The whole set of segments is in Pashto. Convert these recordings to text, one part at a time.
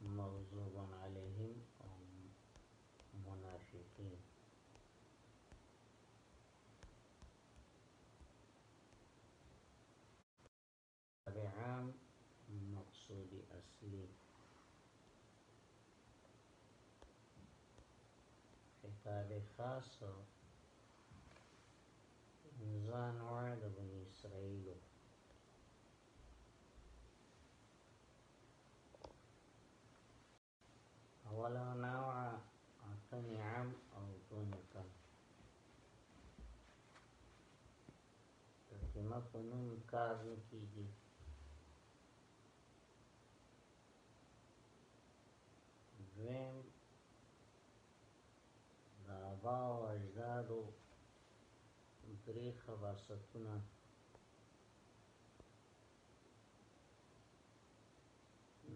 مغضوب علیهم او منافقین عام مقصود اصلی خطاب خاص ځان وعد بنی اسرائیلو اولا نوع اته نعم او دو نقم تقیمه پنوم کار نکی گی دویم دا با و اجدادو درې خباستونه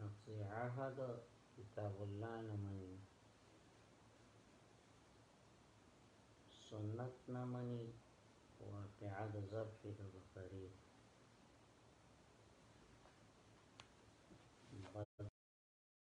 نقض عهد کتاب الله نه مني سنت نه مني واقعه د ظرف د بقري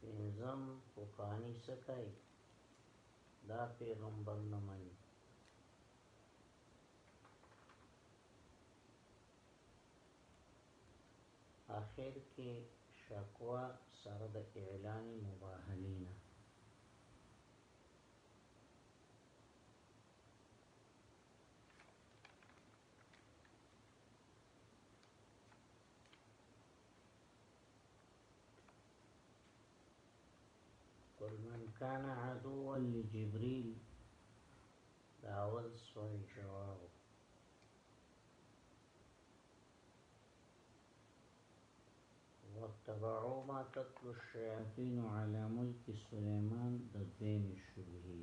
پنځم پخوانی څه کوي دا پیغمبر نه مني اخر کې شکوا سره د اعلان مباهلینا كان عدوا لجبريل داود سوي جوابه واتبعوا ما تتلو الشياطين على ملك سليمان ضدين الشبهي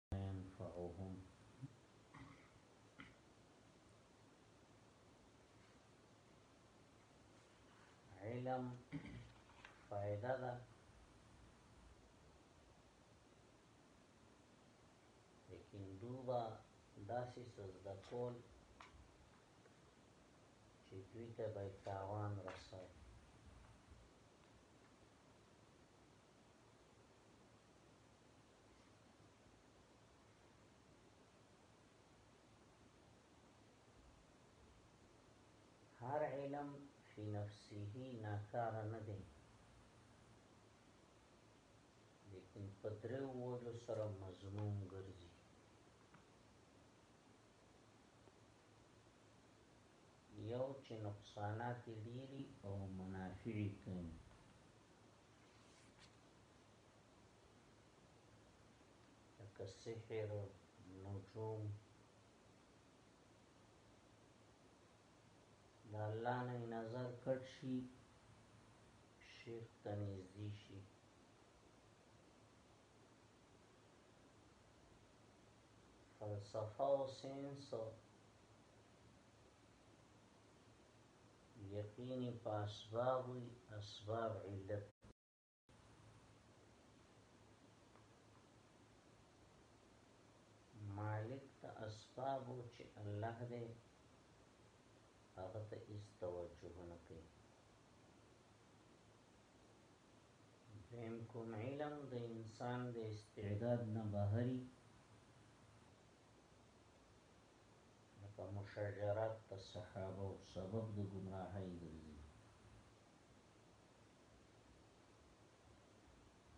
ينفعهم علم فائدہ ده لیکن دوبا داسې سزده کول چې دوی ته به تاوان رسوي هر علم فی نفسه ناکاره نه دی لیکن په دریو وجو سره مضموم ګرځي یو چې نقصانات ډیری او منافع کمی لکه سحر نجوم د الله نه نظر کټ شي شیخ ته نږدې شي فلسفه او سینس یقیني په اسباب وي اسباب علت مالک د اسبابو چې الله دی هغه ته هیڅ توجه نه کوي دویم کوم علم د انسان د استعداد نه بهري په مشاجرات د صحابه او سبب د گمراهۍ ګرځي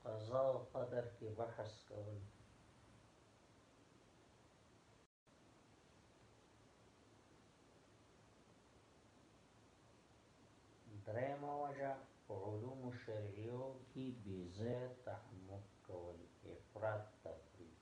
قضا او قدر کې بحث کول درېم وجه په علوم شرعیو کې بې ځای تحمق کول افراط تفریط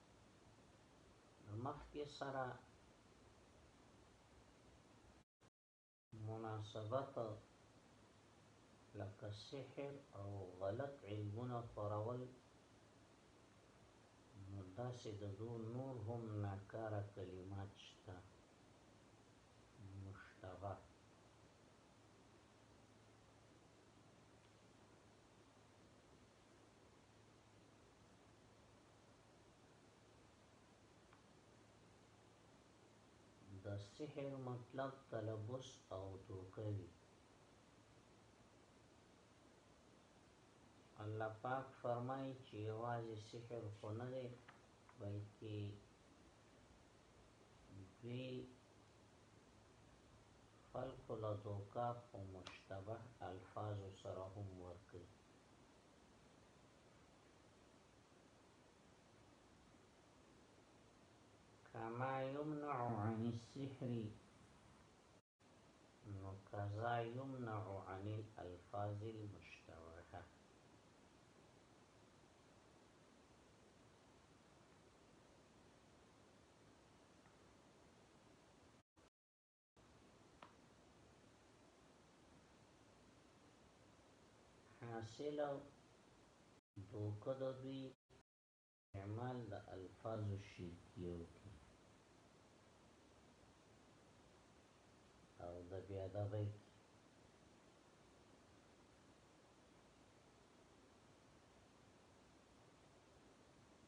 د مخکې سره مناسبت لکه سحر او غلط علمونه خورول نو داسې د دو نور هم ناکاره کلمات شته مشتبه د سحر مطلب تلبس او دوکه وی الله پاک فرمای چې یوازې سحر خو نه دی بلکې دوی خلق له دوکه په مشتبه الفاظ سره هم ورکړي کما یمنع عن السحر نو کذا یمنع عن الالفاظ المشتبه حاصل دوکه د دوی استعمال د الفاظ شرکیو کی او د بیادبی کی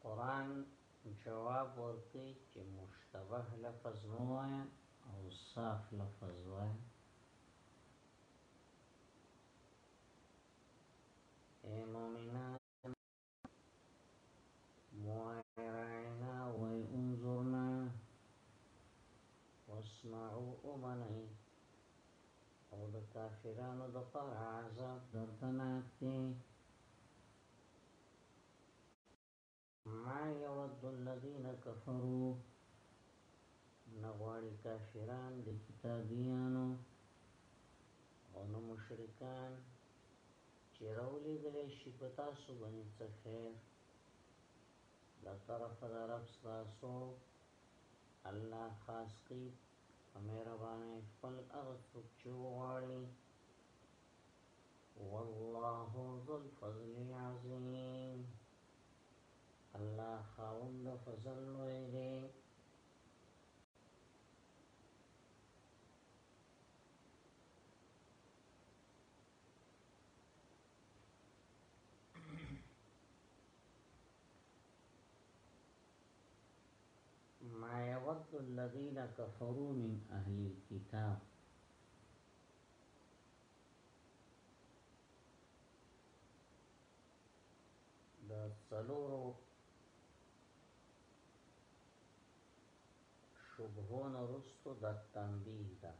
قرآن جواب ورکوي چې مشتبه لفظ مه وایه او صاف لفظ وایه. اې مؤمنانو! وایه راعنا وایه انظرنا واسمعو ومنئ او د کافرانو دپاره عذاب دردناک دی. ما يود الذين کفروا نغواړي کافران د کتابيانو او نو مشرکان چې راولې غلې شي پتا سو باندې څه خیر دا طرف دا رب ساسو الله خاص کی مهربانه خپل اغه څوک چې وغواړي والله ذو الفضل العظیم الله خاوند فضل لوی دی الذين كفروا من أهل الكتاب د څلورو شبهو نه رستو دا تنبیه ده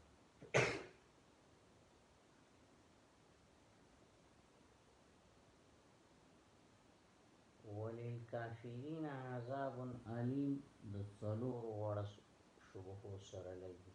وللکافرین عذاب علیم د څلورو وړ شبهو سره لګي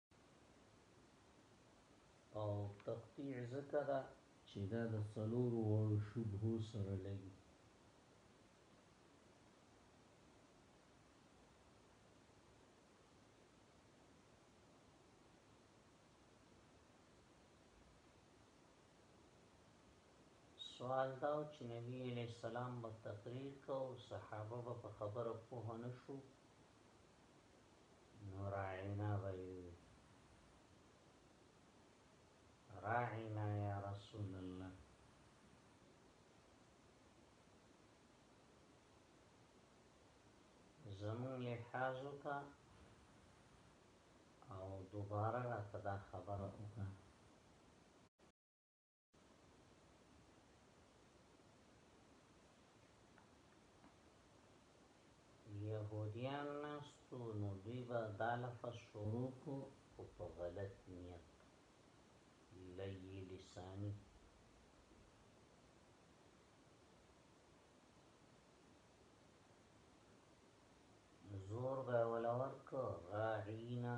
او تقطیع ذکر چې دا د څلور وړو شبهو سره لګي سوال دا چې نبی علیہ السلام په تقریر کو صحابه په خبره په نه شو نراعینا بایوی راعینا یا رسول الله زمون لحاظ وکا او دوباره را تدا خبر وکا يهوديان ناستو نو دوی به دا لفظ شروع کو او په غلط نیت لئی لسانی زور به ولور کو راعینا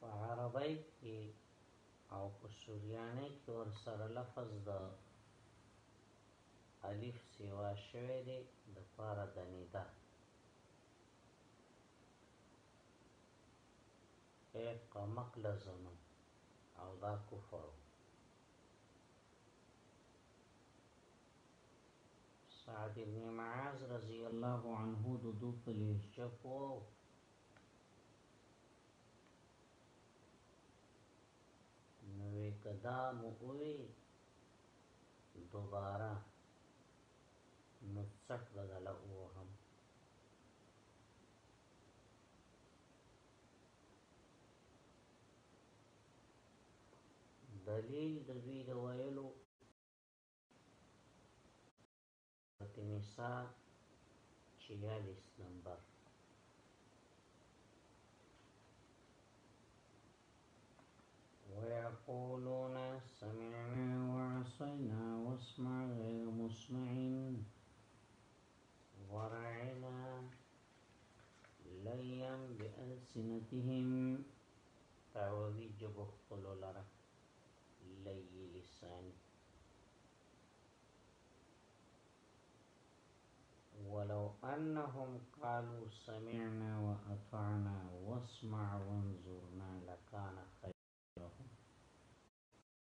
په عربی کې او په سوریانه کې ور سره لفظ د الف سیوا شوه دی د پاره د ندا اے قمق لزنو او دا کفر سعد ابن معاذ رضی الله عنه د دو په لهجه پوه نوې کدا مو وی دوباره نو څټ بدل وهم دلیل د دوی د وایلو تمیسا 46 نمبر ويقولون سمعنا وعصينا واسمع غير مسمع ورعنا ليا بألسنتهم تعوذي جبه قلو لرا لي لسان ولو أنهم قالوا سمعنا وأطعنا واسمع وانظرنا لكان خير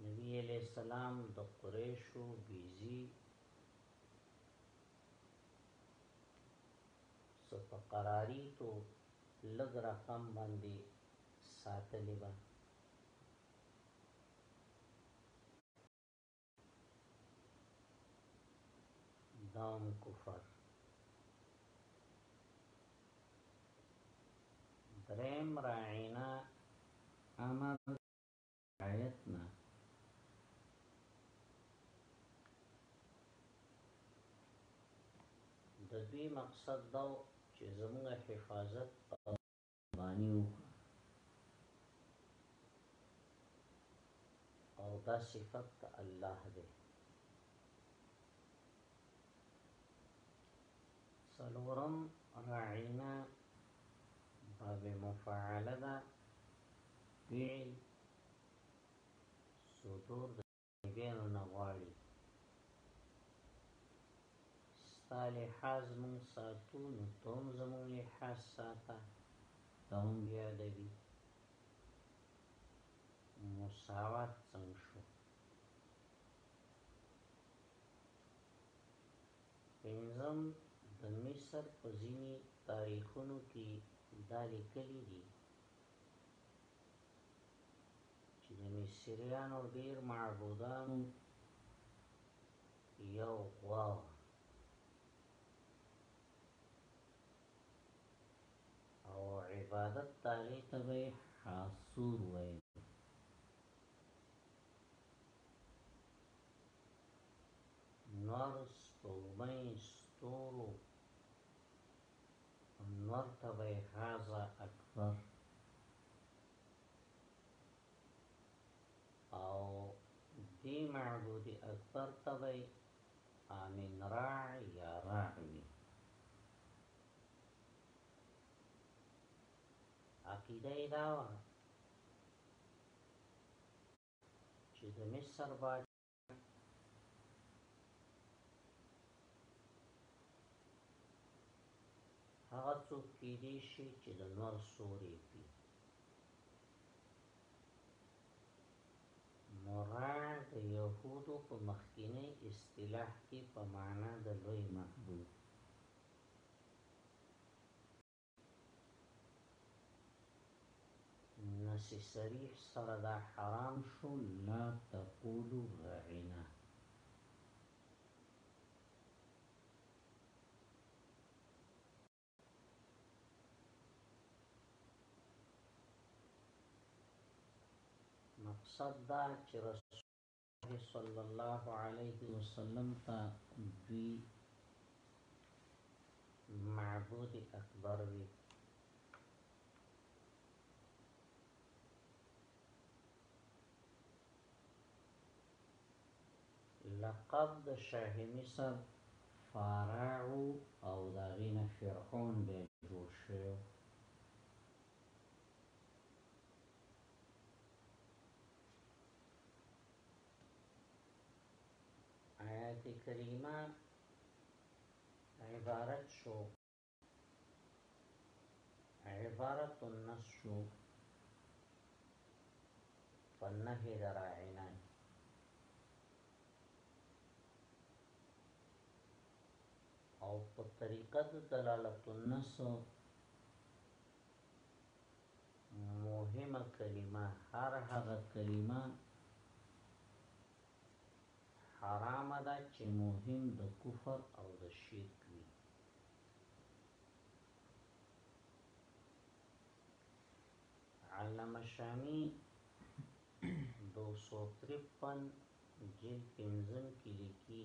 نبی علیه السلام د قریشو بیزی سپه قراری تو لګ رقم باندې ساتلی با دام کفر درم راعینا امر رعایت نه د دوی مقصد دا و چې زموږ حفاظت او باندې وکړي او دا صفت د الله دی سلورم راعینا باب مفعل دا فعل صدور د بینو نغواړي ستا لحاظ مون ساتو نو توم زمون لحاظ ساتا توم بیا دبی مساوات څنګه شو پنځم، د مصر په ځیني تاریخونو کي دا لیکلي دي چي د مصریانو ډېر معبودانو یو غوا وه او عبادت د هغې ته به یې حاسور ویل نور سپوږمۍ ستورو او نور ته به یې هذا اکبر او دې معبود اکبر ته به یې آمین راع یا راع وي عقیده یې دا وه چې د مصر باچا هغه څوک کې دي شي چې د نور سوري پی مراد د يهودو په مخکینه اصطلاح کې په معنا د لوی محبوب نسی صریح سره دا حرام شو لا تقولو رعینا مقصد دا چې صلی الله علیه وسلم ته دوی معبود اکبر وی لقب د شاه مصر فاراعو او داغین فرعون به جوړ شوی آیات کریمه عبارت شو عبارت النص شو فنه دراعنا او په طریقه د دلالت النص مهمه کلمه هر هغه کلمه حرامه ده چه مهم د کفر او د شرک وی. علامه شامی دو سو ترپن جلد پنځم کی لیکی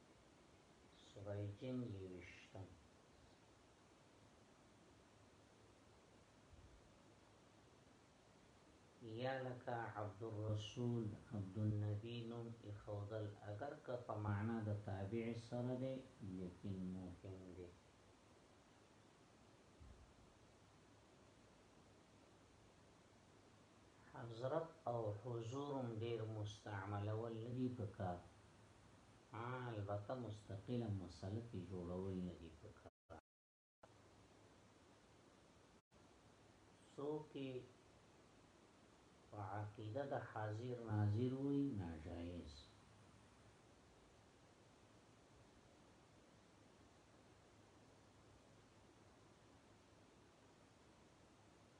سوره جن یوشتم یا لکا عبد الرسول عبد النبی نوم اخودل اگر که په معنا د تابع سره دی لیکن مهم دی حضرت او حضور هم ډیر مستعملول ندی پکار ها البته مستقله مسله تی جوړول ندی پکار څوک په عقیده د حاضر ناظر وی ناجایز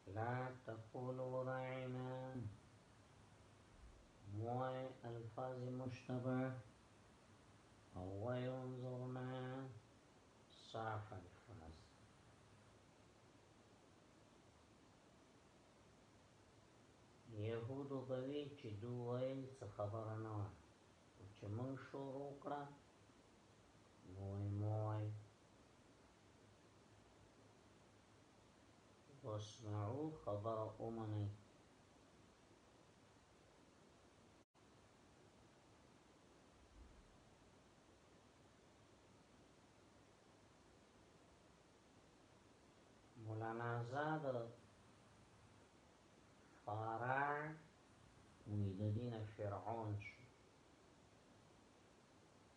لا تقولوا راعنا موای الفاظ مشتبه او وای انظرنا صاف الفاظ یهودو بوی چې دو ویل څه خبره نه وه او چې موږ شروع کړه نو موای واسمعو خبره ومنئ مولانا آزاد فارع محی الدین فرعون شو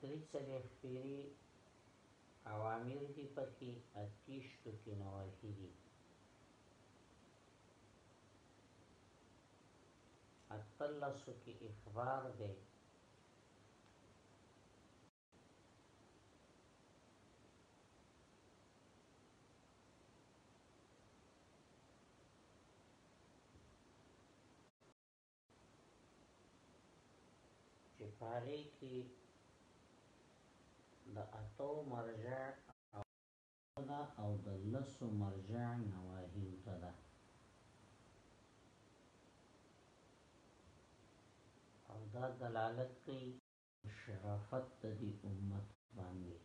درې څلوېښت پیري عوامر دي پکې اتیشتو کې نواهي دي اتلسو کې اخبار دی چې پاره کې د اتو مرجع او د لسو مرجع نواهی ته ده او دا دلالت کوي شرافت د دی امت باندی.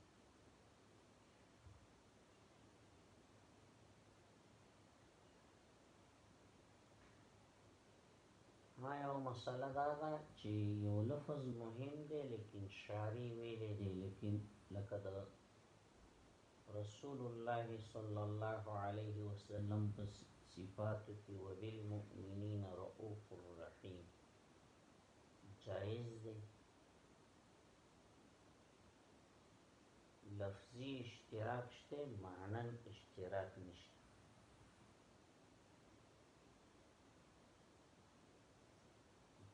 ما یو مسله دا ده چی یو لفظ مهم دی لیکن شاری ویلی دی لیکن لکه د رسول الله صلی الله علیه وسلم په صفاتو کی وبالمؤمنین رؤوف الرحیم جائز دی لفظی اشتراک شته معنن اشتراک نشته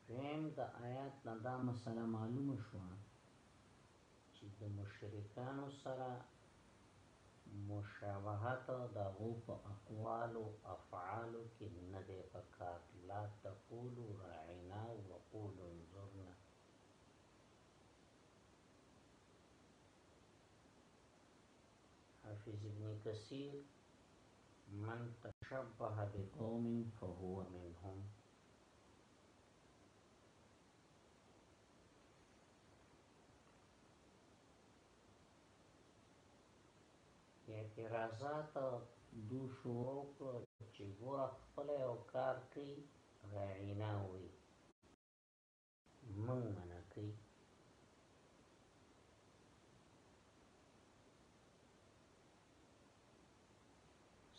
دویم د آیات نه دا مسله معلومه شوه چې د مشرکانو سره مشابهت د هغو په اقوالو افعالو کې نه دی په کار، لا تقولو راعنا وقولو انظرنا. حافظ ابن کثیر من تشبه بقوم فهو منهم اعتراضات دو شروع کړو چې ګوره خپل یو کار کوي غینا وي من منه کوي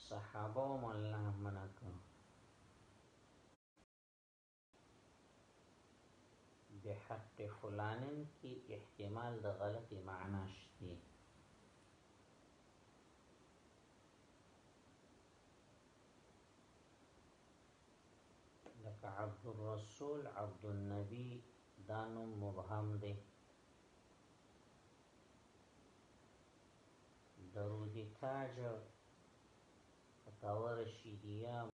صحابه هم الله منه کوي بحق فلان کی احتمال د غلط معنا شته لکه عبد الرسول عبد النبی دانو مبهم دی درودی تاج فتاور شیدیه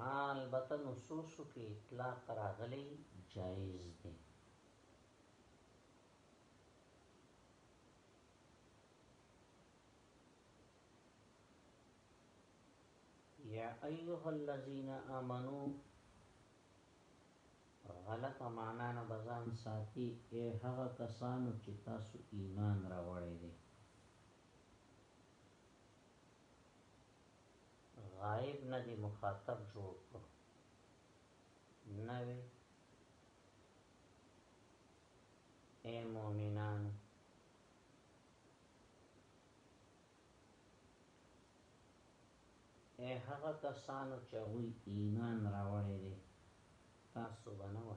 حال بطن نصوصو کې اطلاق راغلی جایز دی یا ایوه الذین آمنو غلط معنا نه بزان ساتي اے هغه کسانو چې تاسو ایمان راوړی دی غایب نه دی مخاطب جوړ کړو نوی اے مومنان اے هغه کسانو چې وی ایمان راوړی دی تاسو بنوه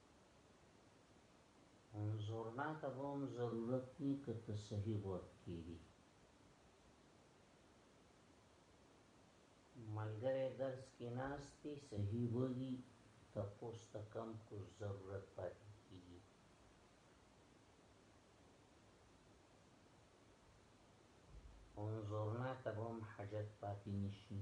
هم زورنا ته به هم ضرورت نی که ته صحیح غوږ کیری. ملګری درس کی ناست دی صحیح وری تپوس ته کم کوس ضرورت پاتی کیږی. هم زورنا ته به هم حاجت پاتی نشی.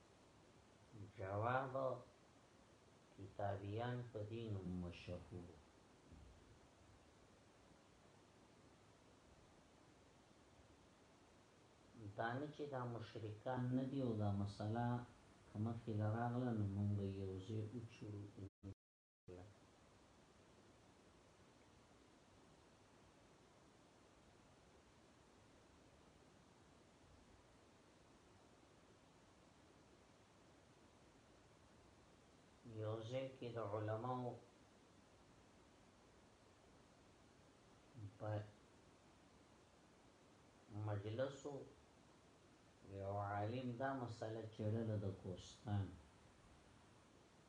جواب، کتابیان په دې نوم مشهور وو. دا نه چې دا مشرکان نه دي او دا مسله که مخکې له راغله نو موږ به یې یو ځای وچوړو. یو ځای کې د علماو په مجلسو یو عالم دا مسله چړله د کوستان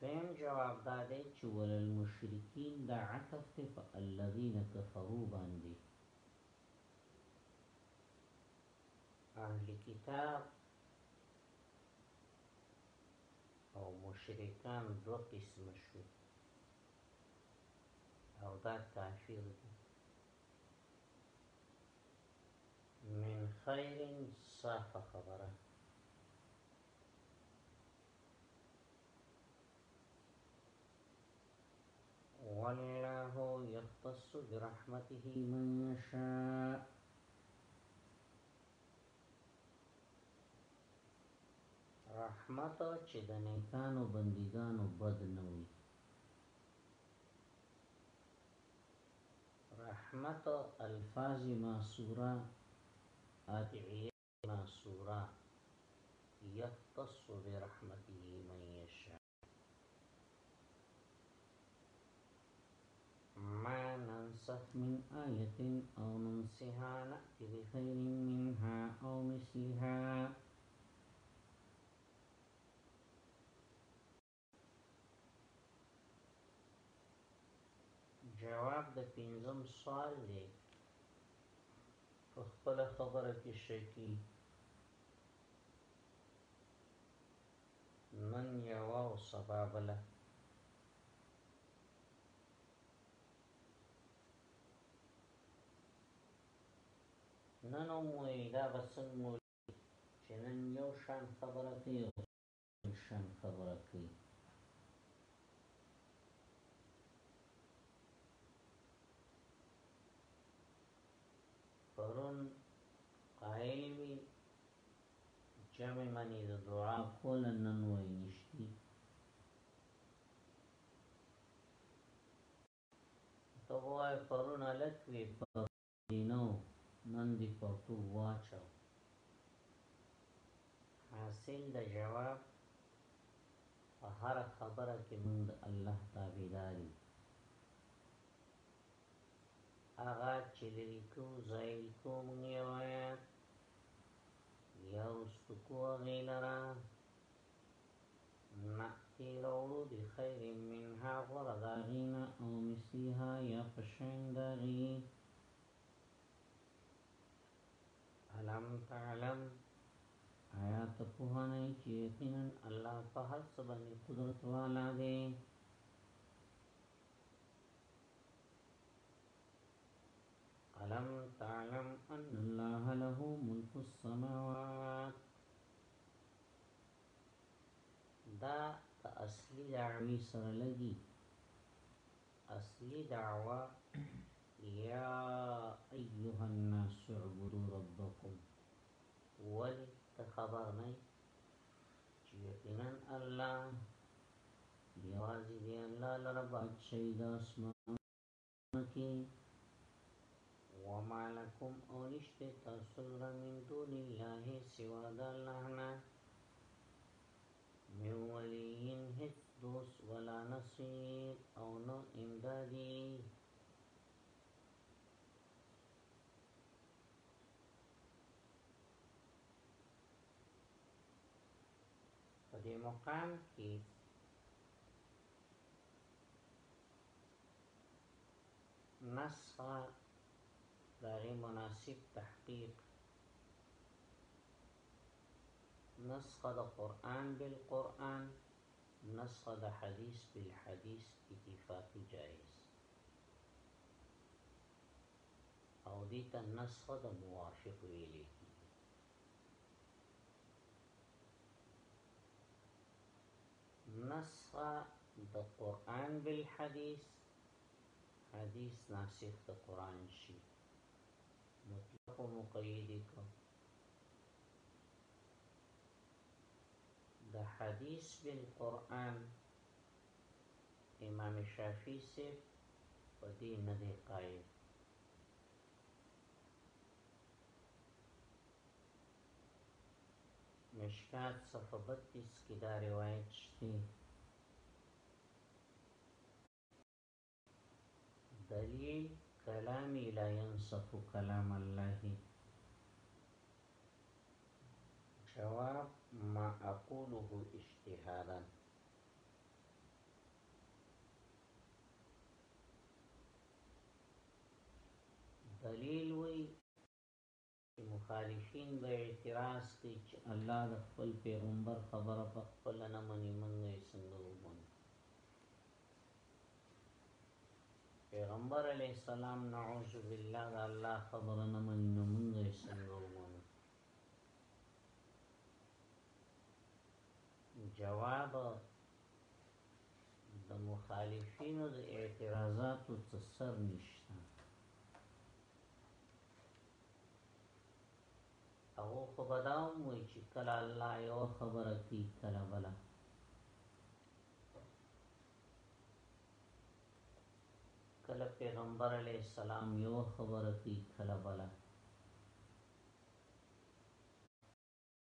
دویم جواب دا دی چې ولا المشرکین دا عطف دی په الذین کفروا باندې اهل کتاب او مشرکان دو قسم شو او دا کافر دی من خیر صاف خبره والله يختص برحمته من يشاء رحمت چې د نیکانو بندګانو بد نه وي رحمت الفاظ ماسوره آتعي منصورا يختص برحمته من يشاء ما ننسخ من آية أو ننسها نأتي بخير منها أو مثلها جواب د پنځم سوال دی په خپل خبره کې شکی نن یو او سبا بله نن مو دا بسنګ مو چې نن یو شان خبره کوي شان خبره کوي. پرون قائل وی جمع منی د دعا کول نن وای نشتی ته وای پرون الک وی کینو نن دی پرتوګ واچوه. حاصل د جواب په هره خبره کې مونږ د الله تابعدار یو هغه چې لري کو زایل کو مونږ یو آیات یا رستو کو هغې لره نأتي راوړو بخير منها غوره د هغې نه او مثلها يا په شان د هغې الم تعلم ايا ته پوه نه يې چې يقينا الله په هر څه باندې قدرت والا دی ألم تعلم أن الله له ملك السماوات دا د اصلي دعوي سره لګي اصلي دعوه یا ایها الناس اعبدوا ربکم ولی ته خبر نه چې یقینا الله یوازې دی الله لره بادشاہي د اسمان مکې وما لکم او نشته تاسو لره من دون الله سوا د الله نه من ولین هیڅ دوست ولا نصیر او نو امدادی په دې مقام کې نسخ د هغې مناسب تحقیق نسخ د قرآن بالقرآن نسخ د حدیث بالحدیث اتفاقی جائز او دیتا نسخ د موافق ویلې کی نسخه د قرآن بالحديث، حديث ناسخ د قرآن شي، مطلق و مقيد که د حديث بالقرآن امام شافعي صاحب په دې نه دی قائل. مشکات صفحه بتیس کی دا روایت شته دلیل کلامی لا ینصف کلام الله جواب ما اقوله اجتهادا دلیل وی چې مخالفین به اعتراض کوي چې الله د خپل پیغمبر خبره په خپله نه مني موږ یې څنګه ومنو پیغمبر علیه السلام نعوذ بالله د الله خبره نه مني نو موږ یې څنګه ومنو جواب د مخالفینو د اعتراضاتو څه سر نشته هغو خو به دا هم وایي چې کله الله یوه خبره کوي کله بله کله پیغمبر علیه السلام یوه خبره کوي کله بله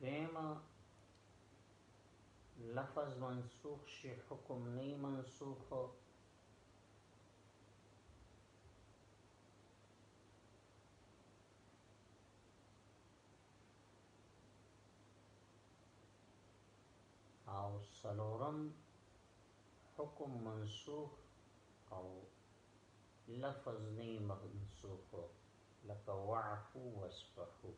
دیمه لفظ منسوخ شي حکم نه منسوخ او سلورم حکم منسوخ او لفظ نه يي منسوخ کړو لکه واعفو واصفحو.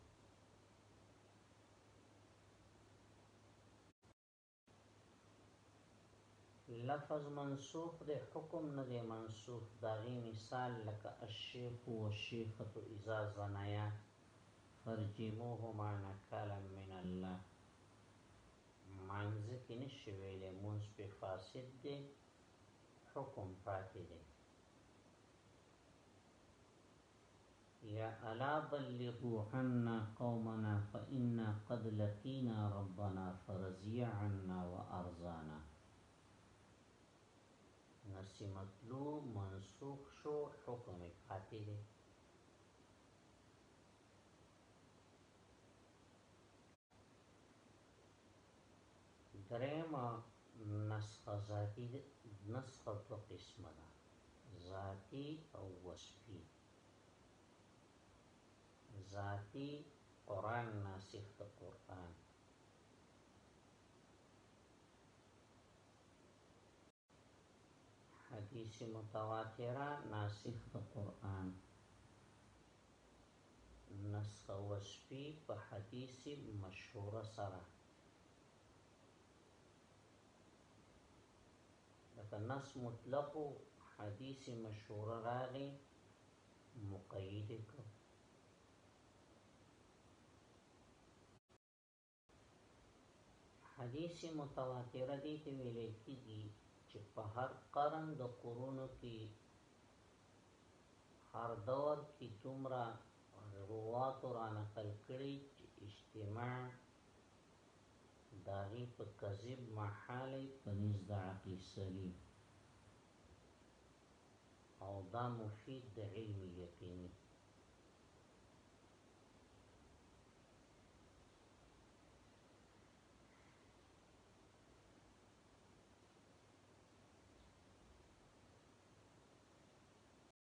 لفظ منسوخ دی حکم نه دی منسوخ د هغې مثال لکه الشيخ والشيخة اذا زنيا فارجموهما نکالا من الله مانځه کې نشي ویلی مونځ پرې فاسد دی حکم پاتې دی یا الا بلغو عنا قومنا فإنا قد لقینا ربنا فرضی عنا وارضانا نسی مطلوب منسوخ شو حکم پاتې دی درېمه نسخه ذاتي نسخه دوه قسمه ده ذاتي او وصفي ذاتي قرآن ناسخ د قرآن حدیث متواتره ناسخ د قرآن نسخ وسپی په حدیث مشهوره سره لکه نس مطلق حدیث مشهوره راغی مقید کړ حدیث متواتره دې ته ویل کیږي چې په هر قرن د قرونو کې هر دور کې دومره روات را نقل کړي چې اجتماع داغي په کذب محاله په نزد عقل سلیم او دا مفید د علم یقیني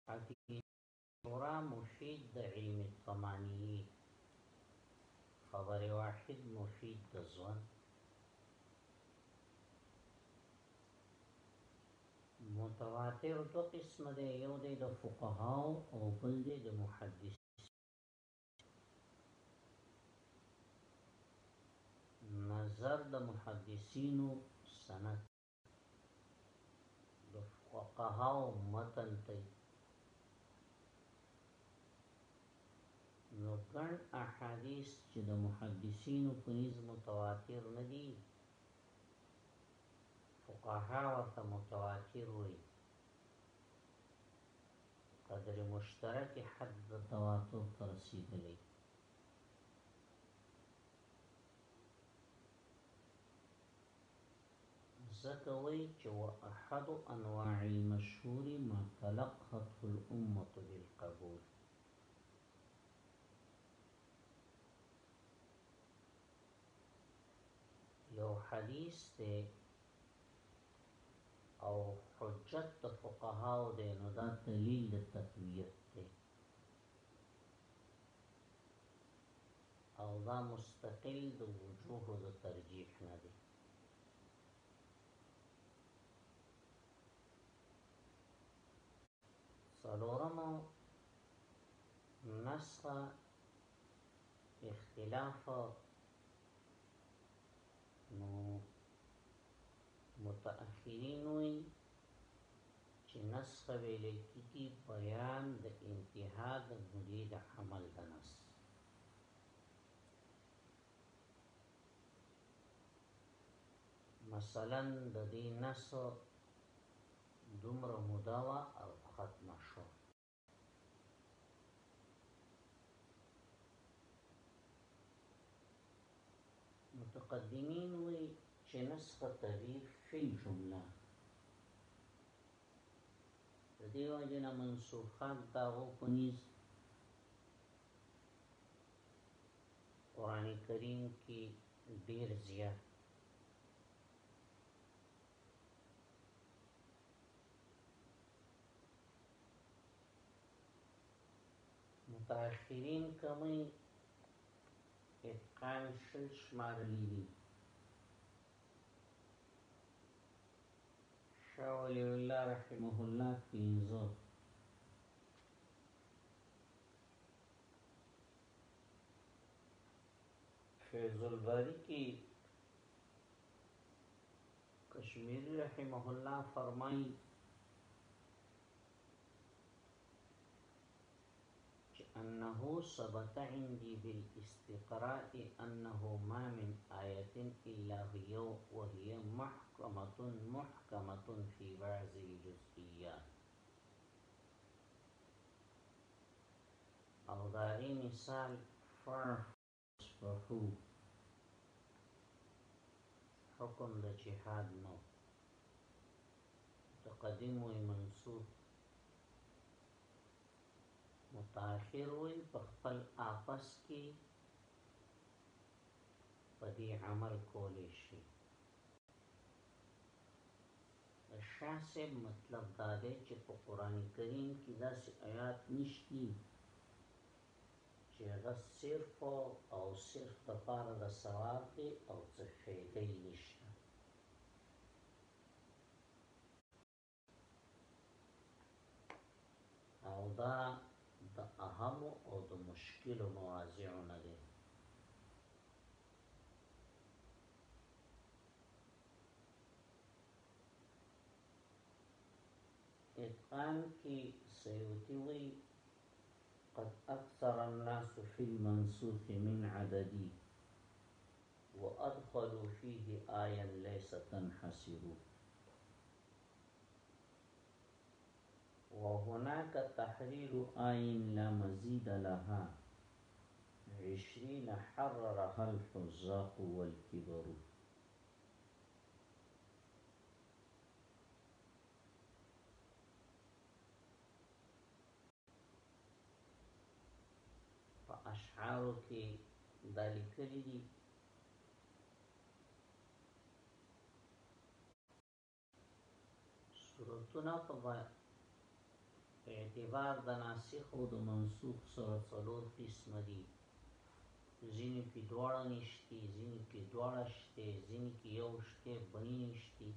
حکیم شورا مفید د علم الثمانیه خبر واحد مفید د ځوان متواتر دو قسم دی یو دی د فقهاو او بل دی د محدث نظر د محدثینو سند د فقهاو متن ته نو ګڼ احادیث چې د محدثینو په نيز متواتر نه دي فقها ورته متواتر وایي قدر مشترک حد د تواتر ته رسیدلی ځکه وایي چې واحد انواع المشهور ما تلقته الامه بالقبول یو حدیث ته او حجت د فقهاو دی نو دا دلیل د تقویت دی او دا مستقل د وجوه د ترجیح نه دی سلورم نسخ اختلاف نو متأخرین وی چې نس ویل کیږي بیان د انتها د مودې د عمل د نس مثلا د دې نس دومره موده او ختمه شوه متقدمین وی چې نسخ تغییر فی الجمله د دې وجه نه منسوخات دا هو پنيز قران کریم کې ډیر زیات متأخرین کمی اتقان شل شمارلی دی شاہ ولی اللہ رحمه اللہ پینزو فیض الباری کی کشمیری رحمه اللہ فرمائی أنه ثبت عندي بالاستقراء أنه ما من آية إلا هي وهي محكمة محكمة في بعض الجزئيات أو داري مثال سپحو حکم د جهاد نو متقدم وي منصوب متاخر وي په خپل آپس کې په دې عمل کولې شي شاه صاحب مطلب دا دی چې په قران کریم کې داسې آیات نشتی چې هغه صرف او صرف د پاره د ثواب دی او څه فایده یې نشته. او دا د اهم او د مشکل مواضع نه دی اتقان کی سیوتی وی قد اکثر الناس في المنسوخ من عددی وادخلوا فيه آیا ليس تنحسروا وهناك تحرير آين لا مزيد لها عشرين حررها الحزاق والكبر په اشعارو کې دا لیکلي دي صورتونه په اعتبار د ناسخ او د منسوخ سره څلور قسم دي ځینې کې دواړه نشتی ځینې کې دواړه شته ځینې کې یو شته بنی نشتی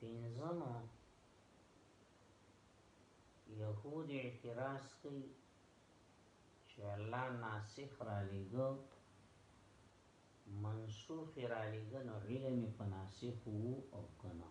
پنځمه يهود اعتراض کوي چې الله ناسخ را لګو منسوخ را لګو نو علم په ناسخ وو او کنه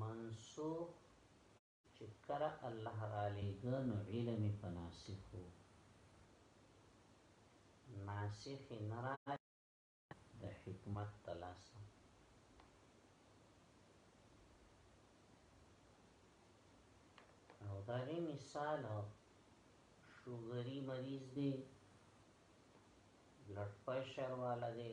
منسوخ چه کله الله رالیږه نو علم یې په ناسخ وو ناسخ یې نه رالیږه د حکمت د لاسه او دا غي مثال شوګری مریض دی بلډ پرشر والا دی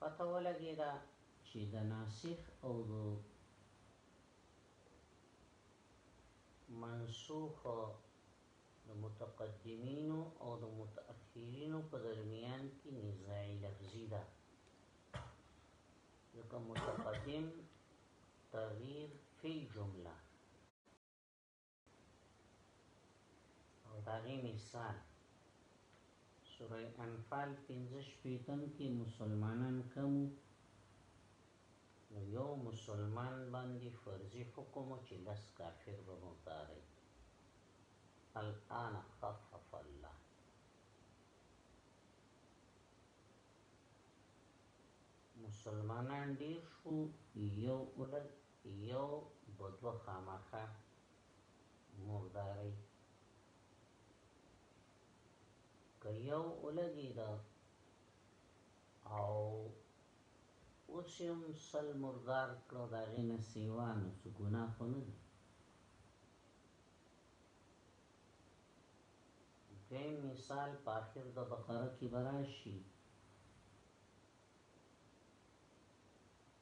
پته ولګېده چې د ناسخ او د منسوخ د متقدمینو او د متأخرینو په درمیان کې نزاع لفظي ده ځکه متقدم تغییر فی الجمله او داغی مثال سوره انفال 15 شپیتم کې مسلمانان کمو نو یو مسلمان باندې فرضي حکم چې لس کافر به مرداري الان خفف الله مسلمانان ډیر شو یو اولد یو به دوه خامخا مرداري که یو ولګي دا او اوسم سل مردار کړو دا غینه سیوانو سو ګناه خو نه دي دویم مثال په اخر د بقره کې براشي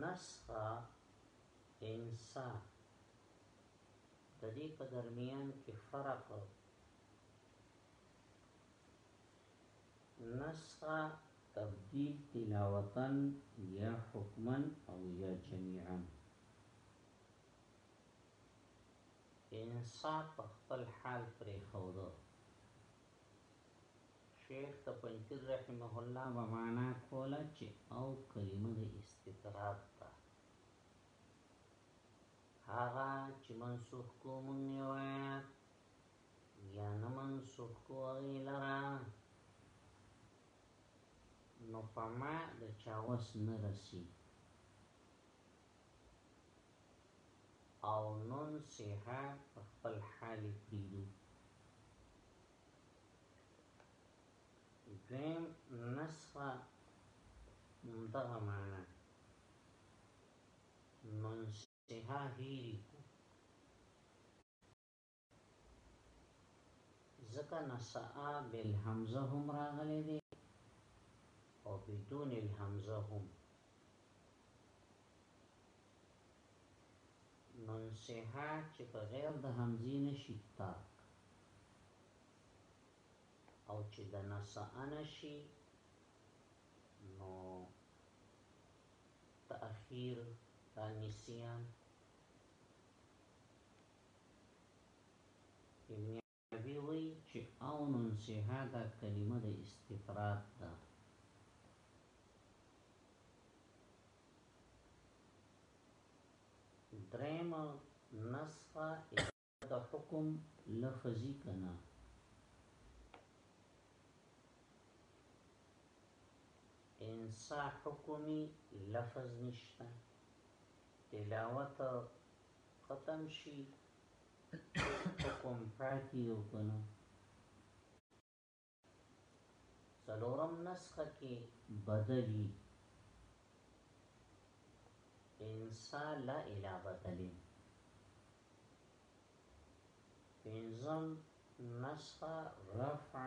نسخ انسا د دې په درمیان کې فرق نسخه، تبدیل تلاوتاً یا حکماً او یا جمیعاً. انسا په خپل حال پرېښوده. شیخ ته پنجپیر رحمه الله به معنا کوله چې او کلمه د استطراد ده. هغه چې منسوخ کو مونږ یې وایه یا نه منسوخ کو هغه لرا نو په ما د چاوس نه رسی او نون سیحا په خپل حال پریدو دویم نسخه دغه معنا نون سیحا هیری کو ځکه نساء بالهمزه هم راغلی دی او بدون الهمزه هم ننسها چې په غیر د همزې نشي ترک او چې د نساء نشي نو تأخیر دا نسیان ابن عربی وایی چه اون انسها دا کلمه د استطراد ده. دریم نسخه د حکم لفظی کنه انسا حکمی لفظ نشته تلاوت ختم شي په کوم پاتې یو که نه څلورم نسخه کې بدلی انسا لا اله بدلی پنځم نسخه رفع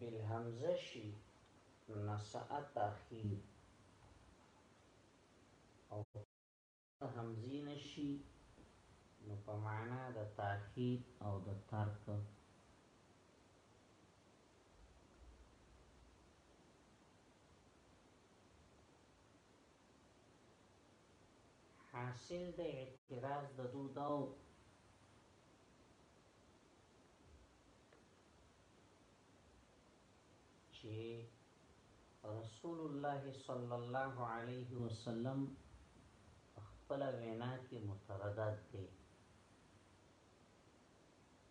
بالهمزه شي نسأ تاخیر او همزی نشي نو په معنا د تاخیر او د ترک حاصل د اعتراض د دو داو چی رسول الله صلی الله علیه وسلم په خپل وینا کې متردد دی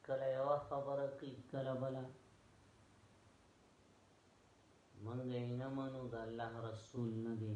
کله یو خبره کوي کله بل منګ نه منو د الله رسول نه دی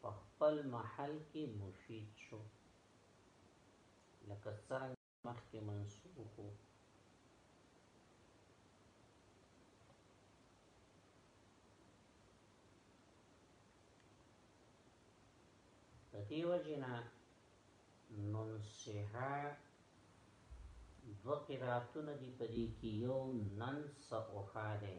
په خپل محل کې مفید شو لکه څنګه مخکې منسوخ وو دیو جنا ننسها دو قراتون دی پدی کی یو ننس اوخا دی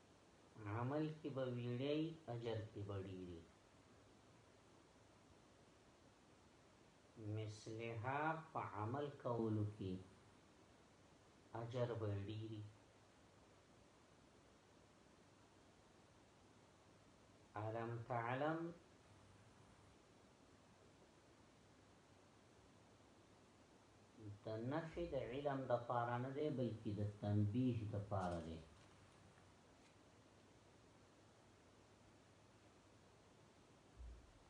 عمل کی به ویړی اجر کی به ډیری مثلها په عمل کولو کی اجر به ډیری علم تعلم د نفی د علم د پاره نه دی بلکې د تنبیه د پاره دی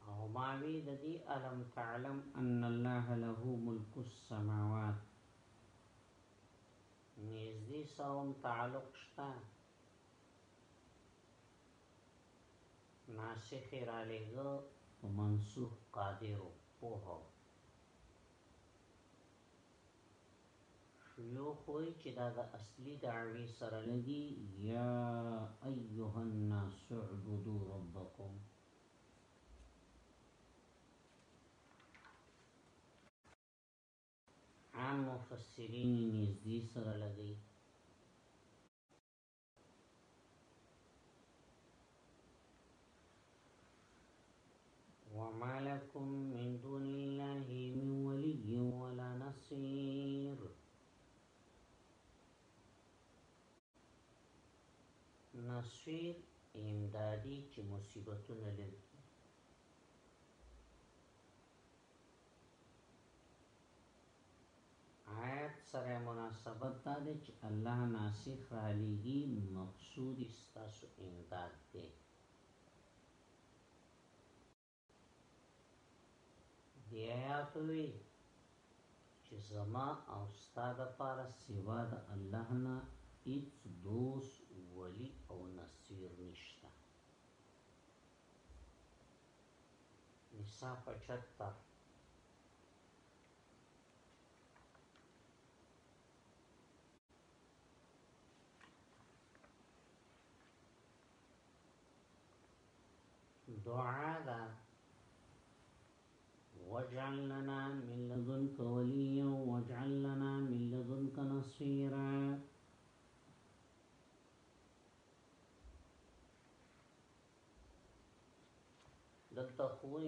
او ماوی د دې علم تعلم ان الله له ملک السماوات نږدې سوم تعلق شته ناسخ یې رالېږه په منسوخ قادر و پوه و. شیوخ وایي چې دا د اصلي دعوې سره لګي، یا ایها الناس اعبدوا ربکم. عام مفسرین یې نږدې سره لګي. وما لكم من دون الله من ولي ولا نصير نصير امدادي چې مصیبتونه لري آیت سره مناسبت دا دی چې الله ناسخ رالیږي مقصود یې ستاسو امداد دی. دې آیات وویل چې زما او ستا دپاره سوا د الله نه هیڅ دوست، ولي او نصیر نشته. نساء پچهتر دعاء واجعل لنا من لدنك وليا واجعل لنا من لدنك نصيرا لتقوي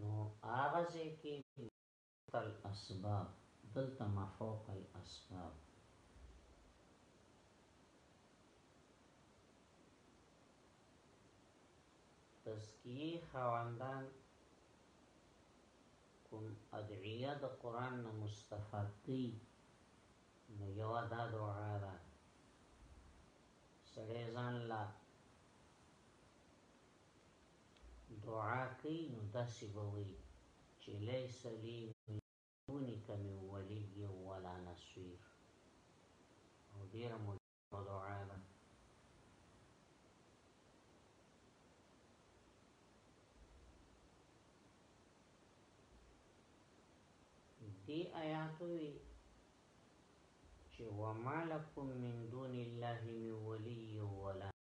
نو هغه ځای کې الاسباب دلته ما فوق الاسباب تزکیه خواندان کوم ادعیه د قران نه مستفاد دي نو یو دا دعا ده سړی ځان لا دعا کوي نو داسي به وي چي ليس لي من دونک من ولي ولا نصير او ډيره مجابه دعا ده. دي آيات وي چي وما لكم من دون الله من ولي ولا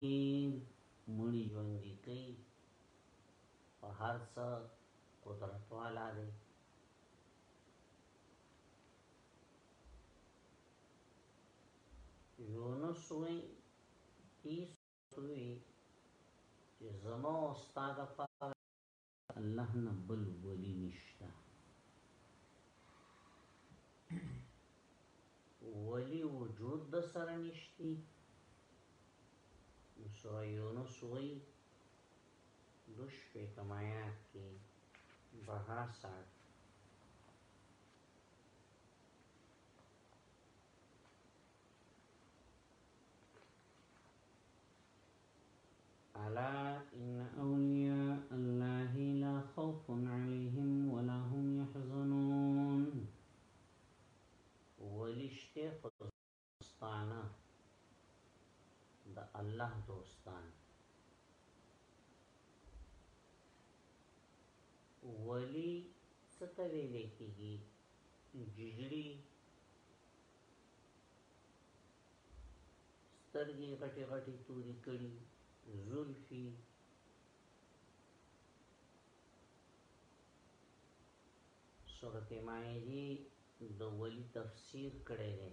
دین مړي ژوندي کوي په هر څه قدرت والا دی یونس وی تیس وی چې زما استاد پاره الله نه بل ولی نشته ولی وجود د سره نشتی نو سوره یونس وی دوش په تمایات کې بها سات الا ان اولیاء الله لا خوف علیهم ولا هم يحزنون ولشته خداستانه د الله دوستان ولی ستا ویلې کیږي ججړي سترګی غټی غټی توری کړی زلفی سورت مائده د ولی تفسیر کړی دی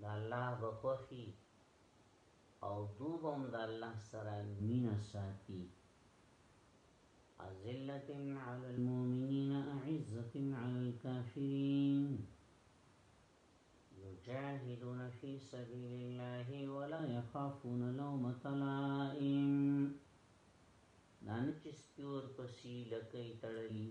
د الله به خوښي او دو به هم د الله سره مینه ساتي ازلت علی المؤمنین اعزت علی الكافرین يجاهدون في سبيل الله ولا يخافون لومة لائم دانه چې سپیور پسې لکې تړلې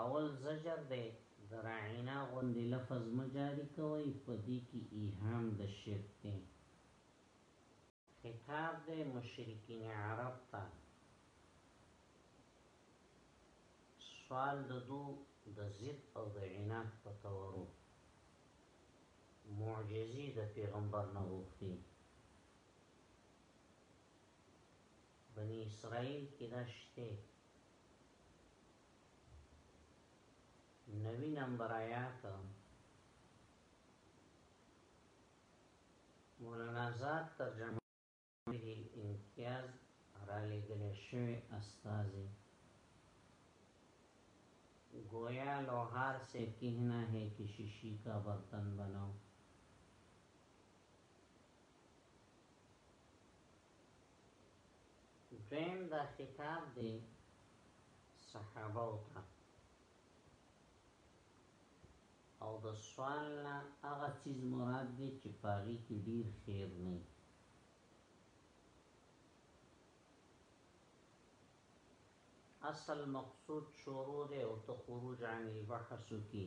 اول زجر دی د راعینا غوندی لفظ مه جاری کوئ په دی کی ایهام د شرک دی. خطاب دی مشرکین عرب ته سوال د دو د ضد او د عناد په تورو معجزی د پیغمبر نه غوښتی بني اسرائیل کې دا شته نوی نمبر آیات مولانا زاد ترجمه دی امتیاز را لګل شوی استاذي گویا لوهار سے کہنا ہے کہ شیشی کا برتن بناؤ دویم دا خطاب دی صحابه او تا او د سوال نه هغه چیز مراد دی چې پاغي کې ډیر خیر نه اصل مقصود شروع دی او ته خروج عن البحث کی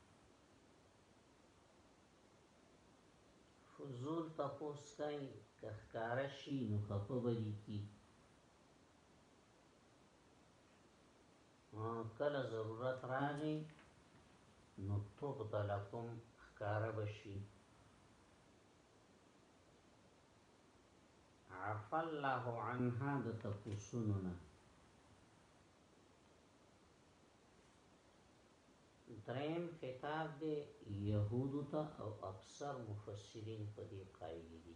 فضول تپوس کئ که ښکاره شي نو خفه به دي کي کله ضرورت راغی نو تبد لکم ښکاره بشي عفا الله عنها د تپوسونو نه دریم خطاب دی یهودو ته او اکثر مفسرین په دې قائل دي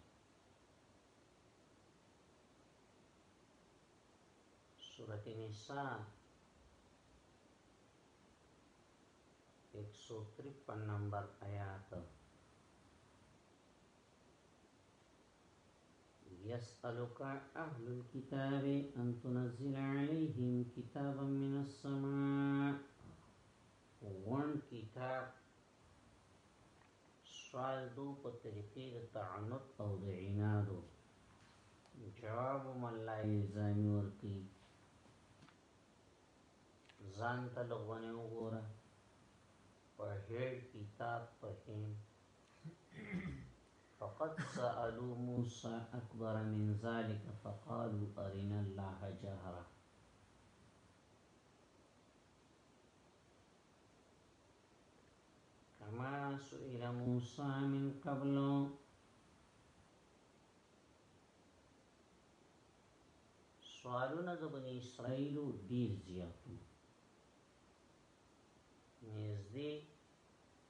سورته نساء 153 نمبر آیات يسألك اهل الكتاب ان تنزل عليهم كتابا من السماء وان كتاب سوال دو په طریقې د تعنت او د عنادو جواب مله الزامي ورکی ځان ته لغونه وګوره په هر کتاب په هند فقد سألوا موسى أكبر من ذلك فقالوا أرنا الله جهرة كما سئل موسى من قبل سوالونه د بني اسرائیل ډیر زیاتو نزدې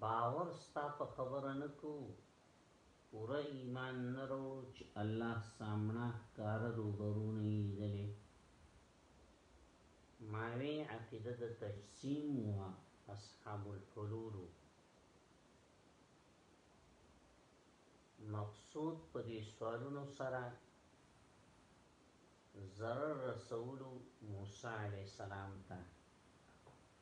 باور ستا په خبره نه کوو پوره ایمان نه روړو چې الله سامنا کار روبرو نه ییدلې ماوی عقیده د تجسیم و اصحاب الحلول مقصود په دې سوالونو سره ضرر رسولو موسی علیہ السلام ته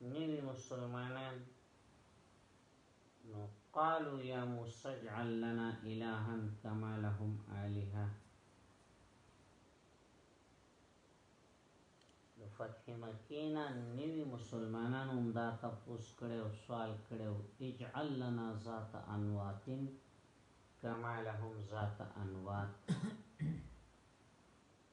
نوی مسلمانان نو قالو یا موسی اجعل لنا الها کما لهم الها د فتح مکینا نوی مسلمانان هم دا تپوس کړي او سوال کړي او اجعل لنا ذات انوات کما لهم ذات انوات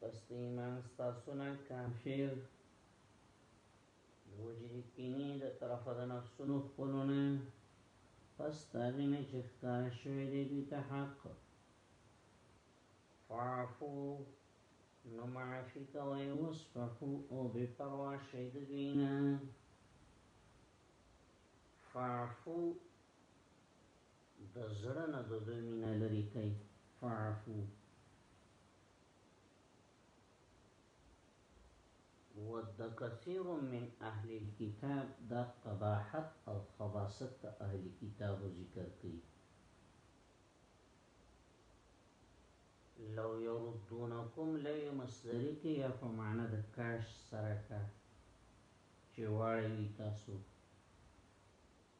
پس د ایمان ستاسونه کافر وجدی کینی د طرف د نفسونو خپلونه پس تاغینه چې ښکار شوی دی دوی ته حق فعفو نو معافی کوئی وصفحو او بی پروا شید دوینا فعفو د زړه نه د دوی مینه لرې کړئ فاعفو ود کثیر من اهل الكتاب دا قباحت او خباست ته اهل کتابو ذکر کوي لو يردونکم لوی مصدری کې یا په معنا د کاش سره کا چې واړوي تاسو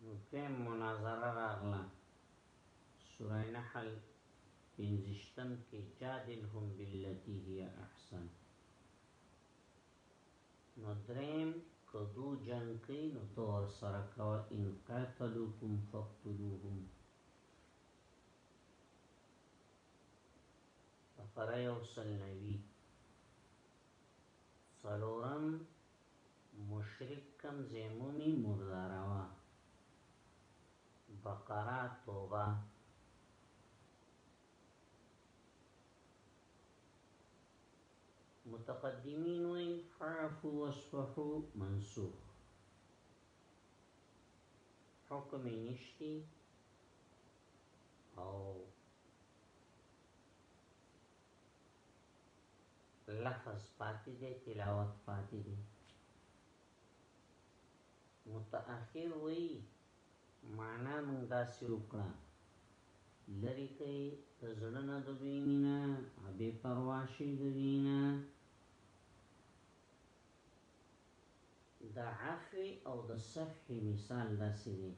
دویم مناظره راغله سوره نحل پنځشتم کې جادلهم بالتی هی احسن نو دریم که دو جنګ کوي نو ته ورسره کوه ان قاتلوکم فقتلوهم بقره یو سل نوي څلورم مشرک کوم ځای مومي مرداره وه بقره توبه. متقدمین وای فعفو وصفحو منسوخ حکم نشتی او لفظ پاتې دی تلاوت پاتې دی متأخر وی معنا مونږ داسې وکړه لری کوي د زړه نه د دوی مینا بې پروا شي د دوی نه د عفو او د صفح مثال داسې دی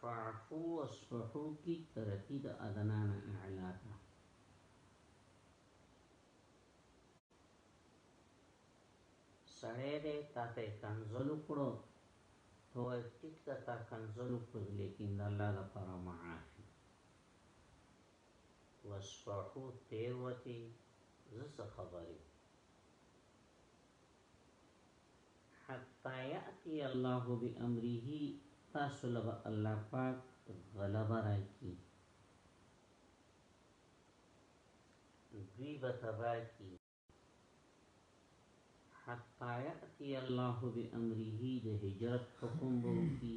فاعفو واصفحو کی ترقی د ادنا نه اعلا ته سړی دی تا ته کنزل وکړو ته وای ټیک ده تا کنزل وکړو لیکن د الله لپاره معافي واصفحو تیر وتی زه خبرې حتی یاتی الله بامره تاسو له به الله پاک غلبه راکی دوی به تبا کی حتی یاتی الله بامره د هجرت حکم به وکی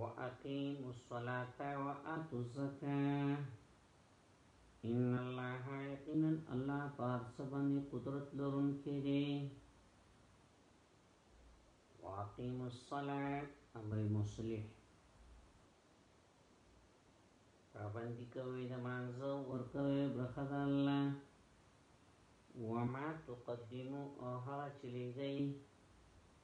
واقیموا الصلاة وآتوا الزکاة ان الله یقینا الله په هر څه باندې قدرت لرونکی دی واقیم الصلاة امر مصلح پابندی کوي د مانزه ورکوي برخه د الله وما تقدمو او هغه چې لګي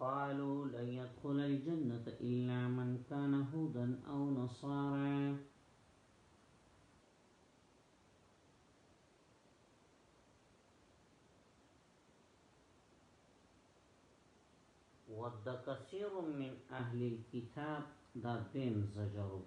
قالوا لن يدخل الجنة إلا من كان هودا أو نصارى ود كثير من أهل الكتاب در زجروا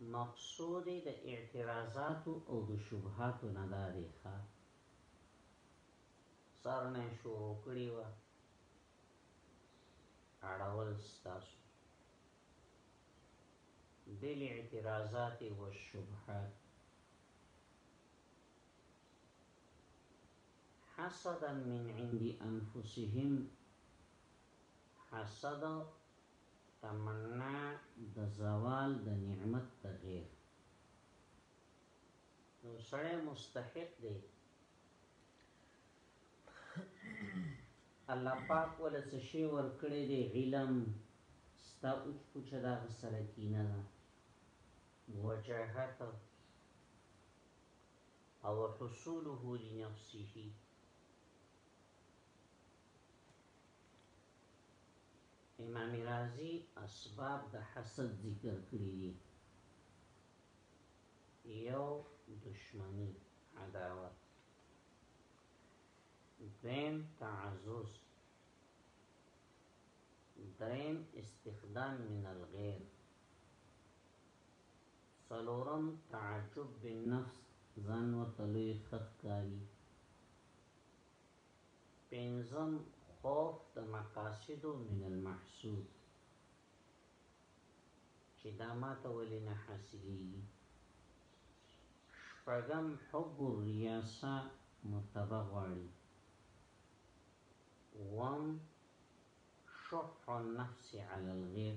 مقصود د اعتراضاتو او د شبهاتو نه دا دی ښه سرنه شروع کړی و اړول ستاسو بل اعتراضات و شبهات حسدا من عند انفسهم حسد تمنا د زوال د نعمت د غېر نو سړی مستحق دی الله پاک ول څه شی ور کړی دی علم ستا اوچ کوچ دا غسره کینه ده وجاهت او حصوله لنفسه امام رازی اسباب د حسد ذکر کړی دی یو دشمنی عداوت دویم تعزز دریم استخدام من الغیر سلورم تعجب بالنفس ځان ورته لوی خخکاری پنځم، خوف د مقاصد من المحسود چې دا ماته ولې نه حاصلېږي. شپږم، حب الرياسة مرتبه غواړي. اووم، شح النفس علی الغير.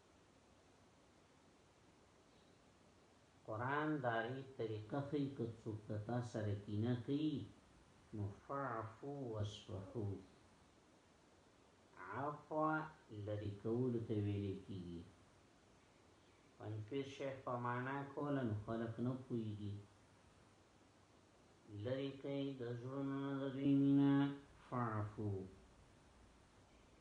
قرآن داغی طریقه ښیی که څوک له تا سره کینه کیی نو فاعفو واصفحو عفو لری کولو ته ویل کیږی پنجپیر شیخ په معنا کوله نو خلک نه پوهیږی لری کړی د زړونو نه د دوی مینه فاعفو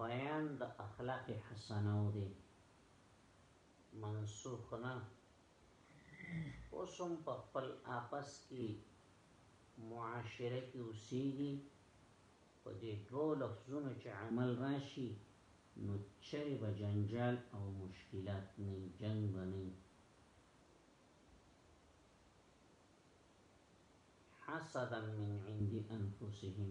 بیان د اخلاق حسنه او دی منسوخ نه اوسم په خپل آپس کې معاشره کې اوسېږي په دې دوو لفظونو چې عمل راشي نو چرې به جنجال او مشکلات نه جنگ به نه حسدا من عند انفسهم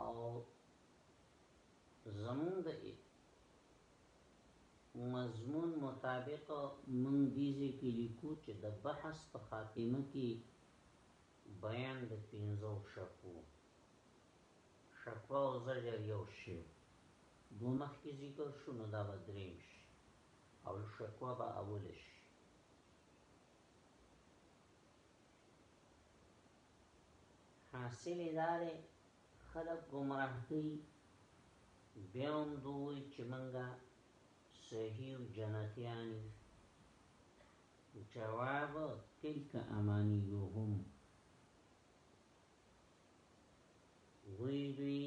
او زمون د مضمون مطابق مونږ دیزه کې لیکو چې د بحث په خاتمه کې بیان د پینځو شکو شکوا او زجر یو شی دو مخکې ذکر شو نو دا به دریم شي او شکوا به اول شي حاصل یې دا دی خلک ګمراه کوي بیا هم دوی وایي چې موږ صحیح او جنتیان یو جواب تلک امانیهم وی دوی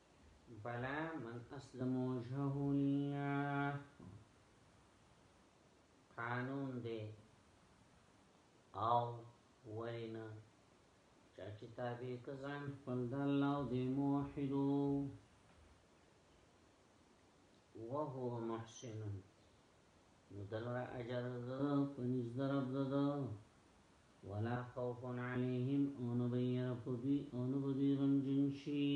بلا من اسلم وجهه لله قانون دی او ولینا چا چې تابع کزان خپل د الله او د موحدو وهو محسن نو دلر اجر دده پنیز درب دده ولا خوف علیهم او نبیر پدوی او نبدوی غمجن شي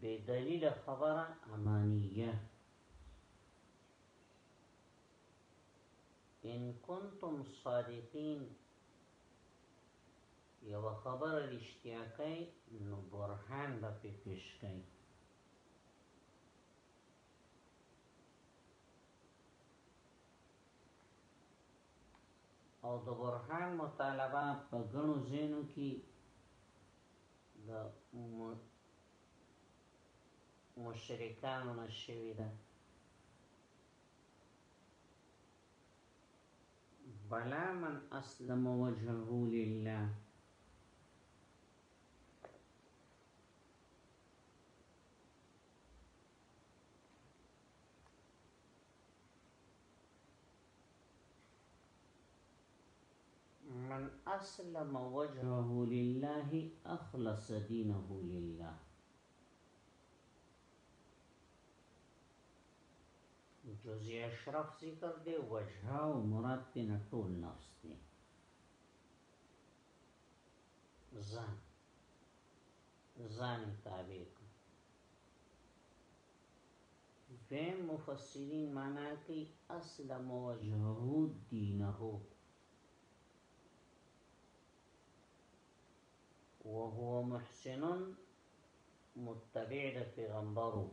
بے دلیل خبره امانیه ان کنتم صادقین یو خبر رشتیا کوي نو برهان به پیش کوي او د برهان مطالبه په غنو زینو کې د مشرکانو نشوي ده بلا من اسلم وجهه لله من اسلم وجهه لله اخلص دينه لله جزء اشرف ذکر دے وجهه او مراد پی نطول نفس دے زن ځان تابع کړو دویم مفسرین معنا کوي اسلم وجهه دینه وهو محسن متبع د پیغمبرو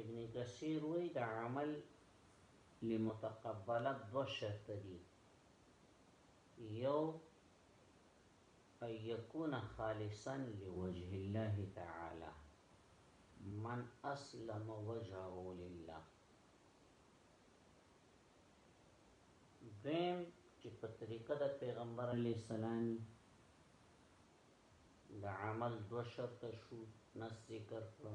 ابن کثیر وی د عمل لمتقبله دو شرط دي یو ان يكون خالصا لوجه الله تعالی من اسلم وجهه لله دویم چې په طریقه د پیغمبر علی السلام د عمل دو شرط شو نس ذکر کړو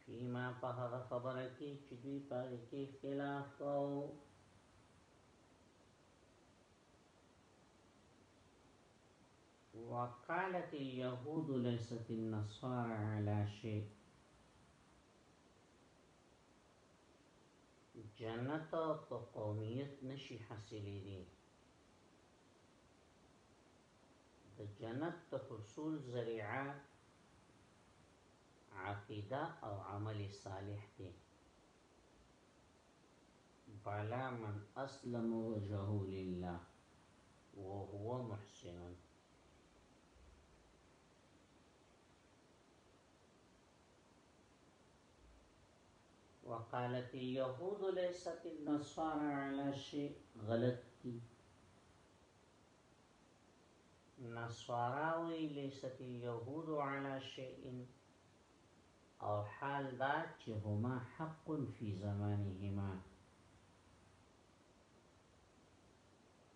فيما په هغه خبره کې چې دوی په هغې کې اختلاف کاوه وقالت اليهود ليست النصارى على شيء جنت په قومیت نشي حاصلې دي د جنت د حصول ذریعہ عقیده او عمل صالح دي بلا من اسلم وجهه لله وهو محسن وقالت اليهود ليست النصارى على شيء غلط دي نصارا وی لیست الیهود علی شیء او حال دا چې هما حق فی زمانهما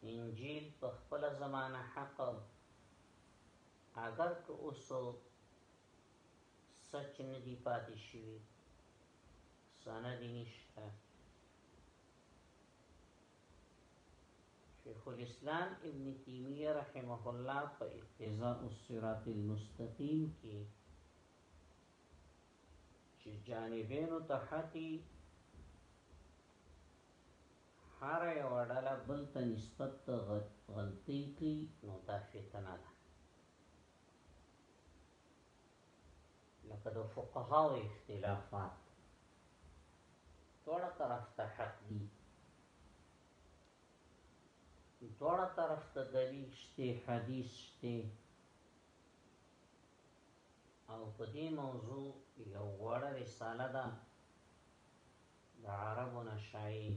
انجیل په خپل زمانه حق اگر که اوسو سچ ندی پاتې شوی سند نشته شیخ الاسلام ابن تیمیه رحمه الله په اقتضاء الصراط المستقیم کې چې جانبین ته حتی هر یو ډله بل ته نسبت غلطی کوي نو دا فتنه ده لکه د فقهاو اختلافات توړه طرف ته حق دي توړه طرف ته دلیل شته حدیث شته او په دې موضوع یو وړه رساله ده د عربو نشایي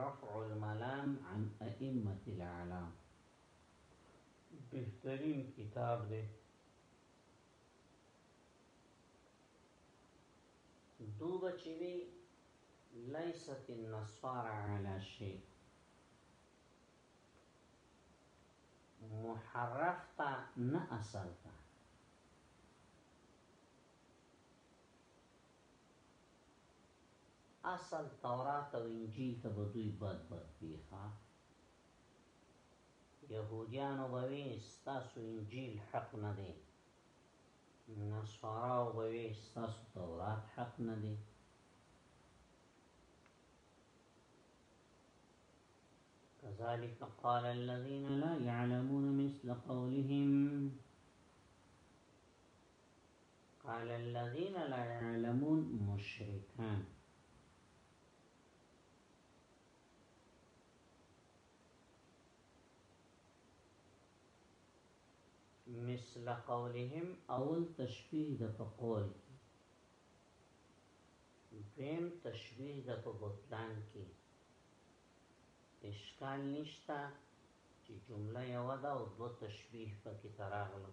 رفع الملام عن ائمه العلام بهترین کتاب دی دوبه چوي ليست النصارى على شيء محرف تا نه اصل تا اصل تورات او انجیل ته بدوی بد بد بیخا یهودیانو بوی ستاسو انجیل حق نده نصفاراو بوی ستاسو تورات حق نده كذلك قال الذين لا يعلمون مثل قولهم قال الذين لا يعلمون مشركان مثل قولهم اول تشبیه د په قول کې دویم تشبیه د په بطلان کې اشکال نشتا چې جمله یو ده او دو تشبیه پکې تراغلو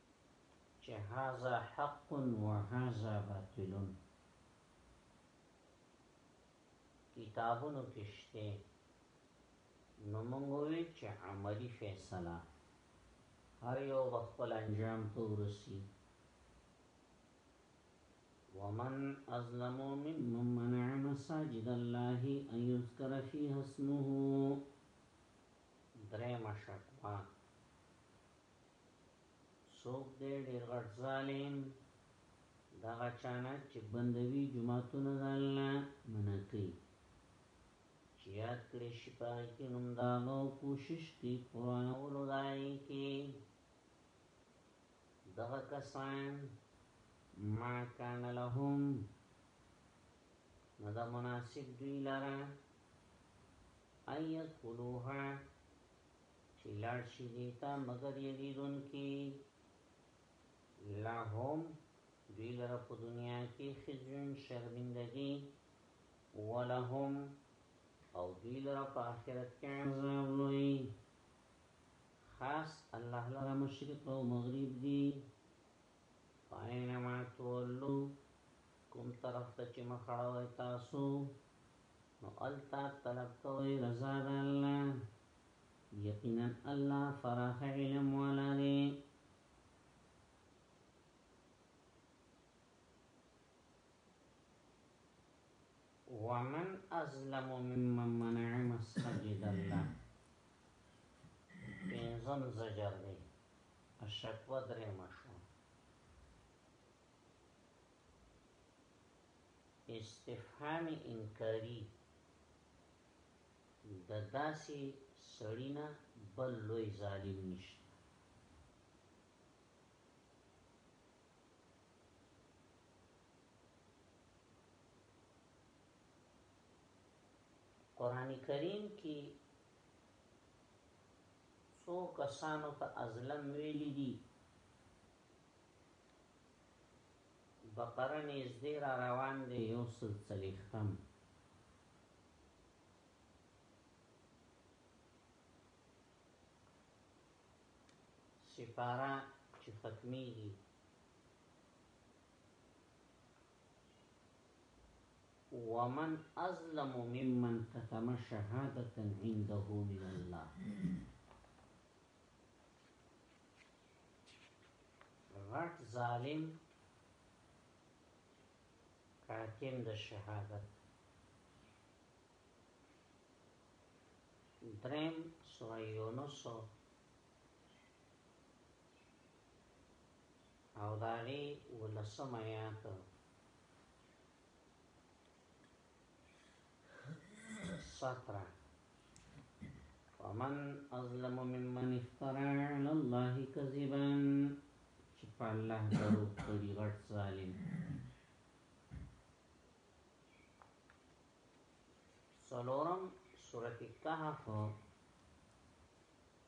چه هذا حق و هذا باطل کتابونو کې شته نو موږ وی چې عملی فیصله هر یو خپل انجام ته ورسی ومن ازلم ممن منع مساجد الله ان يذكر فيها اسمه درې مشکوا سوک دی ډیر غټ ظالم دغه چانه چې بندوي جمعتونه د الله منکی چې یاد کړی شي پای کې نوم داغو کوشش کوي قران ولودای کې دغه کسان ما کان لهم نه دا مناسب دوی لره اي قلوها چی لاړ شی دوی ته مګر یریدونکی لهم، دوی لره په دنیا کی خزی شرمندګی، ولهم او دوی لره په آخرت کی عذاب لوی، خاص الله لره مشرق او مغرب دی. فاینما تولو کوم طرف ته چې مخ اړوي تاسو نو التا طلب کوي رضا د الله یقینا الله فراخ علم والا دی ومن ازلم ممن منع مسجد الله پینزم زجر دی شکوه درېمه شوه استفهام انکاری د داسې سړینا بل لوی ظالم نشته قران کریم کې څو کسانو ته ازلم ویلی دی بقره نیزدی را روان دی یو سل څلیښتم سپاره چې ختمیږي ومن أظلم ممن كتم شهادة عنده من الله غټ ظالم خاتم د شهادت درم سوره یونس او داغي ولسم آیات سترہ ومن ازلم ممن افترا علی الله کذبا چې په الله درو کوي غټ ظالم سلورم سورۃ کهف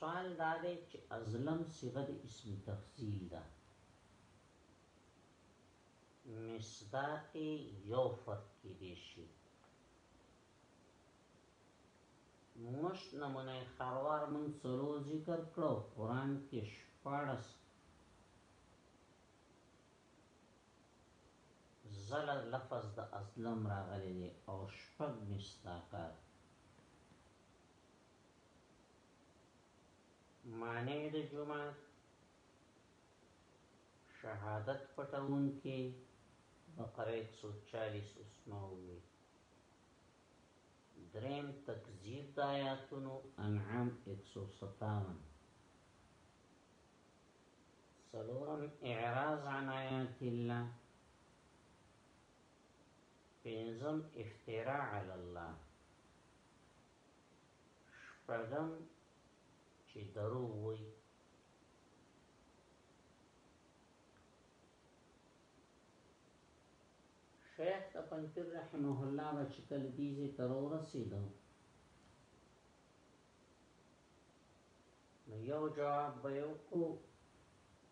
سوال دا دی چې ازلم صيغه د اسم تفضیل ده مصداق یو فرد کې دي شي مش نمونه خروار من سلو ذکر کړو قران کې شپارس ځله لفظ د اظلم راغلی دی او شپږ مصداقه معنی د جماعت شهادت پټون کې بقره 140 اسماوي دریم تکذیب د آیاتونو انعام 157 سلورم اعراض عن آیات الله پینزم افتراع علی الله شپږم چې درو وای شیخ تپنپیر رحمه الله و چې کله دیزه ترور رسیدو نو یو جواب به یې وکړو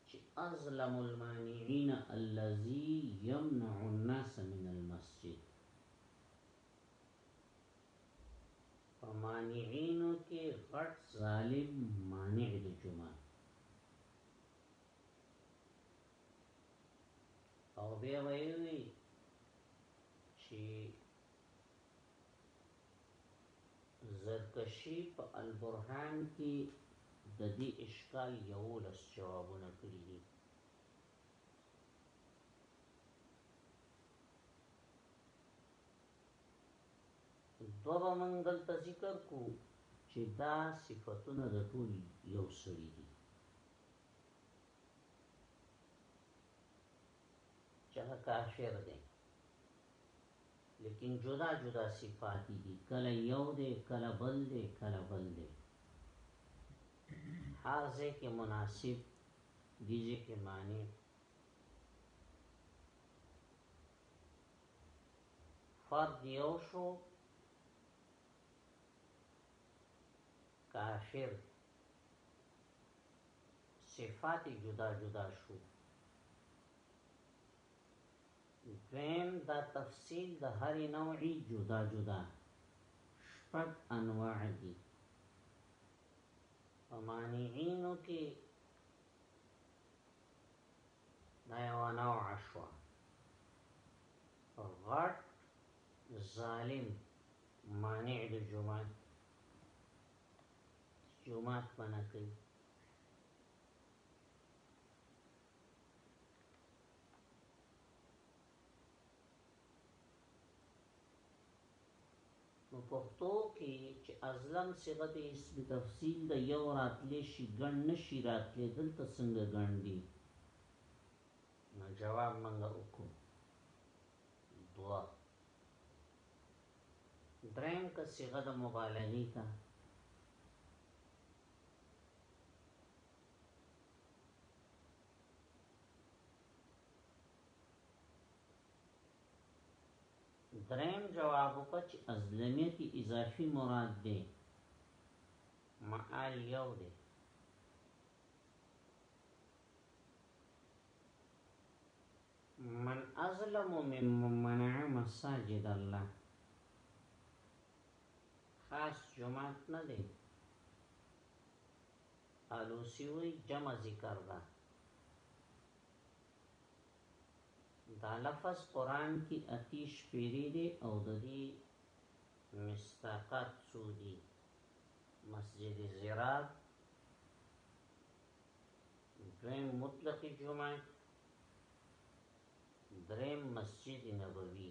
چې اظلم المانعین الذي یمنع الناس من المسجد په مانعینو کې غټ ظالم مانع د جمعه او بیا ویوی چې زرکشي په البرهان کي ددي اشکال یوولس جوابونه کړي دي. دوه به موږ دلته ذکر کو چې دا صفتونه د ټول یو سړي دي چې هغه کافر دی لیکن جدا جدا صفات دي کله یو دی کله بل دی کله بل دی هر ځای کې مناسب دي ځای کې معنی فرد یو شو کافر صفات جدا جدا شو دویم دا تفصیل د هرې نوعې جدا جدا شپږ انواع دي په مانعینو کې دا یو نوع شوه غټ ظالم مانع د جمعات جمعات منع کوي نو پښتو کې چې ازلن صيغه د اسم تفصیل د یو راتلې شي ګڼ نشي راتلې دلته څنګه ګڼ دي نو جواب منګه وکړو دوا دریم که صيغه د مبالغه کا دریم جواب وکړه چې ازلمیت اضافي مراد دی معال یو دی من ازلم من منع مساجد الله خاص جماعت نه دی آلوسی وای جمع ذکر ده. دا لفظ قرآن کی اتی شپیری دی او ددی مصداقات څو دی مسجد ضرار دویم مطلق جمعه دریم مسجد نبوی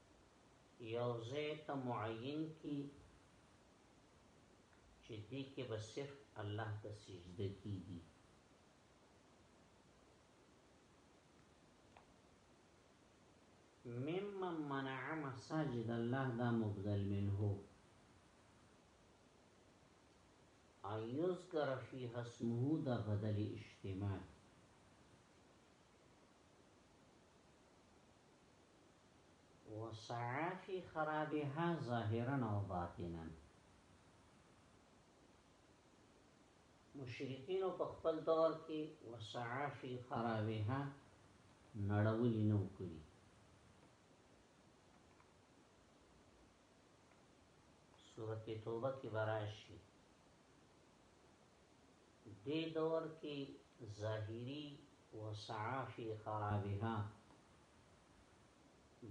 یو ځای ته معین کی چې دې کې به صرف الله ته سجده کیږي ممن منع مساجد الله دا مبدل منه ایذکر فیها اسمه دا بدل اجتماع وسعی فی خرابها ظاهرا و باطنا مشرکین په خپل دور کې وسعا فی خرابها نړولې نو کړی سورته توبه کې براشي دې دور کې ظاهری وسعا فی خرابها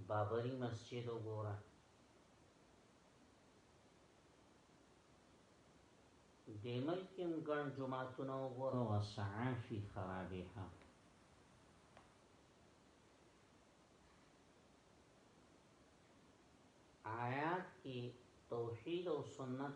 بابری مسجد وګوره د ملک هم ګڼ جماعتونه وګوره وسعا فی خرابها آیات کې توحید او سنت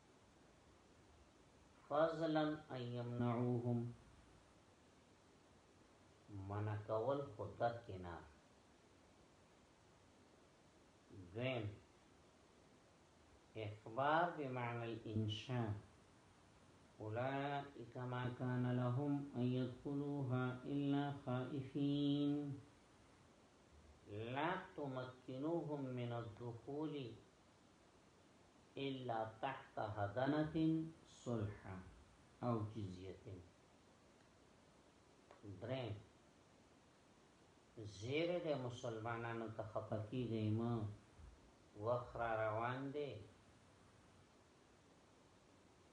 فضلا أن يمنعوهم منع کول خو ترک نه اخبار بمعنى الانشاء اولئك ما كان لهم ان يدخلوها الا خائفين لا تمكنوهم من الدخول الا تحت هدنه صلح او جزیه درم زیر د مسلمانانو ته خپکی دی ما وخرا روان دی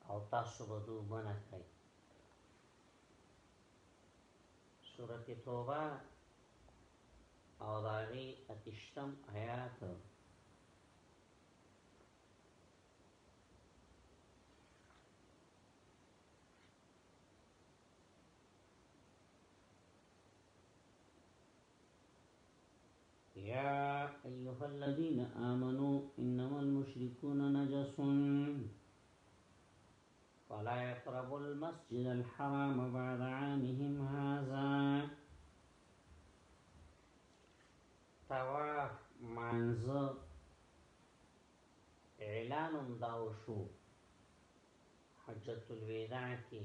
او تاسو به دو منع کړئ سورت توبه او داغی اتشتم آیات ايها الذين امنوا انما المشركون نجس فلا يقربوا المسجد الحرام بعد عامهم هذا تواف منظر اعلان داو شو حجت الوداع کې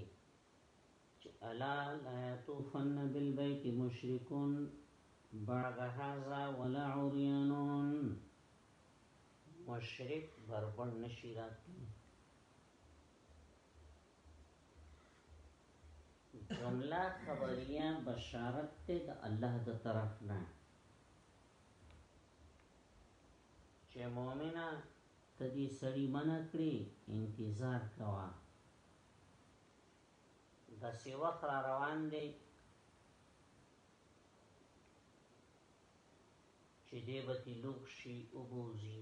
الا لا يطوفن بالبيت مشركون بعد هذا ولا عريانون مشرک بربر نشی راتلی جمله خبریه بشارت ته د الله د طرف نه چې مؤمنه ته دې سړی منع کړي انتظار کوا د سیوا خرا روان دی چې دې به تی لوک شي او بوزي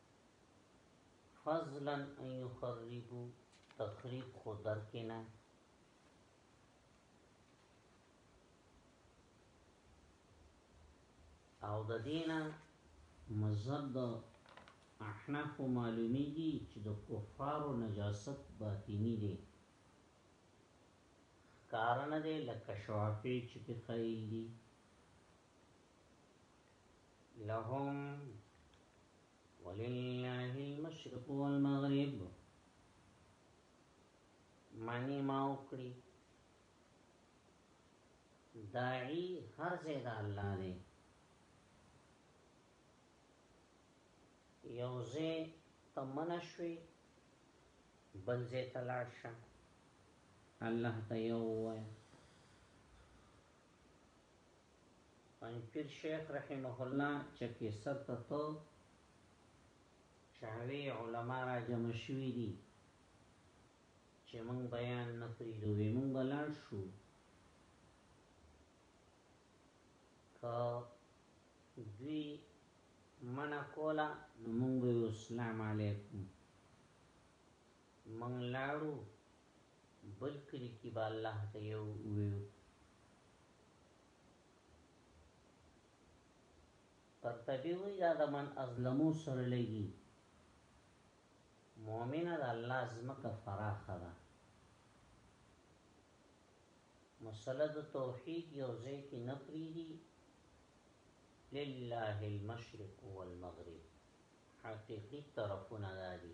فضلا ان يخربو تخریب خو درکنه او د دینه مذهب د احناف معلومیږي چې د کفارو نجاست باطینی دی کارنه دی لکه شوافی چې په خیل دی لهم ولله المشرق والمغرب معنی ما وکړي داعی هر ځای د الله دی یو ځای ته منع شوي بل ځای ته لاړ شه الله ته یو وایه پنج پیر شیخ رحمه الله چې کیسر ته تو چاوی علما را جمع شوی دي چې مونږ بیان نه پریدو وی مونږ بلان شو که دوی منع کولا نو مونږ به اسلام علیکم موږ لاړو بل کلی کې به الله ته یو ویو قرطبی وی دا د من ازلمو سره لګي مؤمنه د الله زمکه فراخه ده مسله د توحید یو ځای کې نه پریږي لله المشرق والمغرب حقیقی طرفونه دادي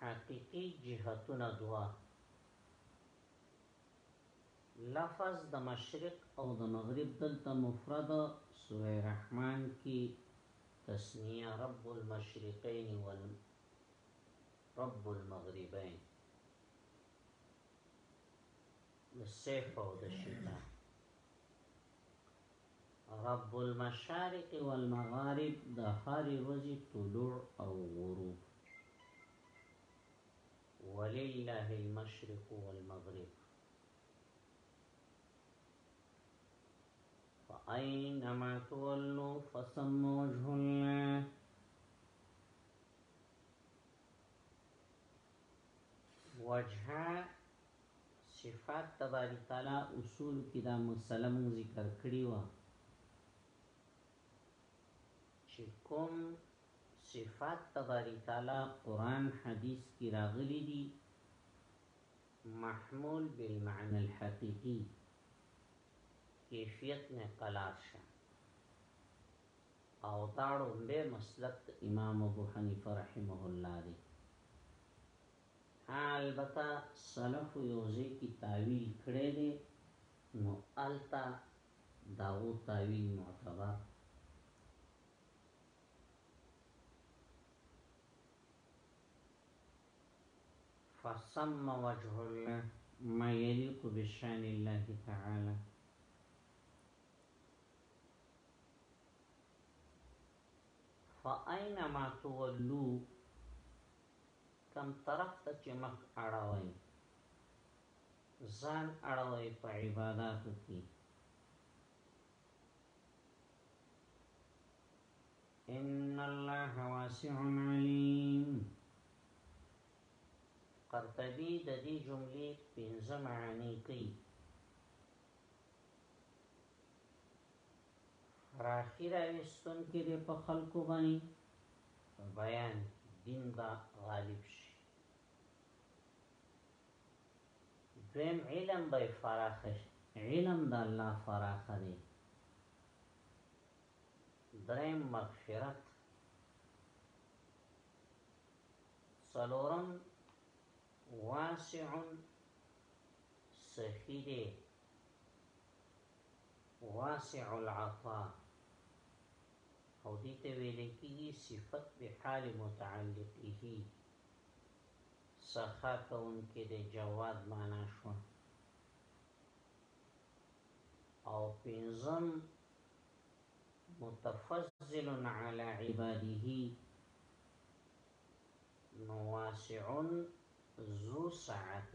حقیقی جهتونه دوه، لفظ د مشرق او د مغرب دلته مفرد سوره رحمن کی تثنیه رب المشرقین و رب المغربین د سیف او د شیطان رب المشارق والمغارب د هر ورځې طلوع او غروب ولله المشرق والمغرب فأينما تولوا فثم وجه وجهه، صفات د باری تعالی اصول کی دا مسله مونږ ذکر کړی وه چی کوم صفات د باری تعالی قرآن حدیث کی راغلی دی محمول بالمعنى الحقیقی کیفیت نه قلار شه او دا ړومبی مسلک د امام ابو حنیفه رحمه الله دی ها البته سلفو یو ځای کی تاویل کړی دی نو هلته د هغو تاویل معتبر فثم وجه الله ما یلیق بشان الله تعالی فاینما تولو کوم طرف ته چې مخ اړوي ځان اړوي په عبادتو کې ان الله واسع علیم قرطبی د دې جملې پنځه معنی کوي راخی راوستون کې دې په خلکو باندې په بیان دین با غالب شي دویم علم به فراخ شي علم د الله فراخ دی دریم مغفرت سلورم واسع سخی دی واسع العطا او دې ته ویل کېږي صفت به حال متعلقه سخا کون کې د جواد معنا شو او پنځم متفضل على عباده نواسع ذو ساعت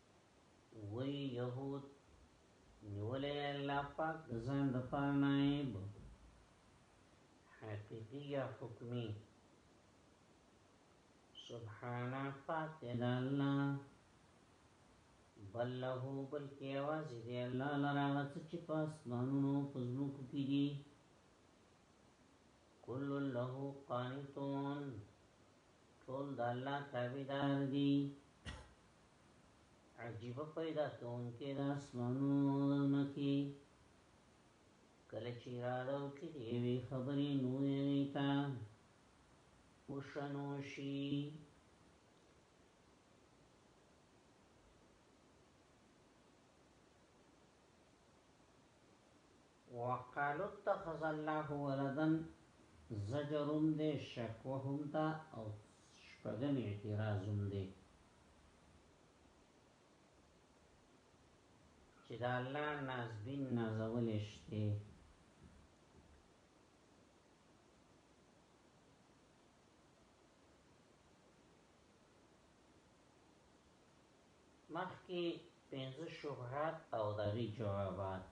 وی يهود نیولې الله پاک د ځان د پاره نائب حقيقي یا حکمي سبحانه پاک دی الله بل له بل کې आवाज دی الله لراغه چې پاس مانونو پزمو کو کې دي کل له قانتون ټول د الله تابعدار دي عجیبه پیدا کونکې د اسمانونو او ځمکې کله چې اراده وکړي د یوې خبرې نورې هغې ته وشنو شي وقالو اتخذ الله ولدا زجرم دې شکوهم دا او شپږم اعتراضم دې چې دا الله نازبین نازول شته مخکې پنځه شبهات او دغی جوابات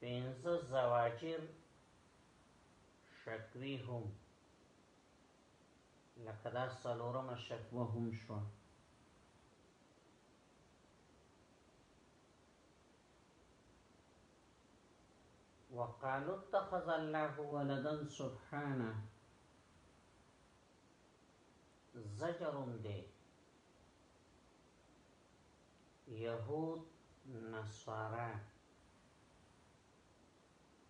پنځه زواجر شکوی هم لکه دا څلورمه شکوه هم شوه. وقالوا اتخذ الله ولدا سبحانه زجرم دی یهود نصارا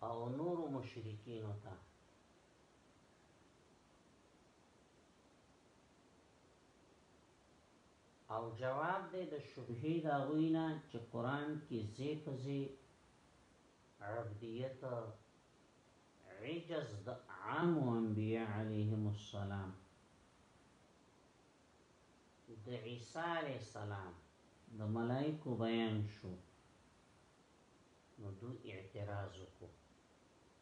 او نور مشرکین ته او جواب دی د شبهې د هغوی نه چې قرآن کې ځای په ځای عبدیت عجز د عامو انبیاء علیهم السلام د عیسی علیه السلام د ملائکو بیان شو نو دوی اعتراض وکړو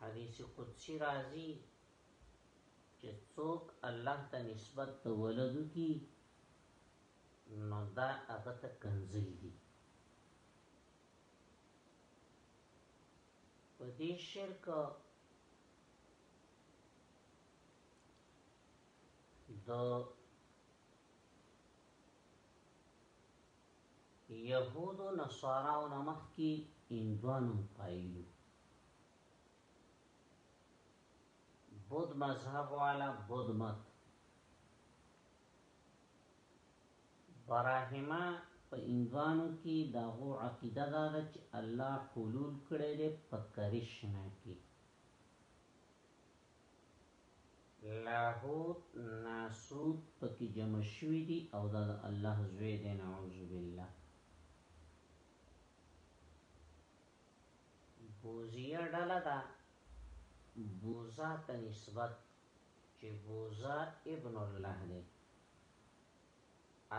حدیث قدسی راځي چې څوک الله ته نسبت د ولد کی نو دا هغه ته کنزل دي په دې شرک د یهودو نصاراو نه مخکې هندوان هم قایلو بود مذهب والا بود مت براهما په هندوانو کې داغو عقیده دا ده چې الله حلول کړی دی په کرشنا کې لاهوت ناسوت پکې جمع شوي دي او دا د الله زوی دی نعوذ بالله بوزیه ډله ده بوزا ته نسبت چې بوزا ابن الله دی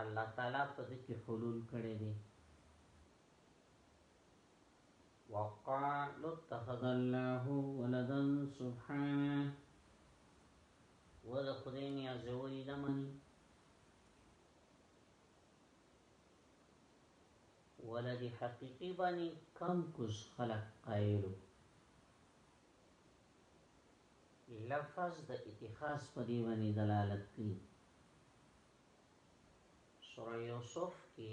الله تعالی په دې کې حلول کړی دی وقال اتخذ الله ولدا سبحانه ول خدای نه ازولی لمنی ولدی حقیقی باندې کم کوس خلق قائلو لفظ د اتخاذ په دی باندې دلالت کوي سورہ یوسف کې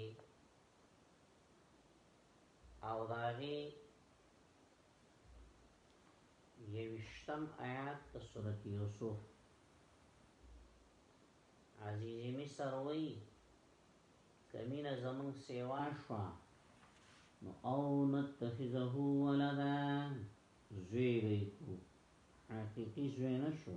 او داغي یوشتم آیات د سورت یوسف عزیز مصر وی کمینه زمون سیوا شوا نو او نتخذه ولدا زوی بیکو حقیقی زوی نشو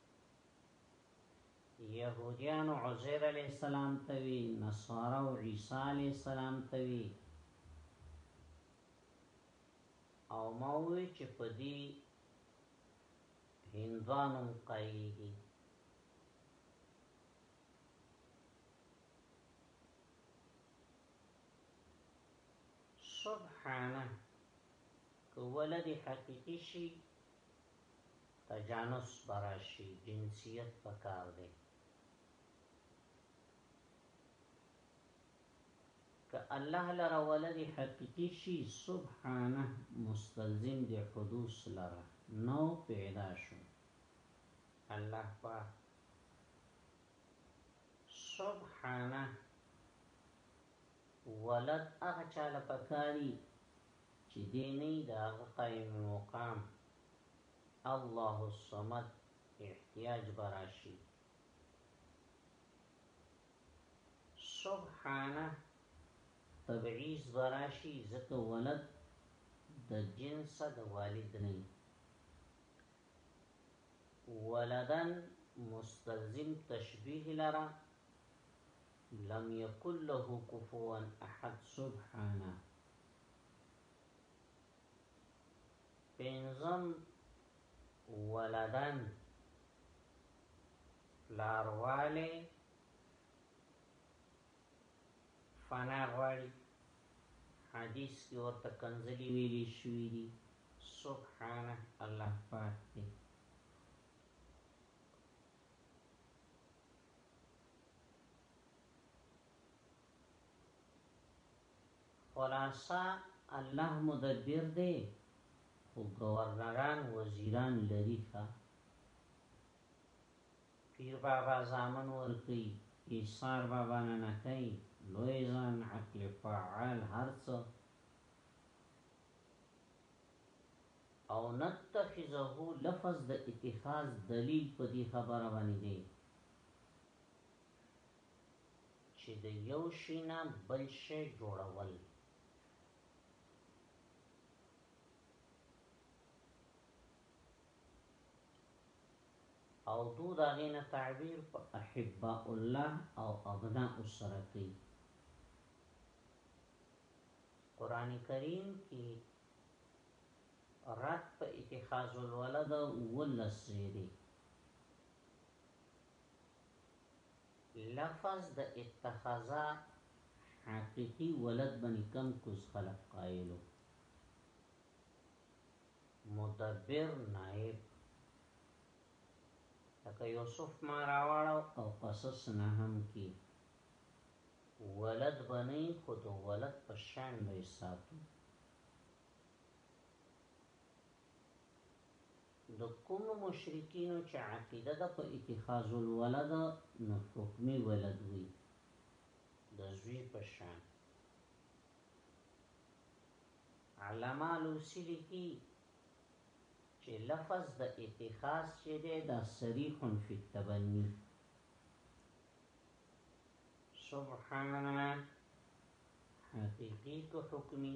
يهوديان عزير عليه السلام توي نصارا او عيسى عليه السلام توي او ماوي چې په دې هندوانو قایدي سبحانه که ولدی حقیقی شي تجانس به راشي جنسیت پکار دی که الله لره ولدی حقیقی شي سبحانه مستلزم دی حدوث لره نو پیدا شو الله پاک سبحانه ولد هغه چاله پکاري چی دی نه د هغه قایم مقام الله الصمد احتیاج به راشی سبحانه تبعیض به راشی ځکه ولد د جنس د والد نه ولدن مستلزم تشبیه لرا لم یکن له کفوا احد سبحانه پینزم ولدن لارواله فنا غواړي حدیث کې ورته کنځلي ویلي شوې دي سبحانه الله پاک دی خلاصه الله مدبر دی خو ګورنران وزیران لری ښه پیر بابا زامن ورکی ایثار بابا ننکی لوی ځان عقل فعال هرڅ او نتخذه لفظ د اتخاذ دلیل په دې خبره باندې دی چی د یو شی نه بل شی جوړول. او دو د هغی نه تعبیر په احباء الله او ابناء سره کوي. قرآن کریم کی رد په اتخاذ الولد اوولس ځای دی. لفظ د اتخذ حقیقی ولد بنی کم کوز خلق قایلو مدبر نائب لکه یوسف ما راواړو او قصص نه هم کی ولد بنی خود ولد پشان به ساتو د کومو مشرکینو چې عقیده ده په اتخاذ الولد نو حکمي ولد وي د زوی په شان علما لوسی لیکي چې لفظ د اتخاذ چې ده دا صریح فی التبنی سبحانه حقیقی که حکمی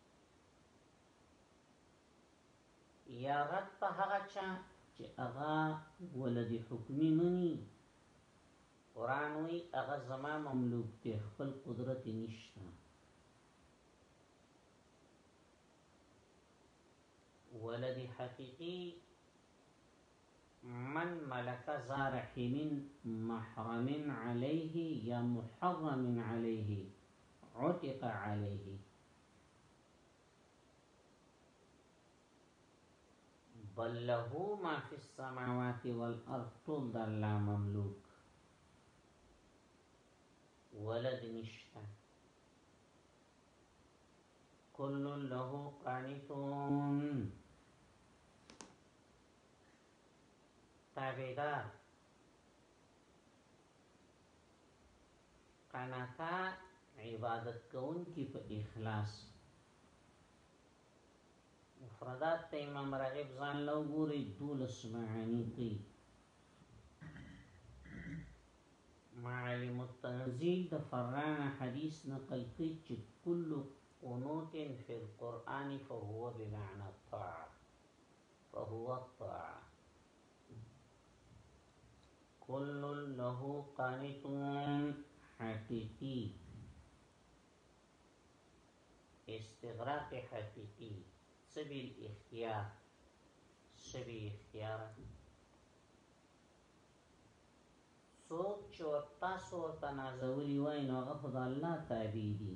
یا رد په هغه چا چې هغه ولدي حکمي مني قرآن وی هغه زما مملوک دی خپل قدرت نشته ولد حقیقی من ملک زارحم محرم علیه یا محرم علیه عتق علیه بل له ما في السماوات والأرض تضل لا مملوك ولد نشتا كل له قانتون تابعدار قناطه عبادت کوونکي په اخلاص مفردات ته امام راغب ځان له وګوري دولس معانی کوي معالم التنزيل د فرعان حدیث نقل کوي چې کل قنوت فی القرآن فهو بمعنى الطاعه فهو الطاعه کل له قانتون حقیقی استغراق حقیقی سبیل اختیار سبی اختیار سوک چو تاسو تنازولی وای نو اخد الله تابی دی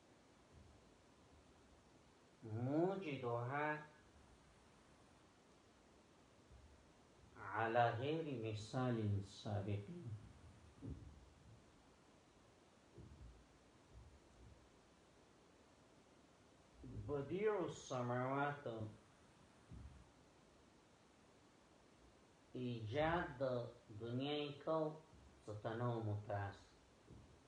موجدها على غير مثال سابق بديع السماوات ایجاد د دنیای کو ستنو متاس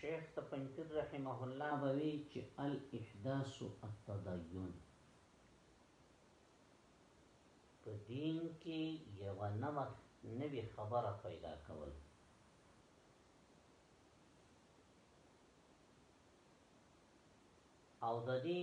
شیخ تپنکر رحمه الله به وی چی الاحداث التدین په دین کی یوه نوښت نوی خبره پیدا کول او د دې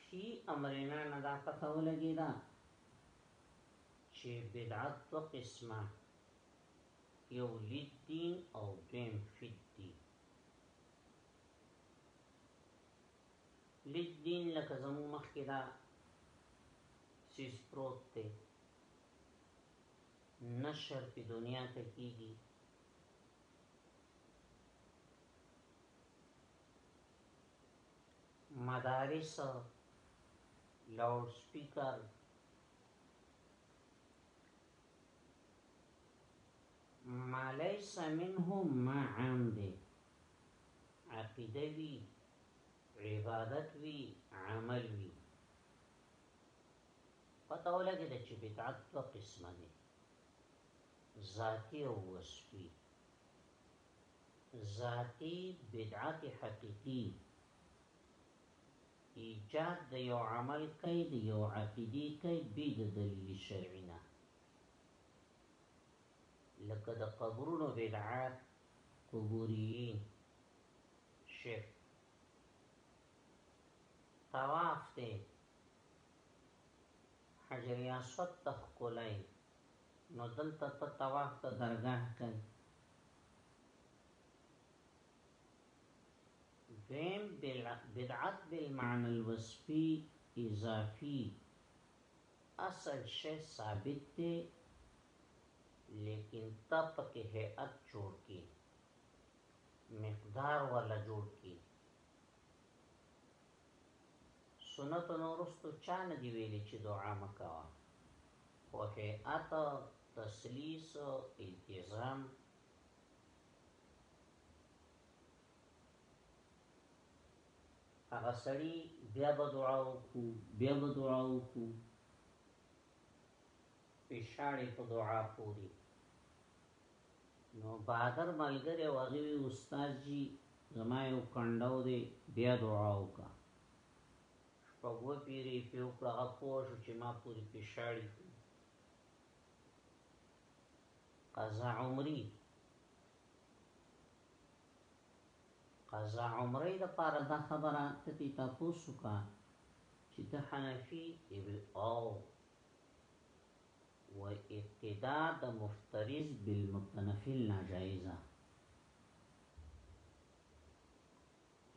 ښي امرنا نه دا پته ولګیده چی بدعت دوه قسمه یو للدین او دویم فی الدین للدین لکه زمو مخکې دا سیس پروت دی نشر په دنیا ته کیږي مدارس لاوډ سپیکر ما ليس منه ما عام دی عقیده وی عبادت وی عمل وی پته ولګی د چې بدعت دو قسمه دی ذاتی او وصفی ذاتی بدعت حقیقی ایجاد د یو عمل کئی د یو عقیدی کئی بی د دلیل شرعینا لکه د قبرونو بدعات قبوریین شرک تواف ته حجر اسود تخکولای نو دلته ته طواف د درګاه کوي. دویم بدعت بالمعنی الوصفی اضافی اصل شی ثابت دی لیکن ته پکې هیئت جوړ کی مقدار ورله جوړ کی سنتو نه وروسته چا نه دي ویلي چې دعا مه کوه، خو هیئت، تثلیث، التزام، هغه سړی بیا به دعا وکړو بیا به دعا وکړو پښاړې په دعا پوری نو بهادر ملګری هغه وی استاد جی زما یو کنډو دی بیا دعا وکړه شپږو پیری په وکړه هغه پوه شو چې ما پوری پیشاړی کړ قضا عمری قضا عمری د پاره دا خبره ته تاسو کا چې ته حنفي او و اقتداء د مفترض بالمتنفل ناجائزه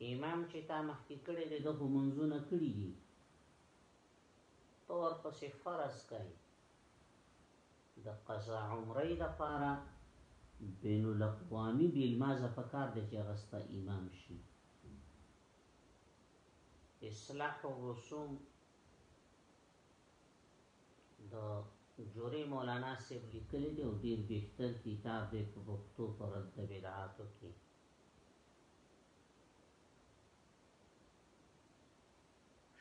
امام چې تا مخکې کړی دی د خو منځونه کړی دي تور پسې فرض کوي د قضا عمرې د پاره بین الاقوامی بیل مازه پکار د چې غستا امام شي اصلاح الرسوم د جوری مولانا صاحب لیکلی دی او ډیر بهتر کتاب دی په پښتو پر رد د بدعاتو کې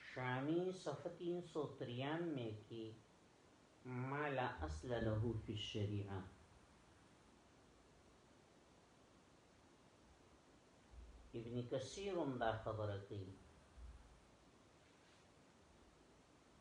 شامی صفحه 393 کې ما لا اصل له فی الشریعه ابن کثیر هم دا خبره کوي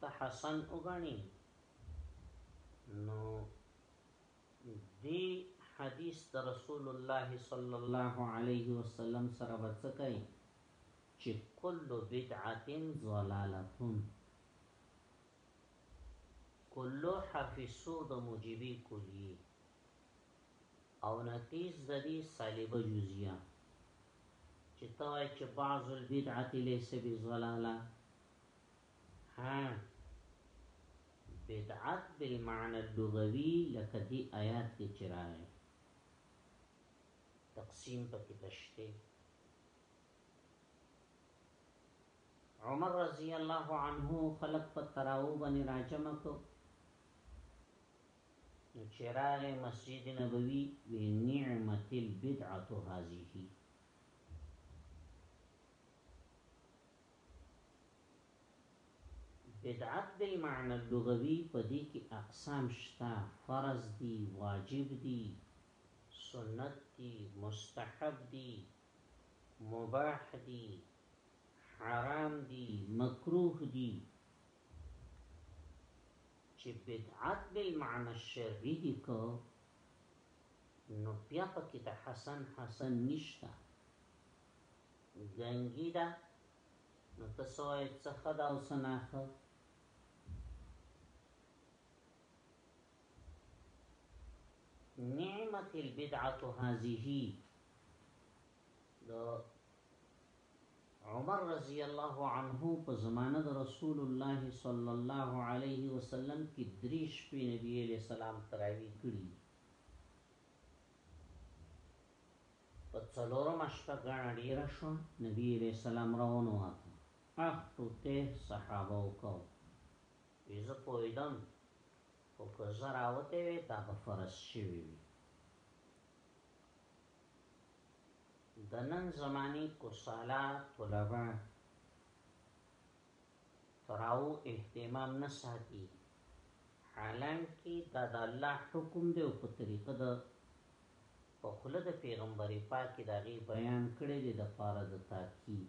ته حسن وګڼي نو دی حدیث د رسول الله صلی الله علیه وسلم سره بچکای چې کل بدعت ضلالتون کلو حفظو د موجبی کلیه او نقیض د دې سالبه جزیه چې ته وایې چې بعض البدعه ليس بضلاله ها بدعت بالمعنى اللغوي لکه دی آیات کې چرای تقسیم پکې تشته عمر رضی الله عنه خلق په تراو باندې راجمه کو نو چې راغې مسجد نبوي وی نعمت البدعه هذه بدعت بالمعنى اللغوي په دې کې اقسام شته فرض دي واجب دي سنت دي مستحب دي مباح دي حرام دي مکروه دي چی بدعت بالمعنی الشرعی دی که نو بیا پکی د حسن حسن نشته ګنګی ده نو ته څه وای څه ښه ده او څه ناښه نعمت البدعه هذه د عمر رضی الله عنه په زمانه د رسول الله صلی الله علیه وسلم کې درې شپې نبی علیه السلام تراوی کړي دي په څلورم شپه غاڼه ډیره شو نبی علیہ السلام راونو واته اختو ته صحابه وکاو ویزه پویدم او که زراوته وی دا به فرض شوی وی د نن زمانی کوسالا طلبه تراو اهتمام نه ساتي حالانکه دا د الله حکم دی او په طریقه د په خله د پیغمبري پاک دا غي بیان کړی دی د پاره د تاکید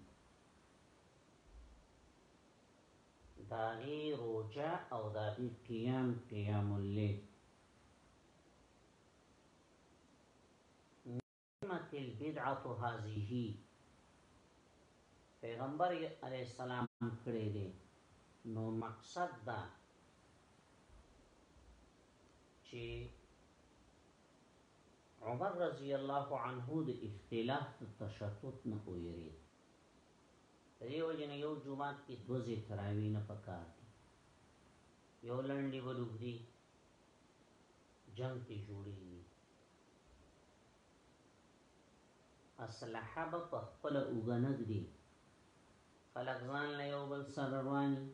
دا غي روجا او دا غي قیام قیام الليل نعمت البدعه هذه پیغمبر علی السلام کړی دی نو مقصد دا چې عمر رضی الله عنه د اختلاف د تشتت نه ویری دیو جن یو جمعات کې دوزې تراوی نه پکار دی یو لنډي ولوګدي جنګ پې جوړیږي اسلحه به په خپل اوګنګ دي خلک ځان له یو بل سره رواني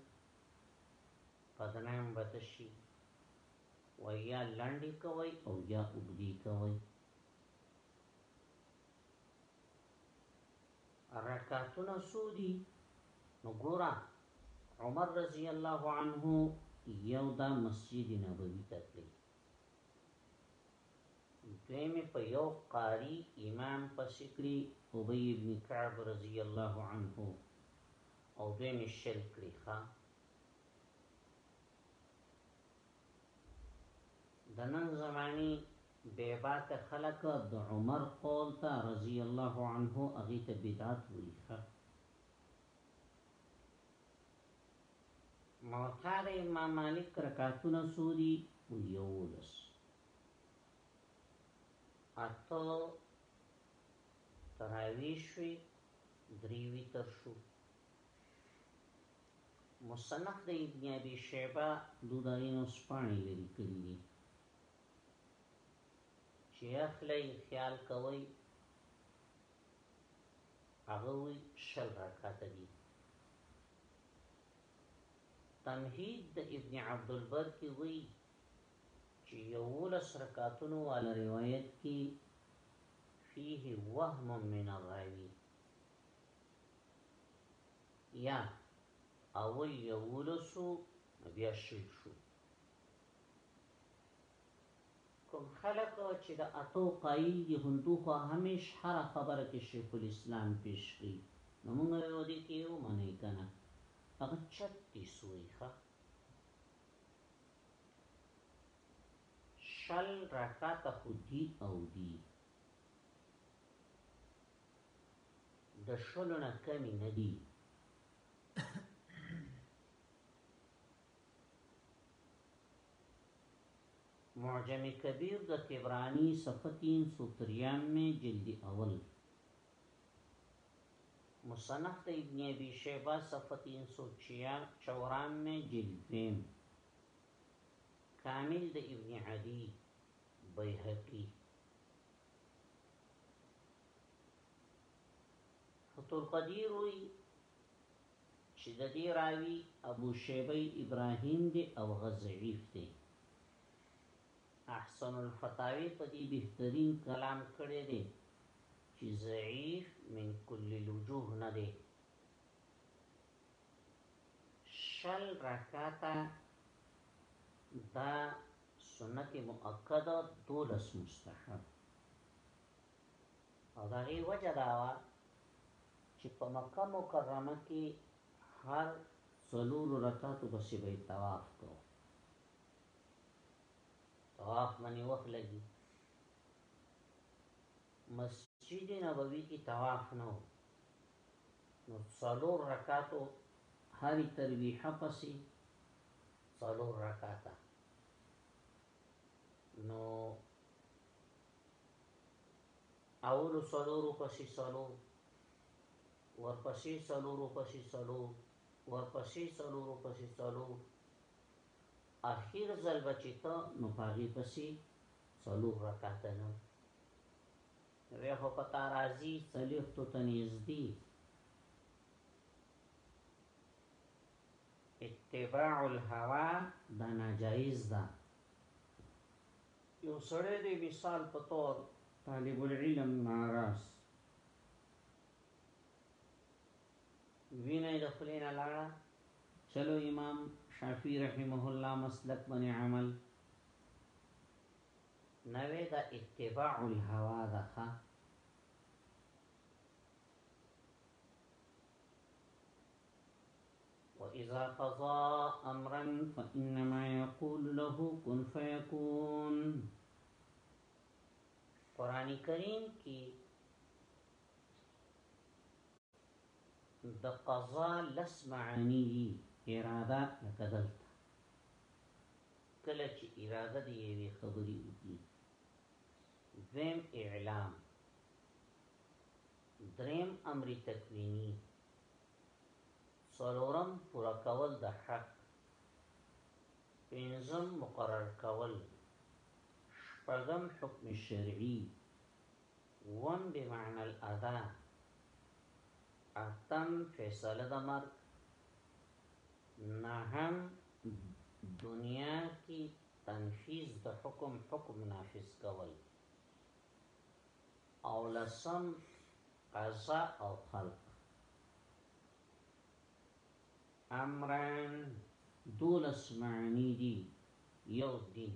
پدنام بتشي ویا لنډي کوي او یا وګدي کوي رکعتونه سو دي نو ګورا عمر رضی الله عنه یو دا مسجد نبوی ته کړی دویمه په یو قاری امام پسې کړی ابی ابن کعب رضی الله عنه او دویمه شل کړی ښا د نن زمانی بی باکه خلک د عمر قول ته رضی الله عنه هغی ته بدعت وایی ښه موطا د امام مالک رکعتونه څو دی وی یوولس اته تراویش وی دری ویتر شو مصنف د ابن ابي شيبه دوداينو سپاڼې لري کړي دي چې اخلئ خيال کوئ هغه وي شل رکعته دي تمهید د ابن عبد البر کې وی چې یولس رکعاتونو والا روایت کې فيه وهم من الراوی یا اول یولسو نو بیا شل شو کوم خلک چې د اتو قایل دي هندو خو همیش هر خبره کې شیخ الاسلام پیش کی نو موږ یو دي کې یو منی کنه هغه چت دي سوی ښه شل رکعت خو دی او دی د شلو نه کمی نه دی معجم کبیر د تبرانی صفحه 393 جلد اول مصنف د ابن ابي شيبه صفحه 394 جلد دویم کامل د ابن عدی بیهقی خطر پدی روی چې د دې راوی ابو شیبه ابراهیم دی او غزعیف دی احسن الفتاوی په دې بهترین کلام کړی دی چې ضعیف من کل الوجوه نه دی شل رکعاتا دا سنت مؤکد دولس مستحب او د هغې وجه دا وه چې په مکه مکرمه کې هر څلورو رکعاتو پسې به یې طواف کو طواف باندې وخت لګي مسجد نبوي کې طواف نه و نو څلور رکعاتو هرې ترویحه پسې څلور رکعاته نو اولو څلورو پسې څلور ورپسې څلورو پسې څلور ورپسې څلورو پسې څلور اخیر ځل بچی ته نو پاغي پسې څلور رکعات نه وی خو په تارازی څلور تو تنزدی اتباع الهوا دا ناجایز ده یو سړی دی مثال په طور. طالب العلم ناراض وینه یې د خولې نه لاړه چلو امام شافعي رحمه الله مسلک باندې عمل نوې دا اتباع الهوا ده واذا قضا امرا فانما يقول له كن فيكون قران کریم کې د قضا لس معنی دي اراده لکه دلته کله چې اراده دی یوې خبرې وکړي دویم اعلام دریم امر تکوینی څلورم پورا کول د حق پنځم مقرر کول شپږم حکم شرعي وم بمعنى الادا اتم فیصله د مرګ نهم دنیا کی تنفیذ د حکم حکم نافذ کول او لسم قضا او خلق امران دولس معنی دی یو دین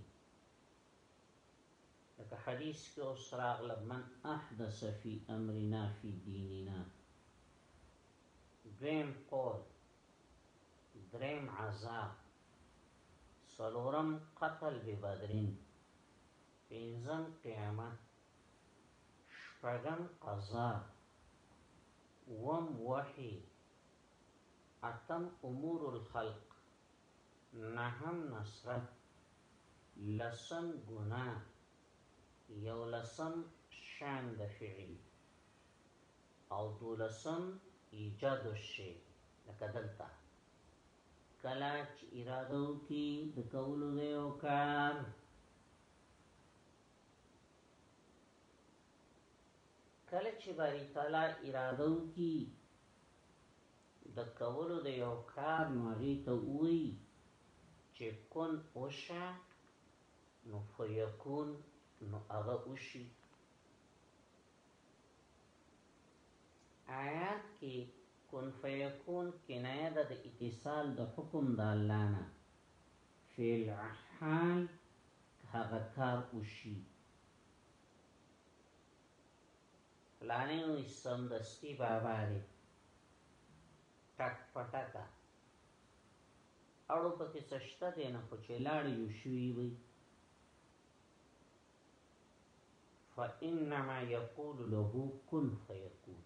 لکه حدیث کې اوس راغله من احدث فی امرنا فی دیننا دویم قول دریم عذاب سلورم قتل ببدرین پنځم قیامت شپږم عذاب اووم وحی اتم امور الخلق نهم نصرت لسم ګناه یولسم شان د فعل او دولسم ایجاد الشی لکه دلته کله چې اراده وکي د کولو دی او کار کله چې باری تعالی اراده وکي د کولو د یو کار نوغی ته وی چې کن اوشا نو فیکون نو هغه اوشي آیات کې کن فیکون کنایه ده د اتصال د حکم د الله نه فعل حال هغه کار وشي فلانه وي سمدستي بابا دی ټک پټکا اړو پکې سشته دی نه خو چې لاړ یو شوی وي فإنما يقول له كن فيكون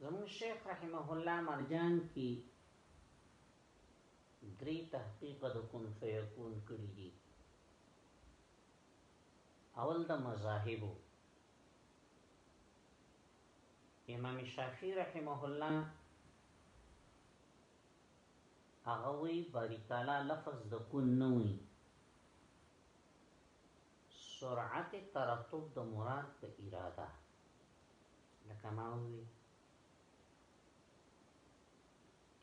زمون شیخ رحمه الله مرجان کی دری تحقیق د کن فیکون کړی دی اول د مذاهبو امام شافعی رحمه الله هغه وی باری تعالی لفظ د کن نوی سرعت ترتب د مراد په اراده لکه ما وی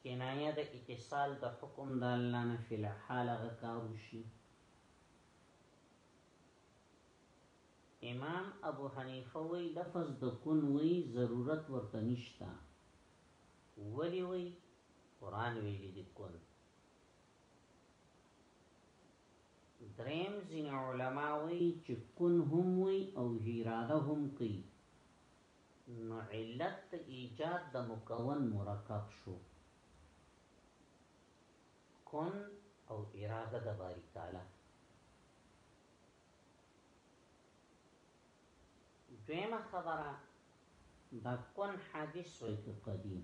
کنایه د اتصال د حکم د الله نه فی الحال غکارو شي امام ابو حنیفه وی لفظ د کن وی ضرورت ورته نشتا ولی وی قران ویلی دی کن دریم ځینې علما وایي چې کن هم وایي او هیراده هم کوي نو علت د ایجاد د مکون مرکب شو کن او اراده د باری تعالی دویمه خبره دا کن حدیث وی که قدیم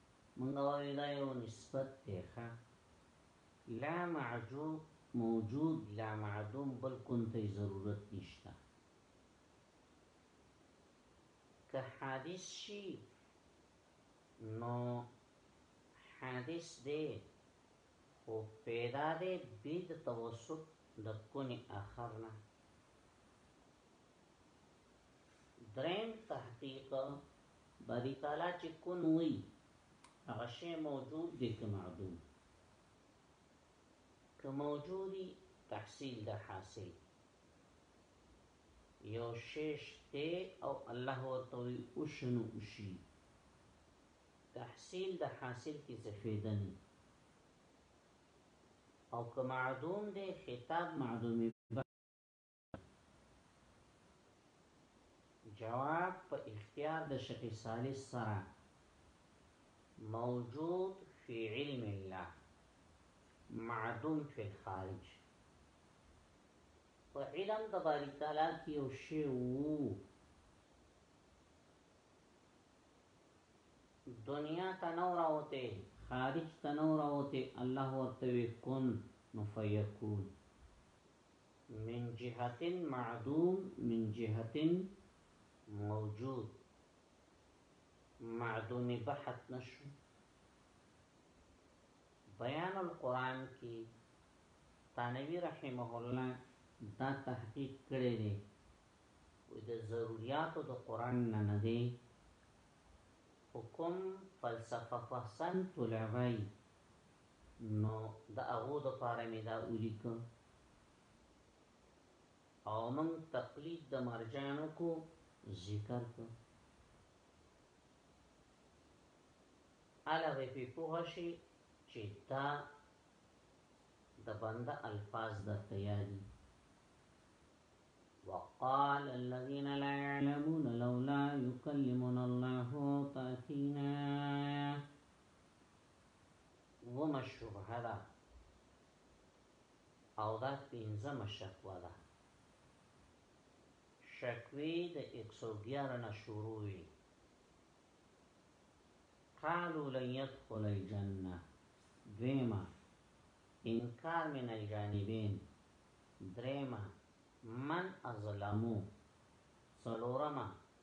مونږ وایو دا یو نسبت دی ښه لا معجوب موجود لا معدوم بل کون ته ضرورت نشته که حادث شي نو حادث دی خو پیدا دی بید توسط د کونی اخر نه دریم تحقیق باری تعالی چې کون وی هغه شی موجود دی که معدوم که موجودی تحصیل د حاصل یو شیش ته او الله ورتوی او شنو اوشی تحصیل د حاصل کی زفیدنی او که معدوم دی خطاب معدومی جواب په اختیار د شیخ صالح سره موجود فی علم الله معدوم فی الخارج په علم د باری تعالی کې یو شی وو دنیا ته نو راوته خارج ته نو راوته الله ورته کن نو فیکون من جهت معدوم من جهت موجود معدوم بحث نشو بیان القرآن کی تانوی رحمه الله دا تحقیق کړی دی و د ضرورياتو د قران نه نه دی حکم فلسفه فحسن طلبای نو د هغو لپاره مې دا ولیکه او موږ تقلید د مرجانو کو ذکر کو علاوه په پوه شي چې دا د بنده الفاظ د تیاری وقال الذين لا يعلمون لولا يكلمنا الله تأتينا اوومه شبهه ده او دا پنځمه شکوه ده شکوی د 111 نه شروع وي قالو لن يدخل الجنه دویمه انکار من الجانبین دریمه من ازلمو څلورمه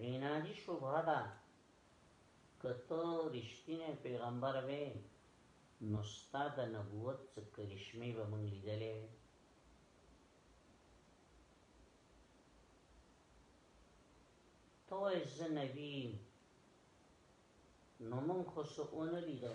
عنادي شبهه ده که ته رښتینی پیغمبر وې نو ستا د نبوت څه کرشمې به موږ لیدلې وې ته وایې زه نبي یم نو موږ خو څه ونه لیده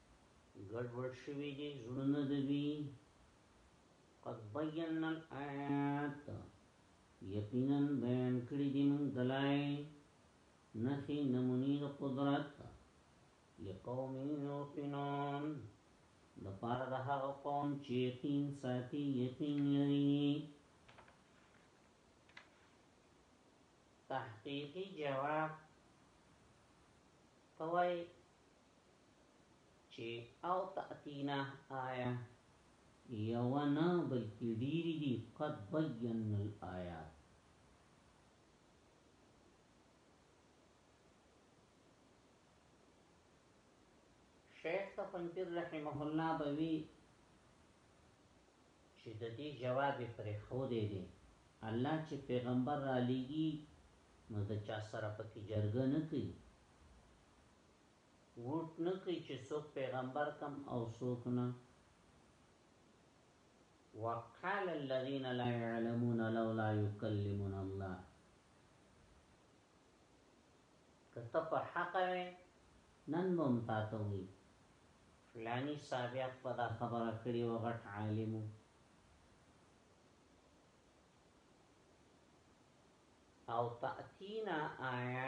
ګډوډ شوی دی زړونه د دوی قد بینا الآیات یقینا بیان کړی دی موږ دلای نخی نمونی د قدرت لقوم یوقنون د پاره د هغه قوم چې یقین ساتي یقین لري تحقیقی جواب توای چی او تأتینا آیه یوه نه بلکی ډیری دی قد بینا الآیات شیخ تفنپیر رحمه الله بوی چی د دی جواب پر خوده دی الله چی پیغمبر را لیگی نو د چا سره پکی جرګه نکی ووټ نه کوي چه څوک پیغمبر کم او څوک نه وقال الذين لا يعلمون لولا يكلمنا الله کته په حق وي نن بم تاته وي فلاني سابق په دا خبره کړی و غټ عالمو او تأتینا آیه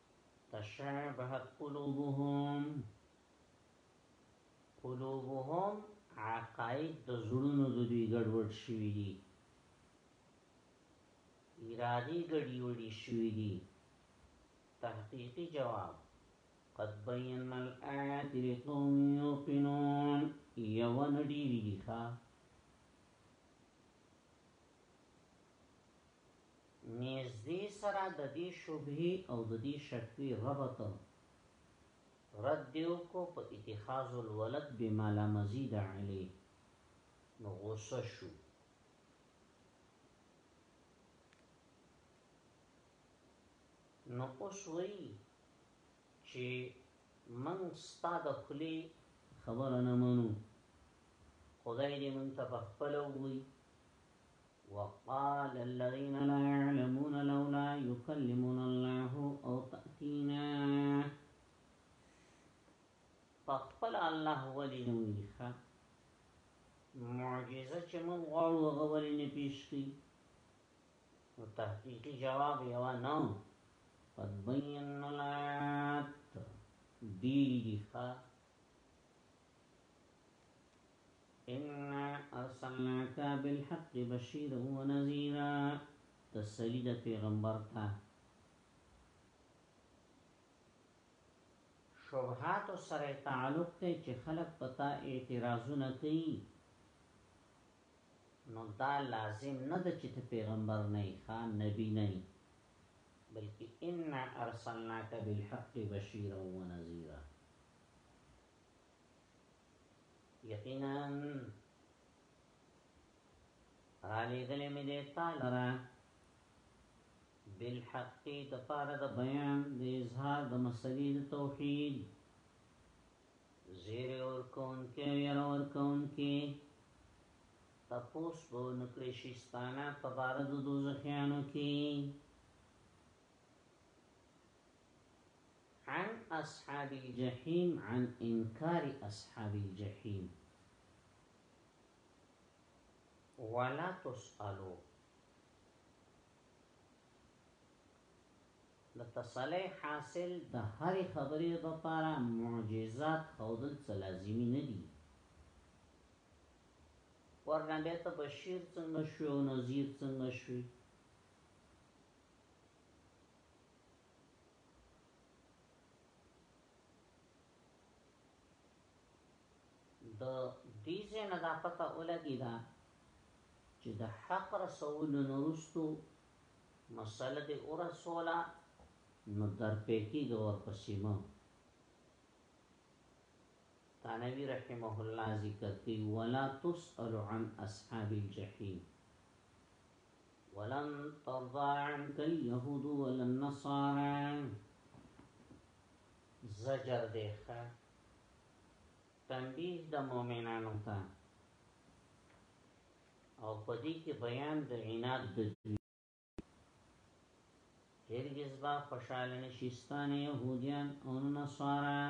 تشابهت قلوبهم قلوبهم عقائد د زړونو د دوی ګډوډ شوي دي ارادي ګډي وډي شوي دي تحقیقی جواب قد بین الآیات لقوم یوقنون یوان دیری دی خواه نېږدې سره د دې شبهې او د دې شکوې ربط رد دې وکړو په اتخاذ الولد بما لا مزيد عليه نو غوسه شو نو اوس وی چې من ستا د خلی خبره نه منو خدای دې مونږ ته په خپل وی وقال الذين لا يعلمون لولا يكلمون الله او تأتينا فخفل الله ولي نويخا معجزه چې موږ غواړو هغه ولې نه پیش کی نو تحقیقي جواب یو نه قد بينا الآيات دي دي ښا انا ارسلناک بالحق بشیرا ونذیرا تسلی د پیغمبر ته شبهات سره تعلق ته چې خلق پتا اعتراضونه کوي نو دا لازم نه ده چې ته پیغمبر نه ښا نبی نه بلکې ان ارسلناک بالحق بشیرا ونذیرا یقینا را لېږلې مې دې تا لره بالحق د پاره د بیان د اظهار د مسلې د توحید زیر اور کون کې ير اور کون کې تپوس بو نکړې شستانه په بار د دوزخیانو کې عن اصحاب الجحیم عن انکار اصحاب الجحیم ولا تسألو د تصلی حاصل د هر خبرې د پاره معجزات خودل څه لازمی نه دي ورنه به ته بشیر څنګه شو او نذیر څنګه شوی د دې ځنه دا پته ولګی دا چې د حق رسول نورستو مسله د اور رسوله نو در پېکی د اور پسیمه تانوی رحمه الله ذکر کوي ولا تسأل عن اصحاب الجحیم ولن ترضى عنك اليهود ولا النصارى زجر دیخه تنبیه د مؤمنانو ته او پدې کې بیان د عناد د هرگز با خوشحال نشستان یهودیان او نصارا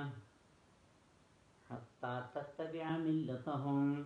حتی تتبع ملتهم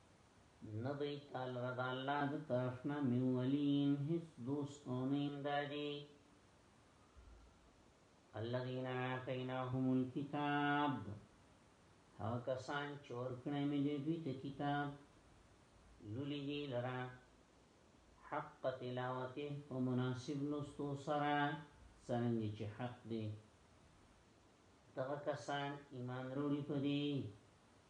نبی تعالی رضا الله د طرفنا میولین هیڅ دوست او نیندادی الذين آتيناهم الكتاب هغه کسان چې ورکړې مې دې دوی ته کتاب لولي دې لرا حق تلاوته او مناسب لوستو سره څنګه چې حق دې دغه کسان ایمان وروړي په دې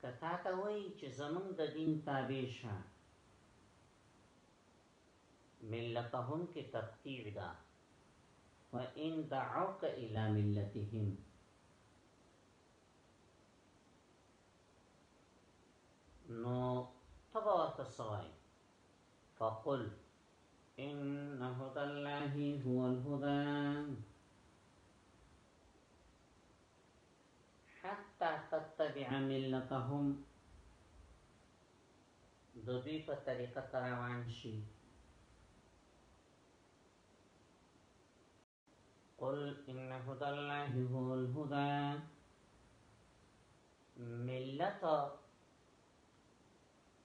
که تاته وایی چه زمونږ د دین تابع شه ملتهم کی تقطیع ده وان دعوک الی ملتهم نو ته به ورته څه وایې فقل ان هدی الله هو الهدی حتى تتبع ملتهم دوی په روانشي قل إن هدى الله هو الهدى ملت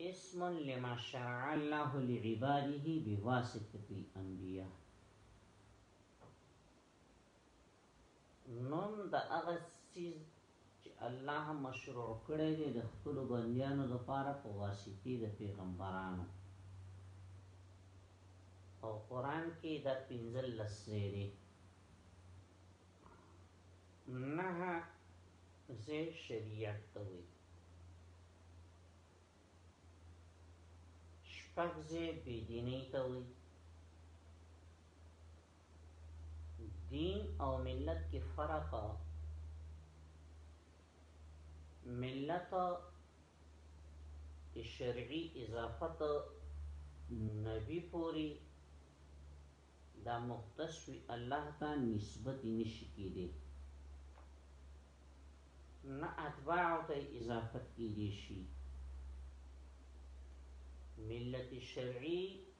اسم لما شرع الله لعباده بواسطه الانبياء نوم د هغه څیز چې الله مشروع کړی دی د خپل بندیانو لپاره په واسطه د پیغمبرانو او قران کې دا پنځل لسې دي نه زه شریعت ته وي شپږ زه بيدیني ته وي دین او ملت کې فرق ملت کې شرعي اضافت نبی پوری دا مختص وی الله ته نسبت نشي کېدی نه اتباع ته اضافت کېدی شي ملت شرعي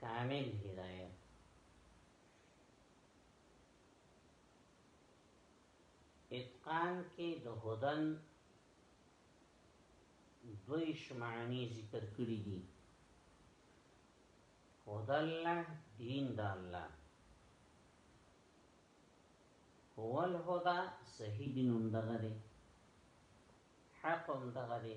کامل هدایت اتقان کې د هدن دوی شمعانی ذکر کړی دي هدى الله دين دا الله هو الهدى صحیح دین هم دغه دی حق هم دغه دی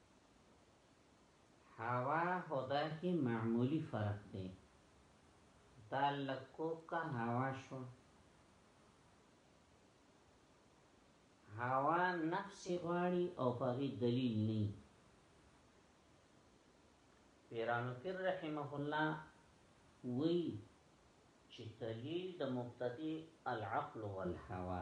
هوا خدا کی معمولی فرق دی دا لک کوکه هوا شو هوا نفس غواړي او پغی دلیل نه پیرانو پیر رحمه الله وی چې دلیل د مبتدی العقل والهوا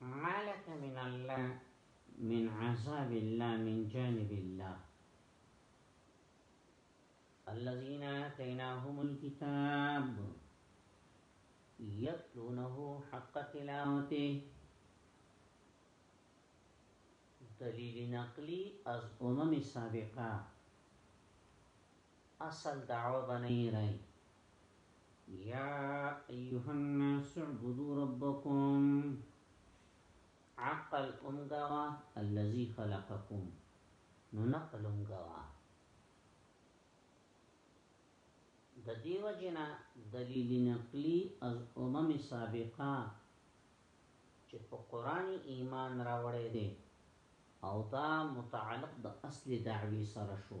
ما لك من الله من عذاب الله من جانب الله الذين آتيناهم الكتاب يتلونه حق تلاوته دلیل نقلی از امم سابقه اصل دعوه بنئی رئی یا ایوها الناس اعبدو ربکم عقل امگوا الذی خلقکم نو نقل امگوا د دیو جنا دلیل نقلی از امم سابقه چې په قران ایمان راوړې دي او دا متعلق د اصل دعوی سره شو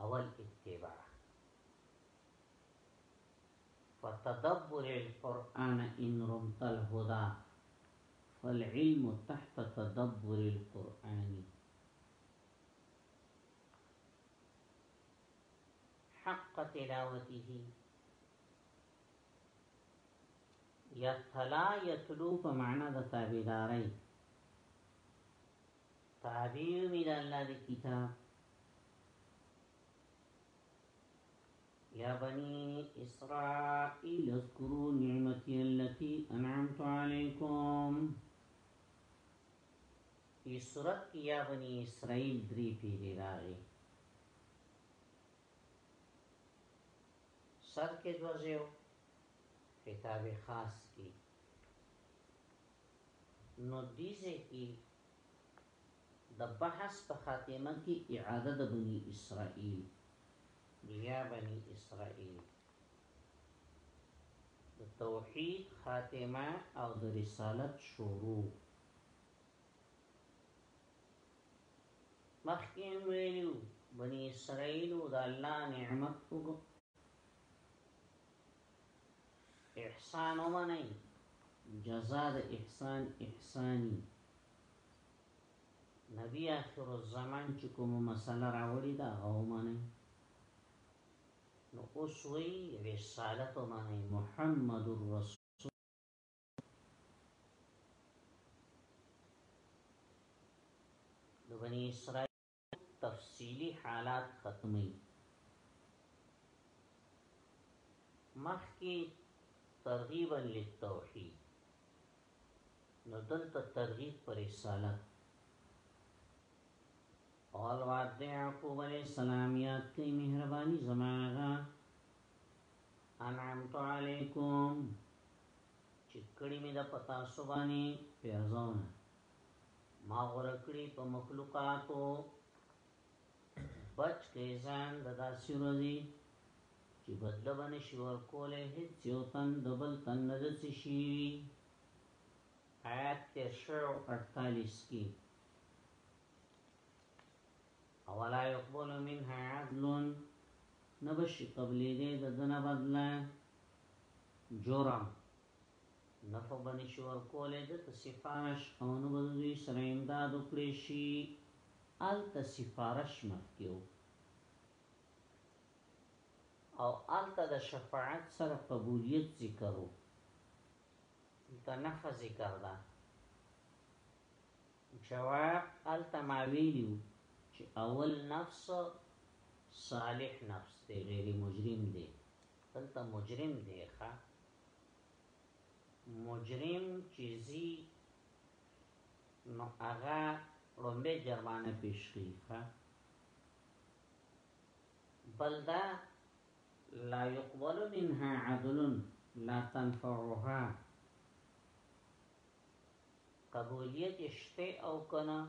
او الاتباع فتدبر القرآن إن رمت الهدى فالعلم تحت تدبر القرآن حق تلاوته يتلا يتلو په ذا د تعبیر می د الله د کتاب یا بنی اسرائیل اذکروا نعمتی التي انعمت علیکم ای صورت کی یا بنی اسرائیل دری پیری راغی سر کې دوزیو خطاب خاص کی نو دې ځای کې د بحث په خاتمه کې اعاده د بني اسرائیل یا بني اسرائیل د توحید خاتمه او د رسالت شروع مخکې ویلو بني اسرائیل د الله نعمت وګ احسان ومنئ جزاء د احسان احسانی نبی آخر الزمان چې کوم مسله راوړی دا او معنی نو اوس وی رسالت معنی محمد رسول د بنی اسرائیل تفصیلی حالات ختمی مخکی ترغیبا للتوحید نو دلته ترغیب پر رسالت اول وعد یعقوب علیہ السلام یاد کی مهربانی زماغا انعمت علیکم چې کړي مې د پتا سبانی پیرزونه ما غره کړی په مخلوقاتو بچ کې ځان د داسې ورځې چې بدل باندې شي ورکولې هیڅ یو تن د بل تن نه دسي شي آیات 348 کې اولا يقبل منها عدل نبش قبلې دې د دنه بدله جرم نه خو به نشي ورکولی ده ته سفارش او نه به دوی سره امداد وکړی شي هلته سفارش مخکې و او هلته د شفاعت سره قبولیت ذکر و دلته نفع ذکر ده جواب هلته ما ویلي چې اول نفس صالح نفس دی غیر مجرم دی دلته مجرم دی ښه مجرم چی زی نو اغا رنبه جرمانه پیش کی خوا بلدا لا يقبل منها عدل لا تنفعها قبولیت شته او کنه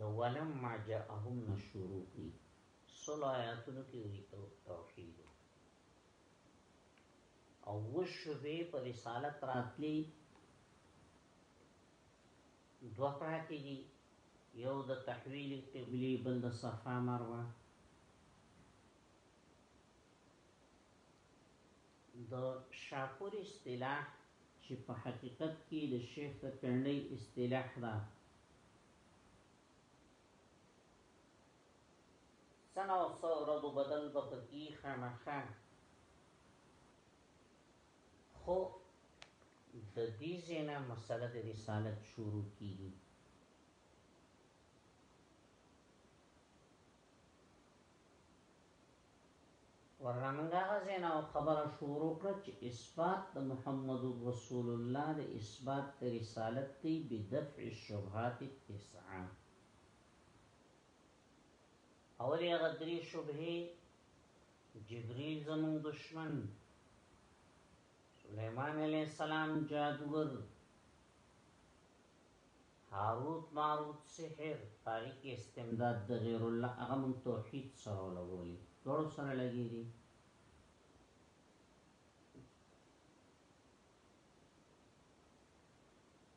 د ولم ما جاءهم نه شروع کی سل آیاتونو کې وی توحید او وشبه په رسالت راتلی دو پراتی دی یو د تحویل قبلی بل د صفا مروه د شاپور اصطلاح چې په حقیقت کې د شیخ د پنډۍ اصطلاح ده، څه نه او څه رد و بدل به په کې خامخا خو د دې ځای نه مسله د رسالت شروع کېږي. ورنه موږ هغه ځای نه خبره شروع کړه چې اثبات د محمد رسول الله د اثبات د رسالت دی بدفع الشبهات التسعه اولی هغه درې شبهې جبريل زمون دشمن سليمان عليه السلام جادوګر هاروت ماروت سحر طارق استمداد د غیر الله هغه مونږ توحید سره لګولی دواړو سره لګیږي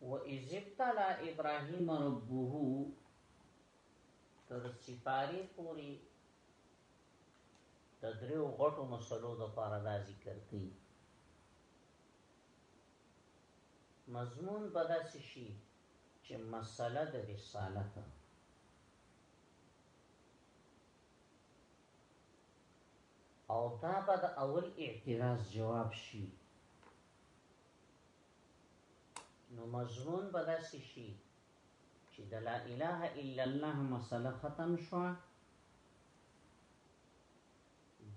و اذ ابتلا ابراهیم ربه تر سپاری پوری د دریو غټو مسلو د پاره دا ذکر کړي مضمون به داسې شي چې مسله د رسالت او دا به د اول اعتراض جواب شي نو مضمون به داسې شي چې د لا اله الا الله مسله ختم شوه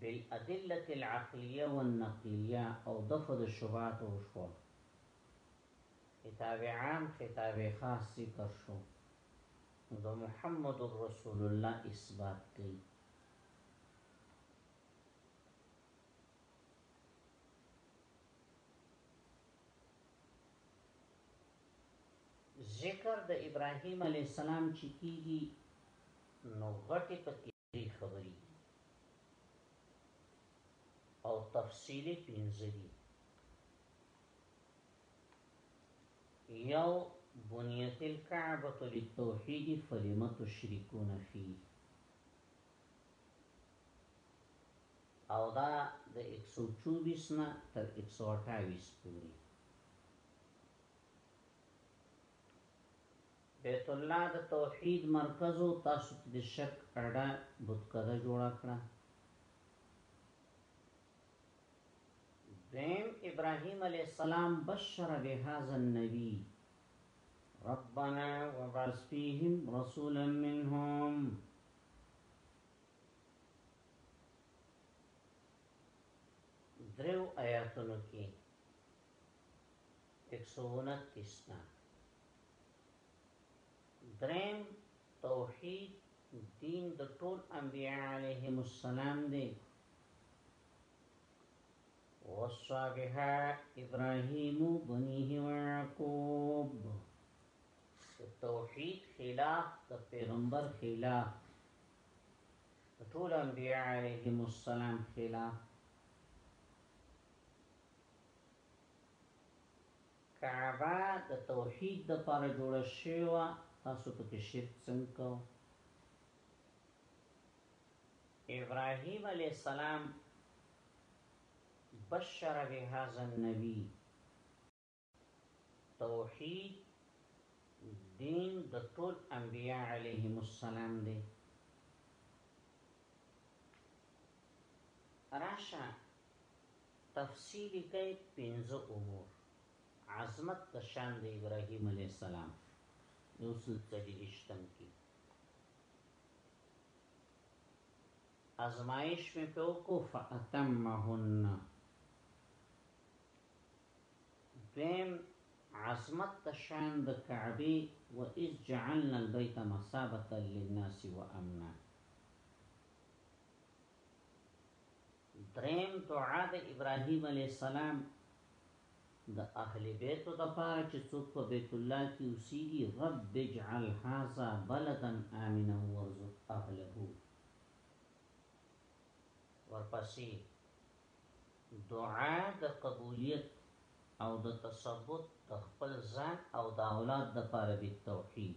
بالادلة العقلية والنقلية او دفع د شبهات وشو، خطاب عام خطاب خاص ذکر شو، نو د محمد رسول الله اثبات کوي. ذکر د ابراهيم عليه السلام چې کيږي نو غټې پکې. درې خبرې او تفصیلی پنځه دي یو بنیت الكعبة للتوحید فلم تشرکون فيه او دا د 124 نه تر 128 پورې بیت الله د توحید مرکز و تاسو ته د شک اډه بتکده جوړه کړه دویم ابراهیم علی السلام بشر بهذا النبی ربنا وبعث فيهم رسولا منهم دریو آیاتونو کې 129 نه دریم توحید دین د ټول انبیاء علیهم السلام دی وصى بها ابراهيم بنيه ويعقوب التوحيد خلاف د پیغمبر خلاف ټول انبیاء علیهم السلام خلاف کعبه د توحید لپاره جوړه شوی وه تاسو پکې شرک څنګه کاو ابراهیم علیه السلام بشر بهذا النبی توحید دین د ټول انبیاء علیهم السلام دی راشه تفصیل کئ پنځه امور عظمت د شان د ابراهیم علیه السلام یو سل څلویښتم کی ازمایش می په وکو فاتمهن دویم عظمت د شان د کعبه و اذ جعلنا البيت مثابه للناس وامنا دریم دعا د ابراهیم علیه السلام د اهل بیتو د پاره چې څوک په بیت الله کې اوسېږي رب اجعل هذا بلدا آمنا وارزق اهله ورپسې دعا د قبولیت او د تثبت د خپل ځان او د اولاد د پاره به توحید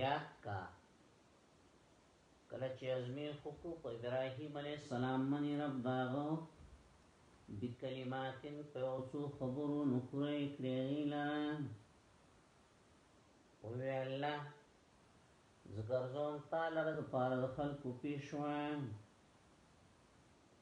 یاد کا کله چې ازمیر خو کو په ابراهیم علی السلام منی رب داغو بکلماتن په اوسو خبرو نکوره کړی لرا او وی الله زګرزون تعالی د پاره د خلکو پیښوان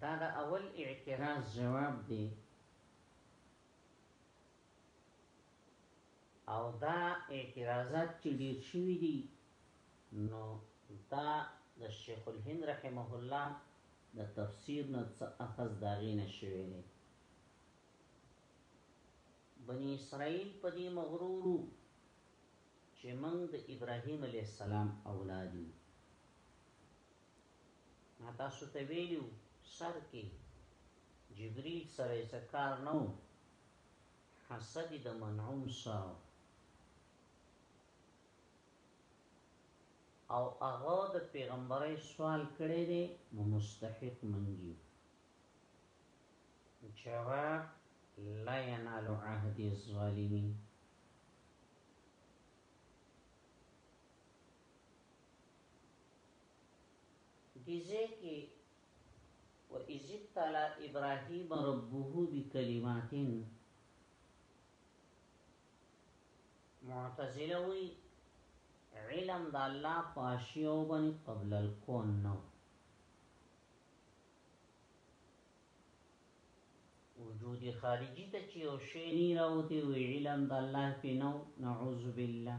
دا د اول اعتراض جواب دی او دا اعتراضات چې ډیر شوي دي نو دا د شیخ الهند رحمه الله د تفسیر نه څه اخذ داغې نه شوی دی بنی اسرائیل په دې مغرورو چې موږ د ابراهیم علی السلام اولاد یو ما تاسو ته ویلي وو سر کې جبریل سره یې څه کار نه و حسد یې د منعوم سره او هغه د پیغمبرۍ سوال کړی دی نو مستحق منګي جواب لا ينال عهد الظالمين دې ځای کې وَإِذِ ابْتَلَا إِبْرَاهِيمَ رَبُّهُ بِکَلِمَاتٍ معتزله وی علم د الله په اشیاء باندې قبل الکون نو وجود خارجي ته چې او شی نه راوتی وی علم د الله په نو نعوذ بالله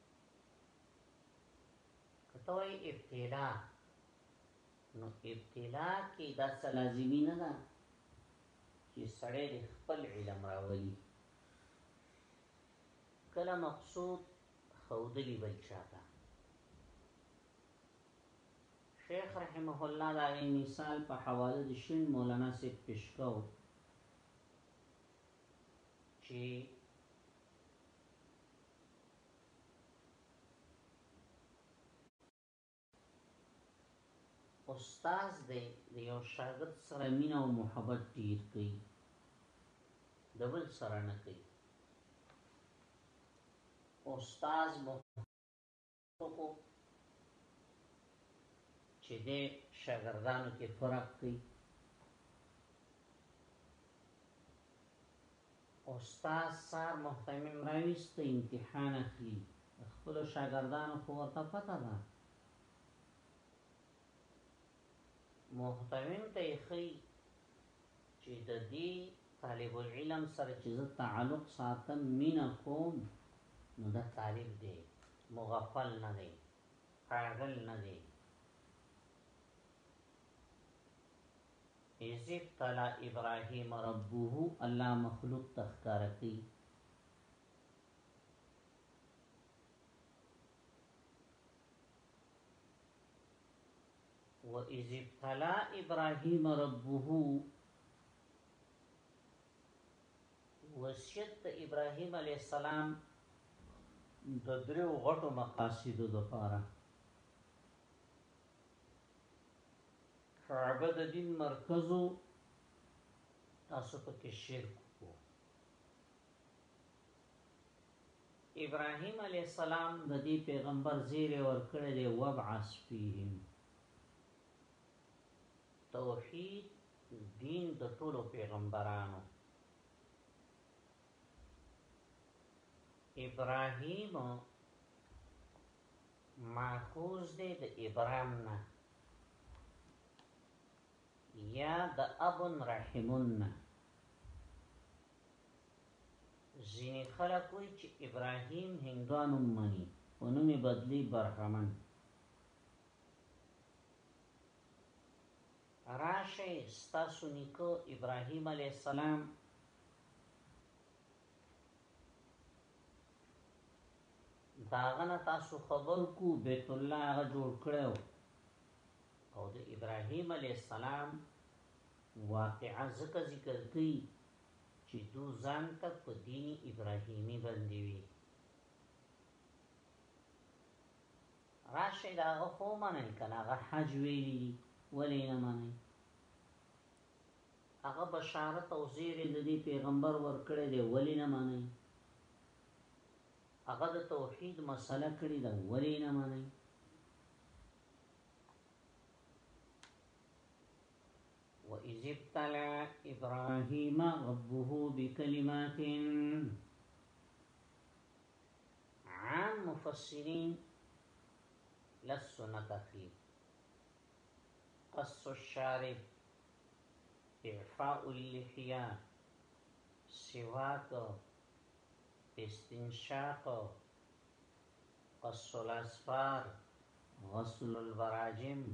کته وای ابتلا نو ابتلا کې دا څه لازمي نه ده چې سړی د خپل علم راولي کله مقصود خودلی بل چاته شیخ رحمه الله دا مثال په حواله د شین مولانا سي پښکاو چې استاد دی د یو شاګرد سره مینا او محبت ډیر کوي دبل سره نه کوي استاد مو وکړو چې د شاګردانو کې فرق کوي استاد سار محتمم راويست امتحان اخلي خپل شاګردانو خو ورته پته ده محتویم ته یې ښيي چې د دې طالب العلم سره چې زه تعلق ساتم، مینه کوم، نو دا طالب دی، مغفل نه دی، پاګل نه دی، اذ ابتلا ابراهیم ربه الله مخلوق ته ښکاره کوي و اذ ابتلا ابراهيم ربه وصیت ابراهيم عليه السلام د درو غټو مقاصدو لپاره کعبه د دین مرکزو تاسو پکې شرک کو ابراهیم علیه السلام د دې پیغمبر زیره ورکړی دی وبعث فیهم توحید دین د ټولو پیغمبرانو ابراهیم ماخوذ دی د ابرام نه یا د ابن رحمن نه ځینې خلک وایي چې ابراهیم هندوا نوم مني او نوم یې بدلی برهمن راشه ستاسو نیکو ابراهیم علیه السلام داغنه تاسو خبر کو بیت الله هغه جوړ کړو او د ابراهیم علیه السلام واقعه ځکه ذکر کوي چې دو ځان ته په دین ابراهیمی باندې وي راشي دا خو منه کنه هغه حج ویلی ولې نه منه هغه بشارت او زیره د دې پیغمبر ورکړې دی ولې نه منه هغه د توحید مسله کړې ده ولې نه منه وإذ ابتلى إبراهيم ربه بكلمات عام مفسرين لسنا تخليق قص الشارب إعفاء اللحية سواك استنشاق قص الأسفار غسل البراجم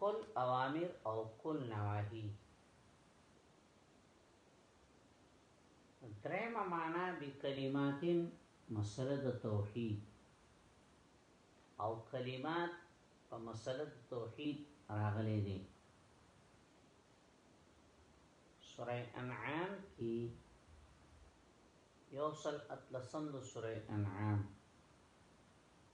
کل اوامر او کل نواهی درم معنا بکلمات مسله د توحید او کلمات په مسله د توحید راغلي دي سوره انعام کې یوصل اتلسم د سوره انعام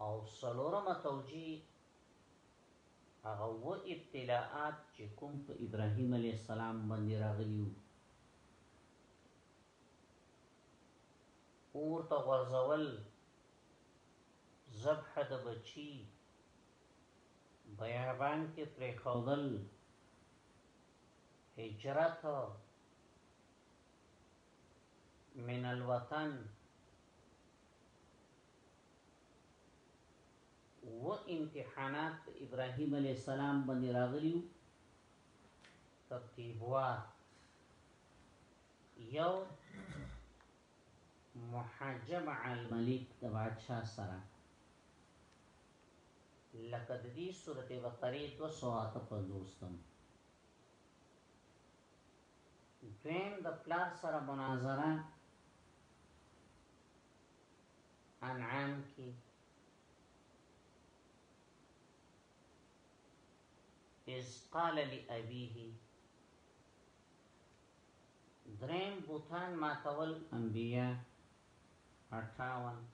او سلورمه توجیه هغه و ابتلاءات چې کوم په ابراهیم علی السلام باندې راغلیو اور ته غرزول ذبح د بچی بیابان کې پرې خودل هجرت من الوطن و امتحانات په ابراهيم عليه السلام باندې راغليو ترتيبوا یو محجب الملک د بادشاہ سره لکه د دې سورته بقره 253 تم دویم د پلار سره مناظره انعام کی از قال لأبیه درین بوتان ماتول انبیاء اٹھاون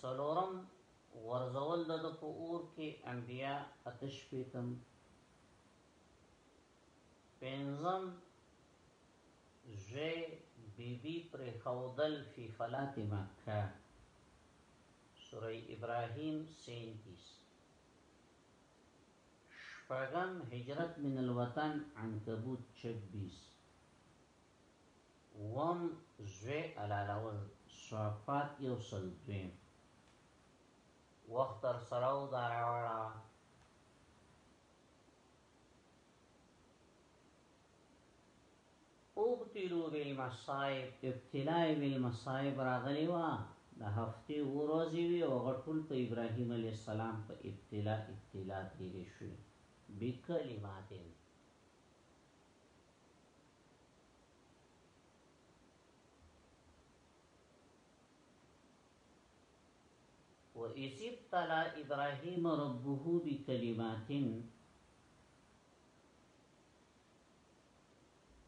سلورم ورزول دد پو اور کی انبیاء اتشپیتم پنځم زوی بی بی پرېښودل فی فلات مکه سوره ابراهیم 37 شپږم هجرت من الوطن عنکبوت 26 وم زوی علالول صفات یو سل دویم وختر سراو داراوړا ابتلو بالمصائب ابتلاء بالمصائب راغلی وا د هفته ورځې وی او غټول په ابراهيم عليه السلام په ابتلاء ابتلاء تیر شو بکلمات وإذ ابتلى إبراهيم ربه بكلمات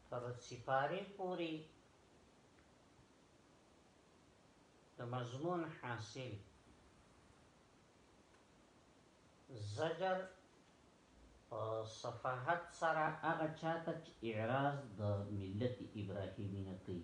تر سپاره پوری د مضمون حاصل زجر په صفحات سره هغه چاته اعراض د ملت ابراهیمی نه کوي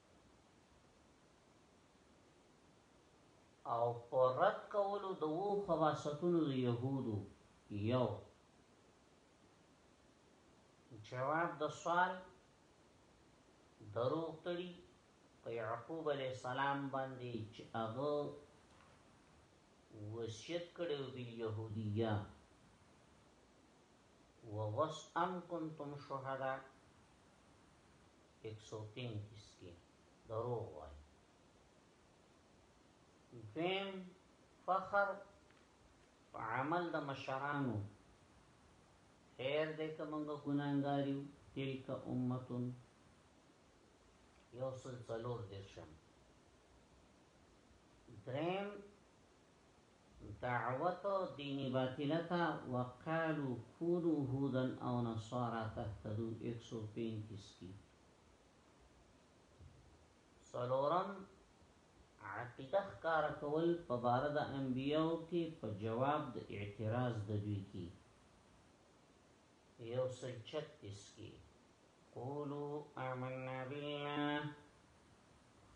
او پر رد کولو د وو خباستونو د يهودو یو جواب د سوال دروغ تړي په يعقوب عليه السلام باندې چې هغه وصیت کړو بل يهوديه ووس ام کنتم شهدا ایک سو تینتیس کی دروغ وای دویم فخر عمل د مشرانو خیر دې کومګ ګناګاریو تلک امتون یو سل څلور درشم دریم دعوت دینی باطله ته وقالو کونو هودا او نصارا تهتدو ایک سو پینتیس کی څلورم عقیده ښکار کول په بار د انبیاو کې په جواب د اعتراض د دوی کې یو سل چتیس کی قولو آمنا بالله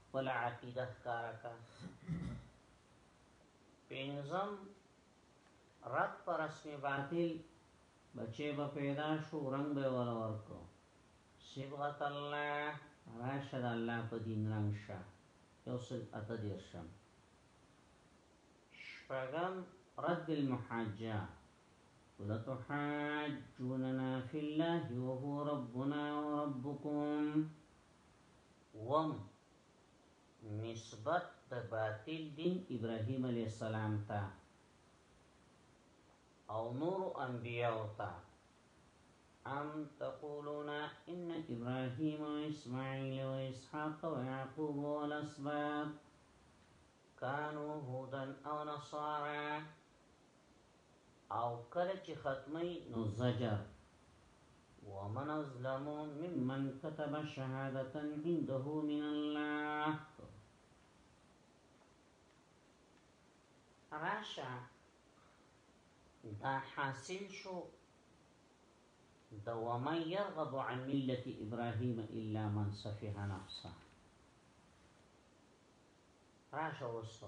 خپل عقیده ښکارا کا پینزم رد پر رسم باطل بچه با پیدا شو رنگ بے والا ورکو صبغت اللہ راشد اللہ پا دین رنگ شا یوصل اتا دیر شم شپگم رد المحاجہ ولتحاجوننا فی اللہ وهو ربنا وربکم وم نسبت د باطل دین ابراهیم علیه السلام ته او نور انبیاء ته أم تقولون إن إبراهيم وإسماعيل وإسحاق ويعقوب والأسباب كانوا هودا أو نصارى أو كلت ختمي نزجر ومن أظلم ممن كتب شهادة عنده من الله راشا دا حاصل شو ده يرغب عن ملة إبراهيم إلا من سفه نفسه راشا وصو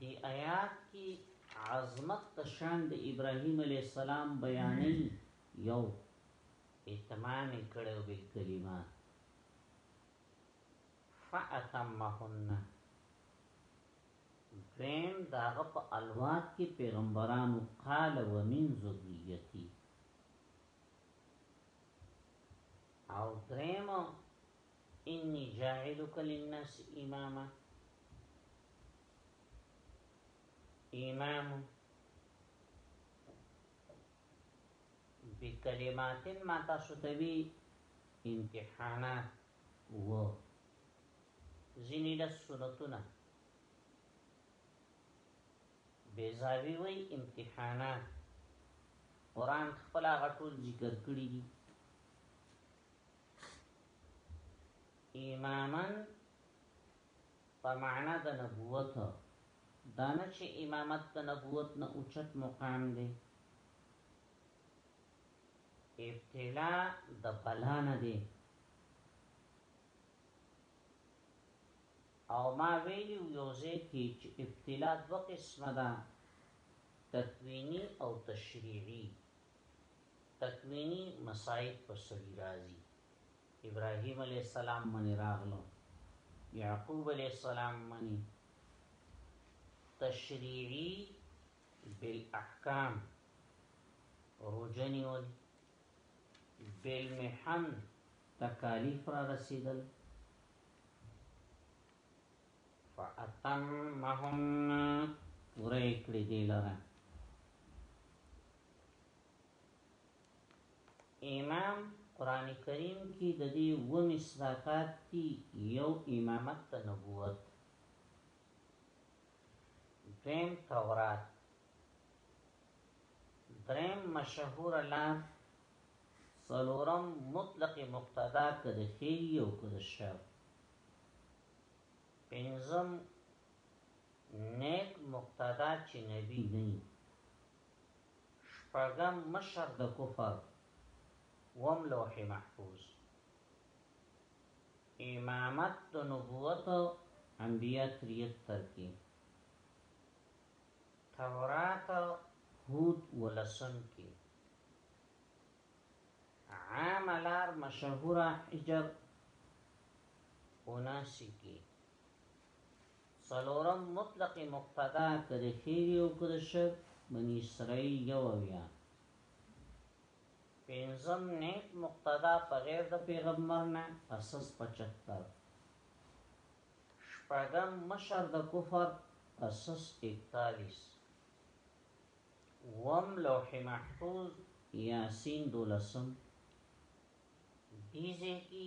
دی آیات کی عظمت تشان د ابراهیم علیه السلام بیانی یو اتمام کړو بل کلمات فاتمهن دویم داغه په الوات کې پیغمبرانو قال ومن ذریتی او دریم انی جاعلک للناس اماما امام بکلمات ما تاسو ته وی امتحانات و زینی د سنتونه بیزاوی وی امتحانات قران خپل غټول ذکر کړی دي اماما په معنا د نبوت دا نه چې امامت د نبوت نه اوچت مقام دی ابتلا د بلا نه دی او ما ویلیو یوزه کی چې ابتلا دو قسمه ده تکوینی او تشریعی تکوینی مساید په سړی راځی ابراهیم علیه السلام منی راغلو یعقوب علیه السلام منی تشریعی بالاحکام روجنی ول بالمحن تکالیف را رسیدل فاتمهن پوره کړی دی لره امام قران کریم کې د دې و مصداقات دي یو امامت ته نبوت دویم تورات دریم مشهور لاف سلورم مطلق مقتدا که د خیر یو که د شر پنځم نیک مقتدا چې نبی نه شپږم مشر د کفر وم لوح محفوظ امامت د نبوت انبیاء تریت ترکی تورات هود ولسم کی عام لار مشهوره حجر اوناسی کی څلورم مطلق مقتدا که د خیر او که د شر بنی اسرائیل یو اویا پنځم نیک مقتدا په غیر د پیغمبر نه اساس 75 شپږم مشر د کفر اساس 41 وم لوح محفوظ یاسین دولسم دیزه کی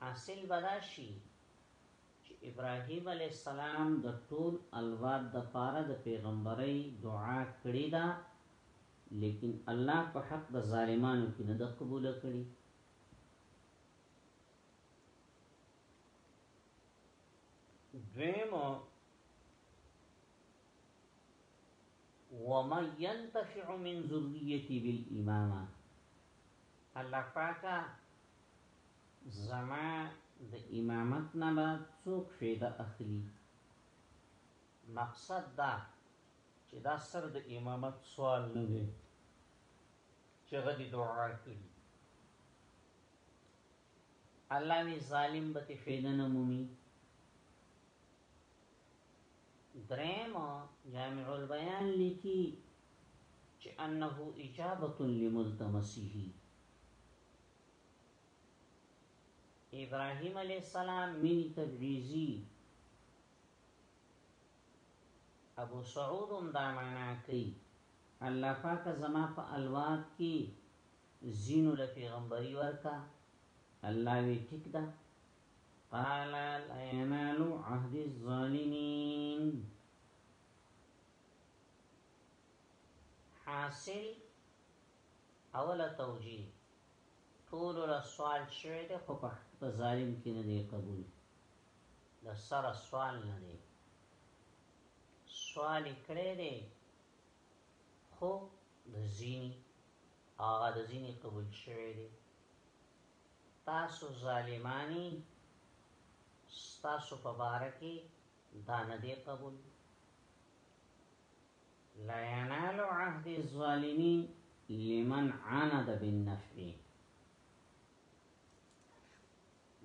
حاصل به دا شي چې ابراهیم علیه السلام د ټول الواد د پاره د پیغمبرۍ دعا کړې ده لیکن الله په حق د ظالمانو کې نه د قبول کړي دویم ومن ينتفع من ذريتي بالامامه الله پاکه زما د امامت نه به څوک فیده اخلي مقصد دا چې دا سر د امامت سوال نه دی چې غدي دعا کړي الله وی ظالم به فیده نه مومي دریم جامع البیان لیکي چې انه اجابه لملتمسه ابراهيم عليه السلام ميني تبريزي ابو سعود هم دا معنا کوي الله پاک زما په الواد کې زینو له پیغمبري ورکا الله وی ټیک ده قال لا ينال عهد الظالمين حاصل اوله توجیه ټول له سوال شوی دی خو په ظالم کې نه دی قبول د سره سوال نه دی سوال کړی دی خو د زینی هغه د زینی قبول شوی دی تاسو ظالمانی تاسو په بار کې دا نه دی قبول لا ينال عهد الظالمين لمن عاند بالنفع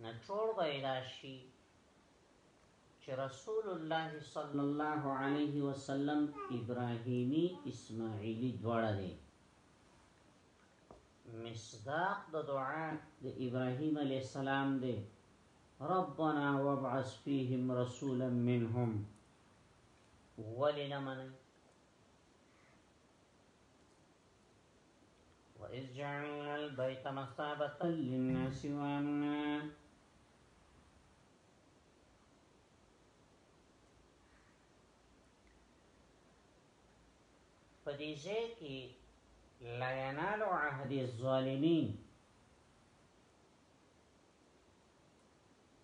نچوړ بيداشي چې رسول الله صلی الله علیه وسلم ابراهیمی اسماعیلی دواړه دي مصداق د دعا د ابراهیم علی السلام دی ربنا وابعث فيهم رسولا منهم ولنمن وإذ جعلنا البيت مثابة للناس وأمنا پدیزه کی لا عهد الظالمین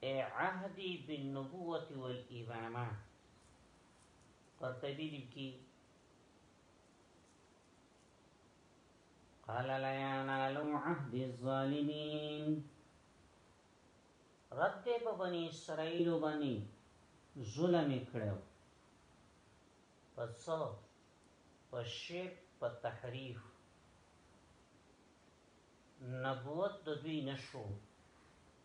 ای عهدی بالنبوة والامامه قرطبی لکی قال لا ينال عهد الظالمين رد په بني اسرائيل باندې ظلم کړو پس په شرک په تحریف نبوت د دوی نشو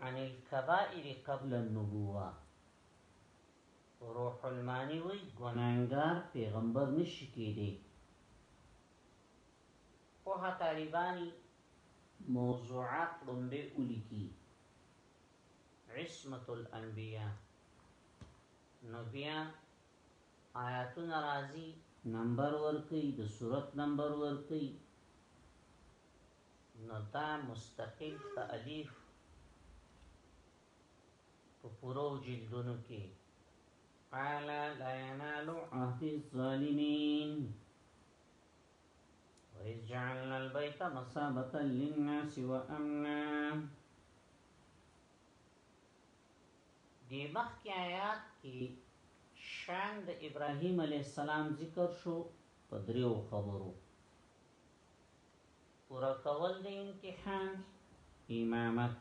عن الكبائر قبل النبوه روح المانی وی گناهګار پیغمبر نشی کېدی په طالبانی موضوعات لومبه ولیکي عصمت الانبیاء نو بیا آیاتونه راځي نمبر ورکي د صورت نمبر ورکي نو دا مستقل تألیف په پورو جلدونو کې قال لا ينال عهد الظالمين وإذ جعلنا البيت مصابة للناس وأمنا دی مخی آیات کی شان د ابراهیم علیه السلام ذکر شو په دریو خبرو پورا کول د امتحان امامت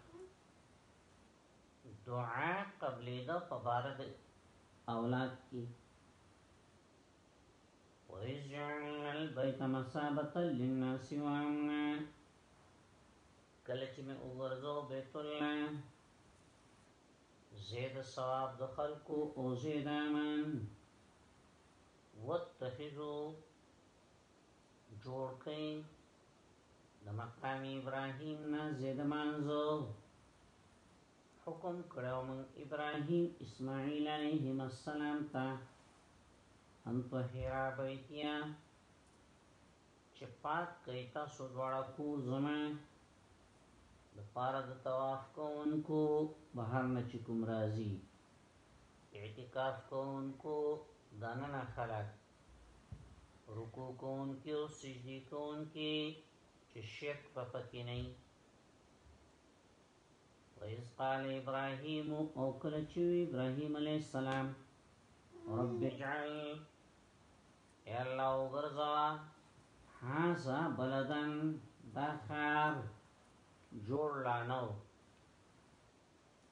دعا قبل دا پبارد اولاد کی وَإِذْ جَعَلْنَا الْبَيْتَ مَثَابَةً لِلنَّاسِ وَأَمْنًا کله چې مې وګرځاو بیت الله زید ثواب د خلکو او زید امان واتخذو جوړ کړي د مقام ابراهيم نه زید مانزو حکم کړو من ابراهيم اسماعيل عليهم السلام ته ان طهرا بیتیا چې پاک کوي تاسو دواړه کو زما د پاره د طواف کوونکو بهر نه چې کوم راځي اعتکاف کوونکو دننه خلک رکو کون کې او سجدي کون کې چې شرک په پکې نه ویز قال ابراهیم او کله چې ابراهیم علی السلام رب اجعل یا الله وګرځا هاذا بلدن دا خار جوړ لانو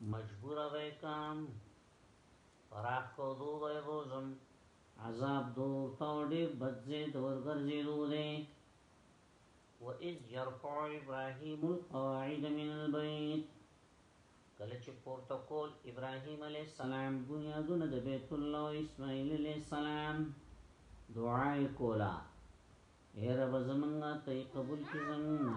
مجبور به کام پراخ کو دو به بوزم عذاب دور تاو ډیر بدزی دور گرزی دو دی و از یرفع ابراهیم القواعد من البیت کله چې پورته کول ابراهیم علی السلام بنیادونه د بیت الله او اسماعیل علی السلام دعای کولا اے رب زمنګا ته قبول کی زمنګا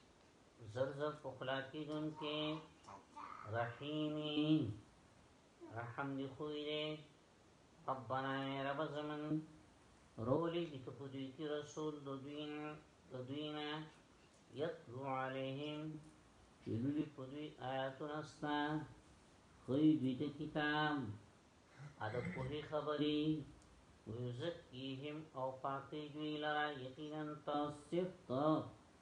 زرزر پخلا کی دن کے رحیمی رحم دی خوی دے ربنا رب زمن رولی کی تخدوی کی رسول ددوین ددوین یتلو علیہم چلولی پدوی آیاتون استا خوی دویت کتاب ادب کوئی خبری ویزکیهم او پاکی دوی لرا یقینا تصفت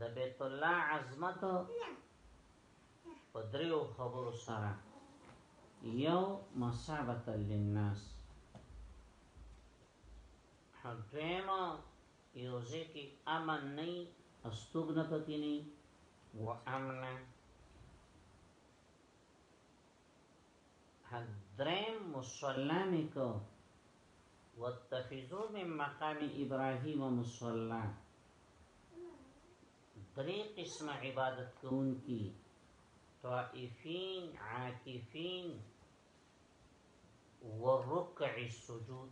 د بیت الله عظمت په دریو خبرو سره یو مصابت للناس حدویما یو ځکه امن نه استوګنه پکې نه و امنه حدرم مسلمی که واتخذوا من مقام ابراهيم مصلا طريق اسم عبادة کون طائفين عاكفين والركع السجود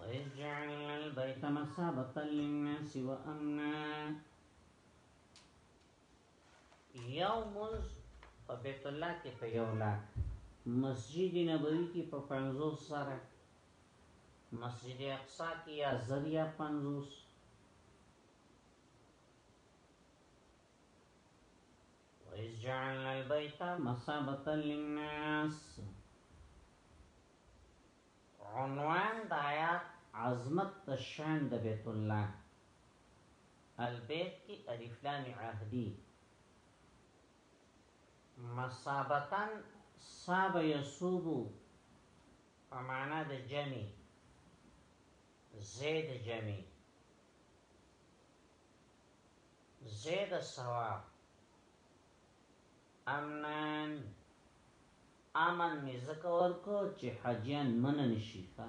ويجعل البيت مصابة للناس وأمنا یو منز په بیت الله کې په یو لاک مسجد نبوی کې په 50 سره مسجد اقصا کې یا زریا 50 وَإِذْ جَعَلْنَا الْبَيْتَ مَثَابَةً لِلنَّاسِ عنوان د آیات عظمت شان د بیت الله البيت کی الف لام عهدی مصابتا صاب یصوبو په معنا د جمع زید جمع زید ثواب امنان امن می زکور کو چې حجیان منن شي ښا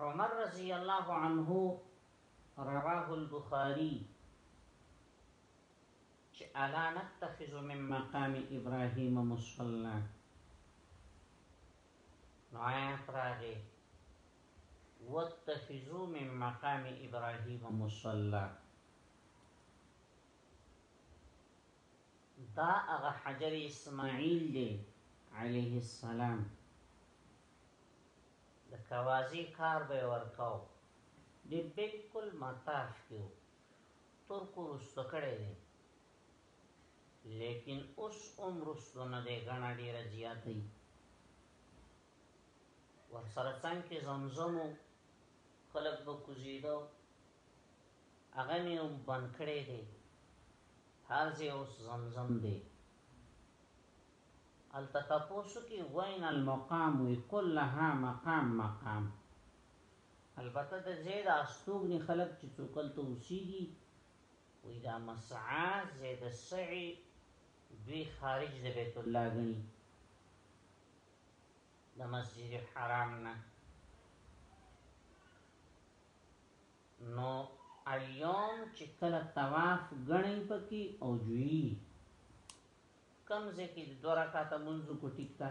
عمر رضي الله عنه رواه البخاري الا نتخذ من مقام ابراهيم مصلى نو نعم، آیات واتخذوا من مقام ابراهيم مصلى دا هغه حجر اسماعیل دی عليه السلام د کوازی کار به ورکاو دی بالکل مطاف کیو ترکو رستو کړی دی لیکن اوس هم رستو نه دی غنا ډیره زیاتی ورسره څنګه کې زمزمو خلق به کوزیدو هغه مې هم بند کړی دی هر ځای اوس زمزم دی هلته تپوس وکړي وين المقام وي کلها مقام مقام البته د ځای د استوګنې خلک چې څوک هلته اوسېږي وایي دا مسعا ځای د سعي دوی خارج د بیت الله ګڼي د مسجد الحرام نه نو اليوم چې کله طواف ګڼي پکې او جوړي کوم ځای کې دوه رکعاته مونږ کو ټیک تا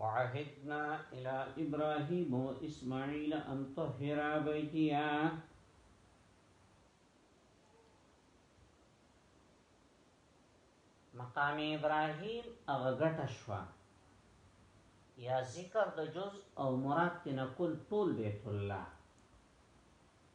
وعهدنا الى ابراهيم واسماعيل ان طهر بيتيا مقام ابراهيم هغه غټه شو یا ذکر د جز او مراد تنقل طول بیت الله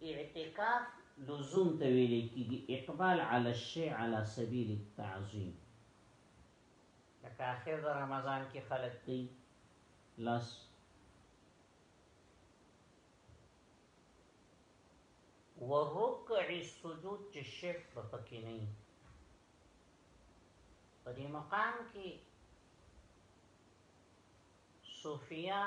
اعتکاف لزوم ته ویل کیږي اقبال علی الشیء علی سبیل التعظیم لکه اخر د رمضان کې خلک کوي لاس ورکع السجود چې شرک به پکې نه وي په دې مقام کې صوفیا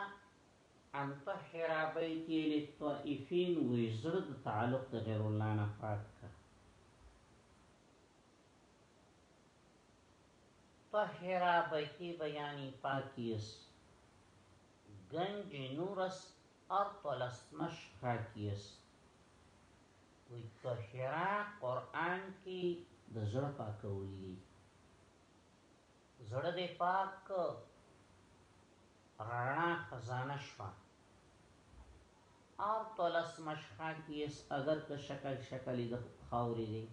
ان طهر بیتی للطائفین وی زړه د تعلق د غیر الله نه پاک که طهر بیتی بیانی پاکیس گنج نورس ارطلس مش خاکیس وی طهر قرآن کی د زړه پاکولی دی زړه دې پاک که رڼا خزانه شوه آر تولس مشخا کی اس اګر که شکل شکلی د خاوری دی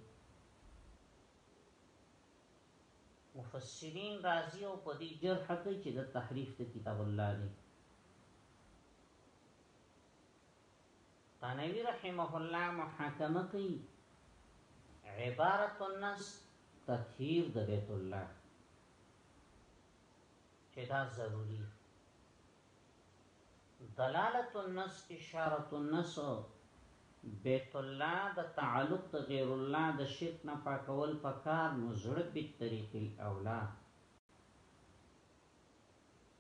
مفسرین راضی او په دې جرح کوي چې د تحریف د کتاب الله دی تنوی رحمه الله محاکمه کوي عبارت الناس تطهیر د بیت الله چې دا ضروری دلالت الناس اشاره الناس بیت الله د تعلق د غیر الله د شرک نه پاکول پکار نو زړه په طریق الاولا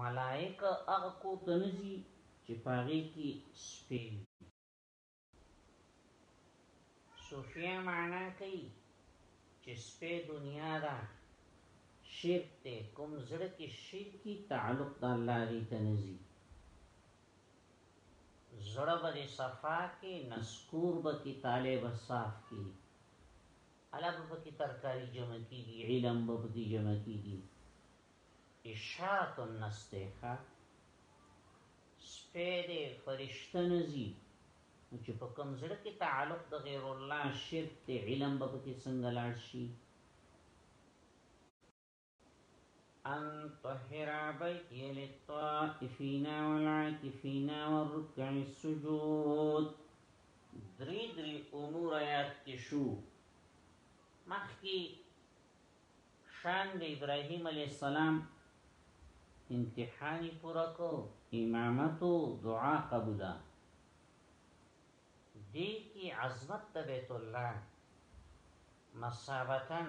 ملائک هغه کور ته نه ځي چې په هغې کې سپی وي. صوفیه معنا کوي چې سپی دنیا ده، شرک دی، کوم زړه کې شرکي تعلق د الله دې ته نه ځي. زړه به دې صفا کې، نسکور به کې، تالی به صاف کې. الله به پکې ترکاري جمع کېږي، علم به پکې جمع کېږي. اشاعت النص دی ښه، سپی دی فرشته نه ځي، نو چې په کوم زړه کې تعلق د غیرالله شرک دی، علم به پکې څنګه لاړ شي؟ ان طهر بيتي للطائفين والعاكفين والركع السجود دري دري امور آیات کې شو مخکې شان د ابراهيم عليه السلام امتحاني پورا کو امامتو دعا قبوله دی کی عظمت د بیت الله مصابتن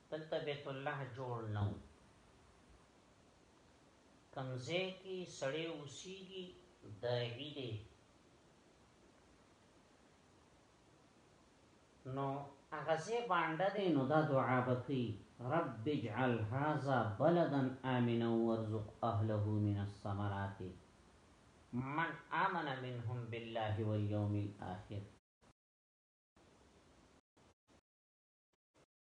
دلته بیت الله جوړ نه وو کوم ځای کې سړی اوسېږي داعي دی نو هغه ځای باندې دی نو دا دعا به کوي رب اجعل هذا بلدا آمنا وارزق اهله من الثمرات من آمن منهم بالله واليوم الآخر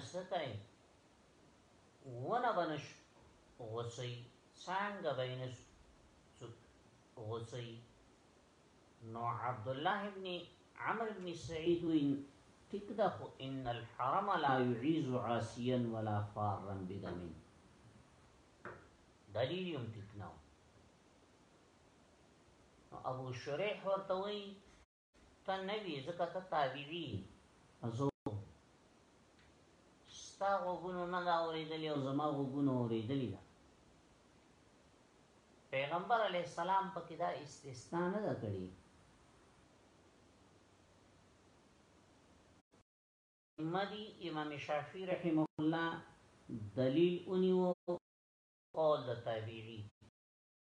اسکای ونه بنش غوڅي څنګه بینش چوک غوڅي نو عبد الله ابن عمرو ابن سعید وین تکدا خو ان الحرم لا يعيز عاسيا ولا فارا بدم دلیل یم تکناو ابو شریح ورته وی ته نه وی ځکه ته تابعی زو ستا غوګونو نه دا اوریدلی او زما غوګونو اوریدلی دا پیغمبر علی السلام پکې دا استثنا نه دا کړی مدی امام شافعی رحمه الله دلیل اونیو قول د تابعی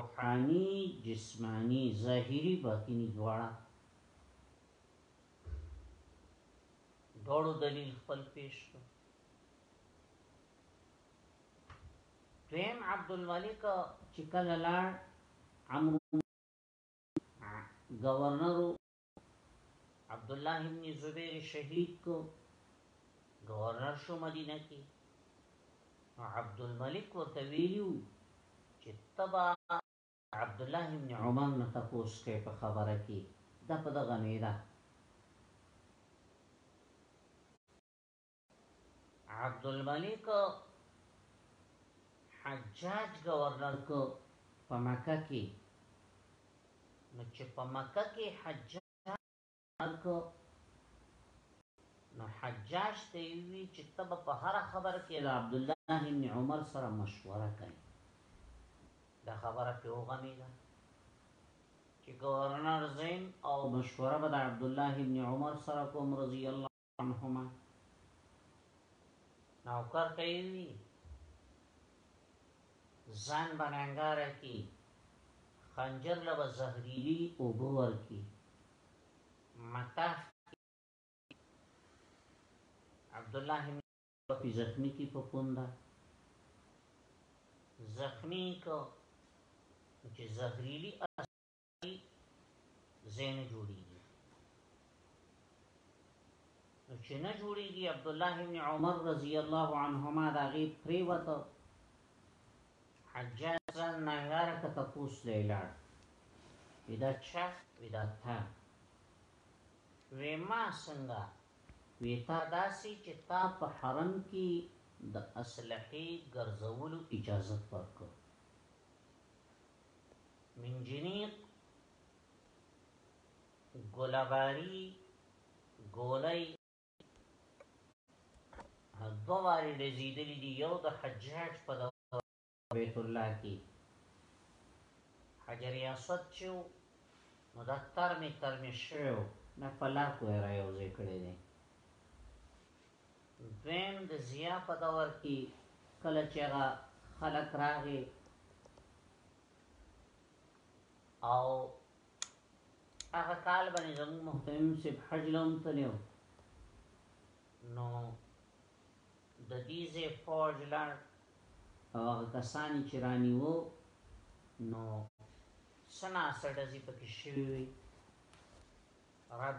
روحاني، جسماني، ظاهري، باطني دواړه. دواړو دلیل خپل پیش کړ. دویم عبدالملک چې کله لاړ عمرو گورنرو عبد الله ابن زبیر شهید کو گورنر شو مدینه کې نو عبد الملک ورته ویلو چې تبا عبد الله ابن عمر نه تاسو کې په خبره کې د په دغه میرا عبد الملک حجاج گورنر کو په مکه کې نو چې په مکه کې حجاج کو نو حجاج ته وی چې تب په هر خبر کې له عبد الله ابن عمر سره مشوره کوي دا خبره په وغمه ده چې گورنر زین او مشوره به د عبد الله ابن عمر سره کوم رضی الله عنهما نوکر ته وی ځان بننګار کی خنجر لبا زهریلی او بور کی متا عبد الله په زخمی کی په پوندا زخمی کو چې زهریلی زین جوړیږي نو چې نه جوړیږي عبد الله ابن عمر رضی الله عنهما دا غي پریوت حجاج سن نه غار کته پوس لیلار ودا چا ودا تا وېما څنګه وېتا داسي چې تا په حرم کې د اسلحې ګرځولو اجازه ورکړه منجنیق ګلاباری ګولای دو واری ډزیدلی دی یو د حجاج په دور بیت الله کې حجر اسود چې نو دا ترمې ترمې شوی نه په لاکو یې رايوځای کړی دی دویم د ضیا په دور کې کله چې هغه خلک راغی او هغه کال باندې زموږ محترم سیب حج لوم تلیو نو د دې زه فوج لړ او هغه کسان چې رانیو نو سنا سړځي پکې شوی رب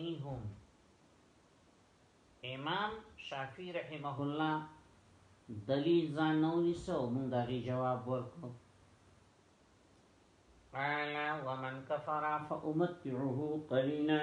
هم امام شافعی رحمه الله دلیل ځان نو نیسو مونږ دغه جواب ورکو قال ومن كفر فأمتعه قليلا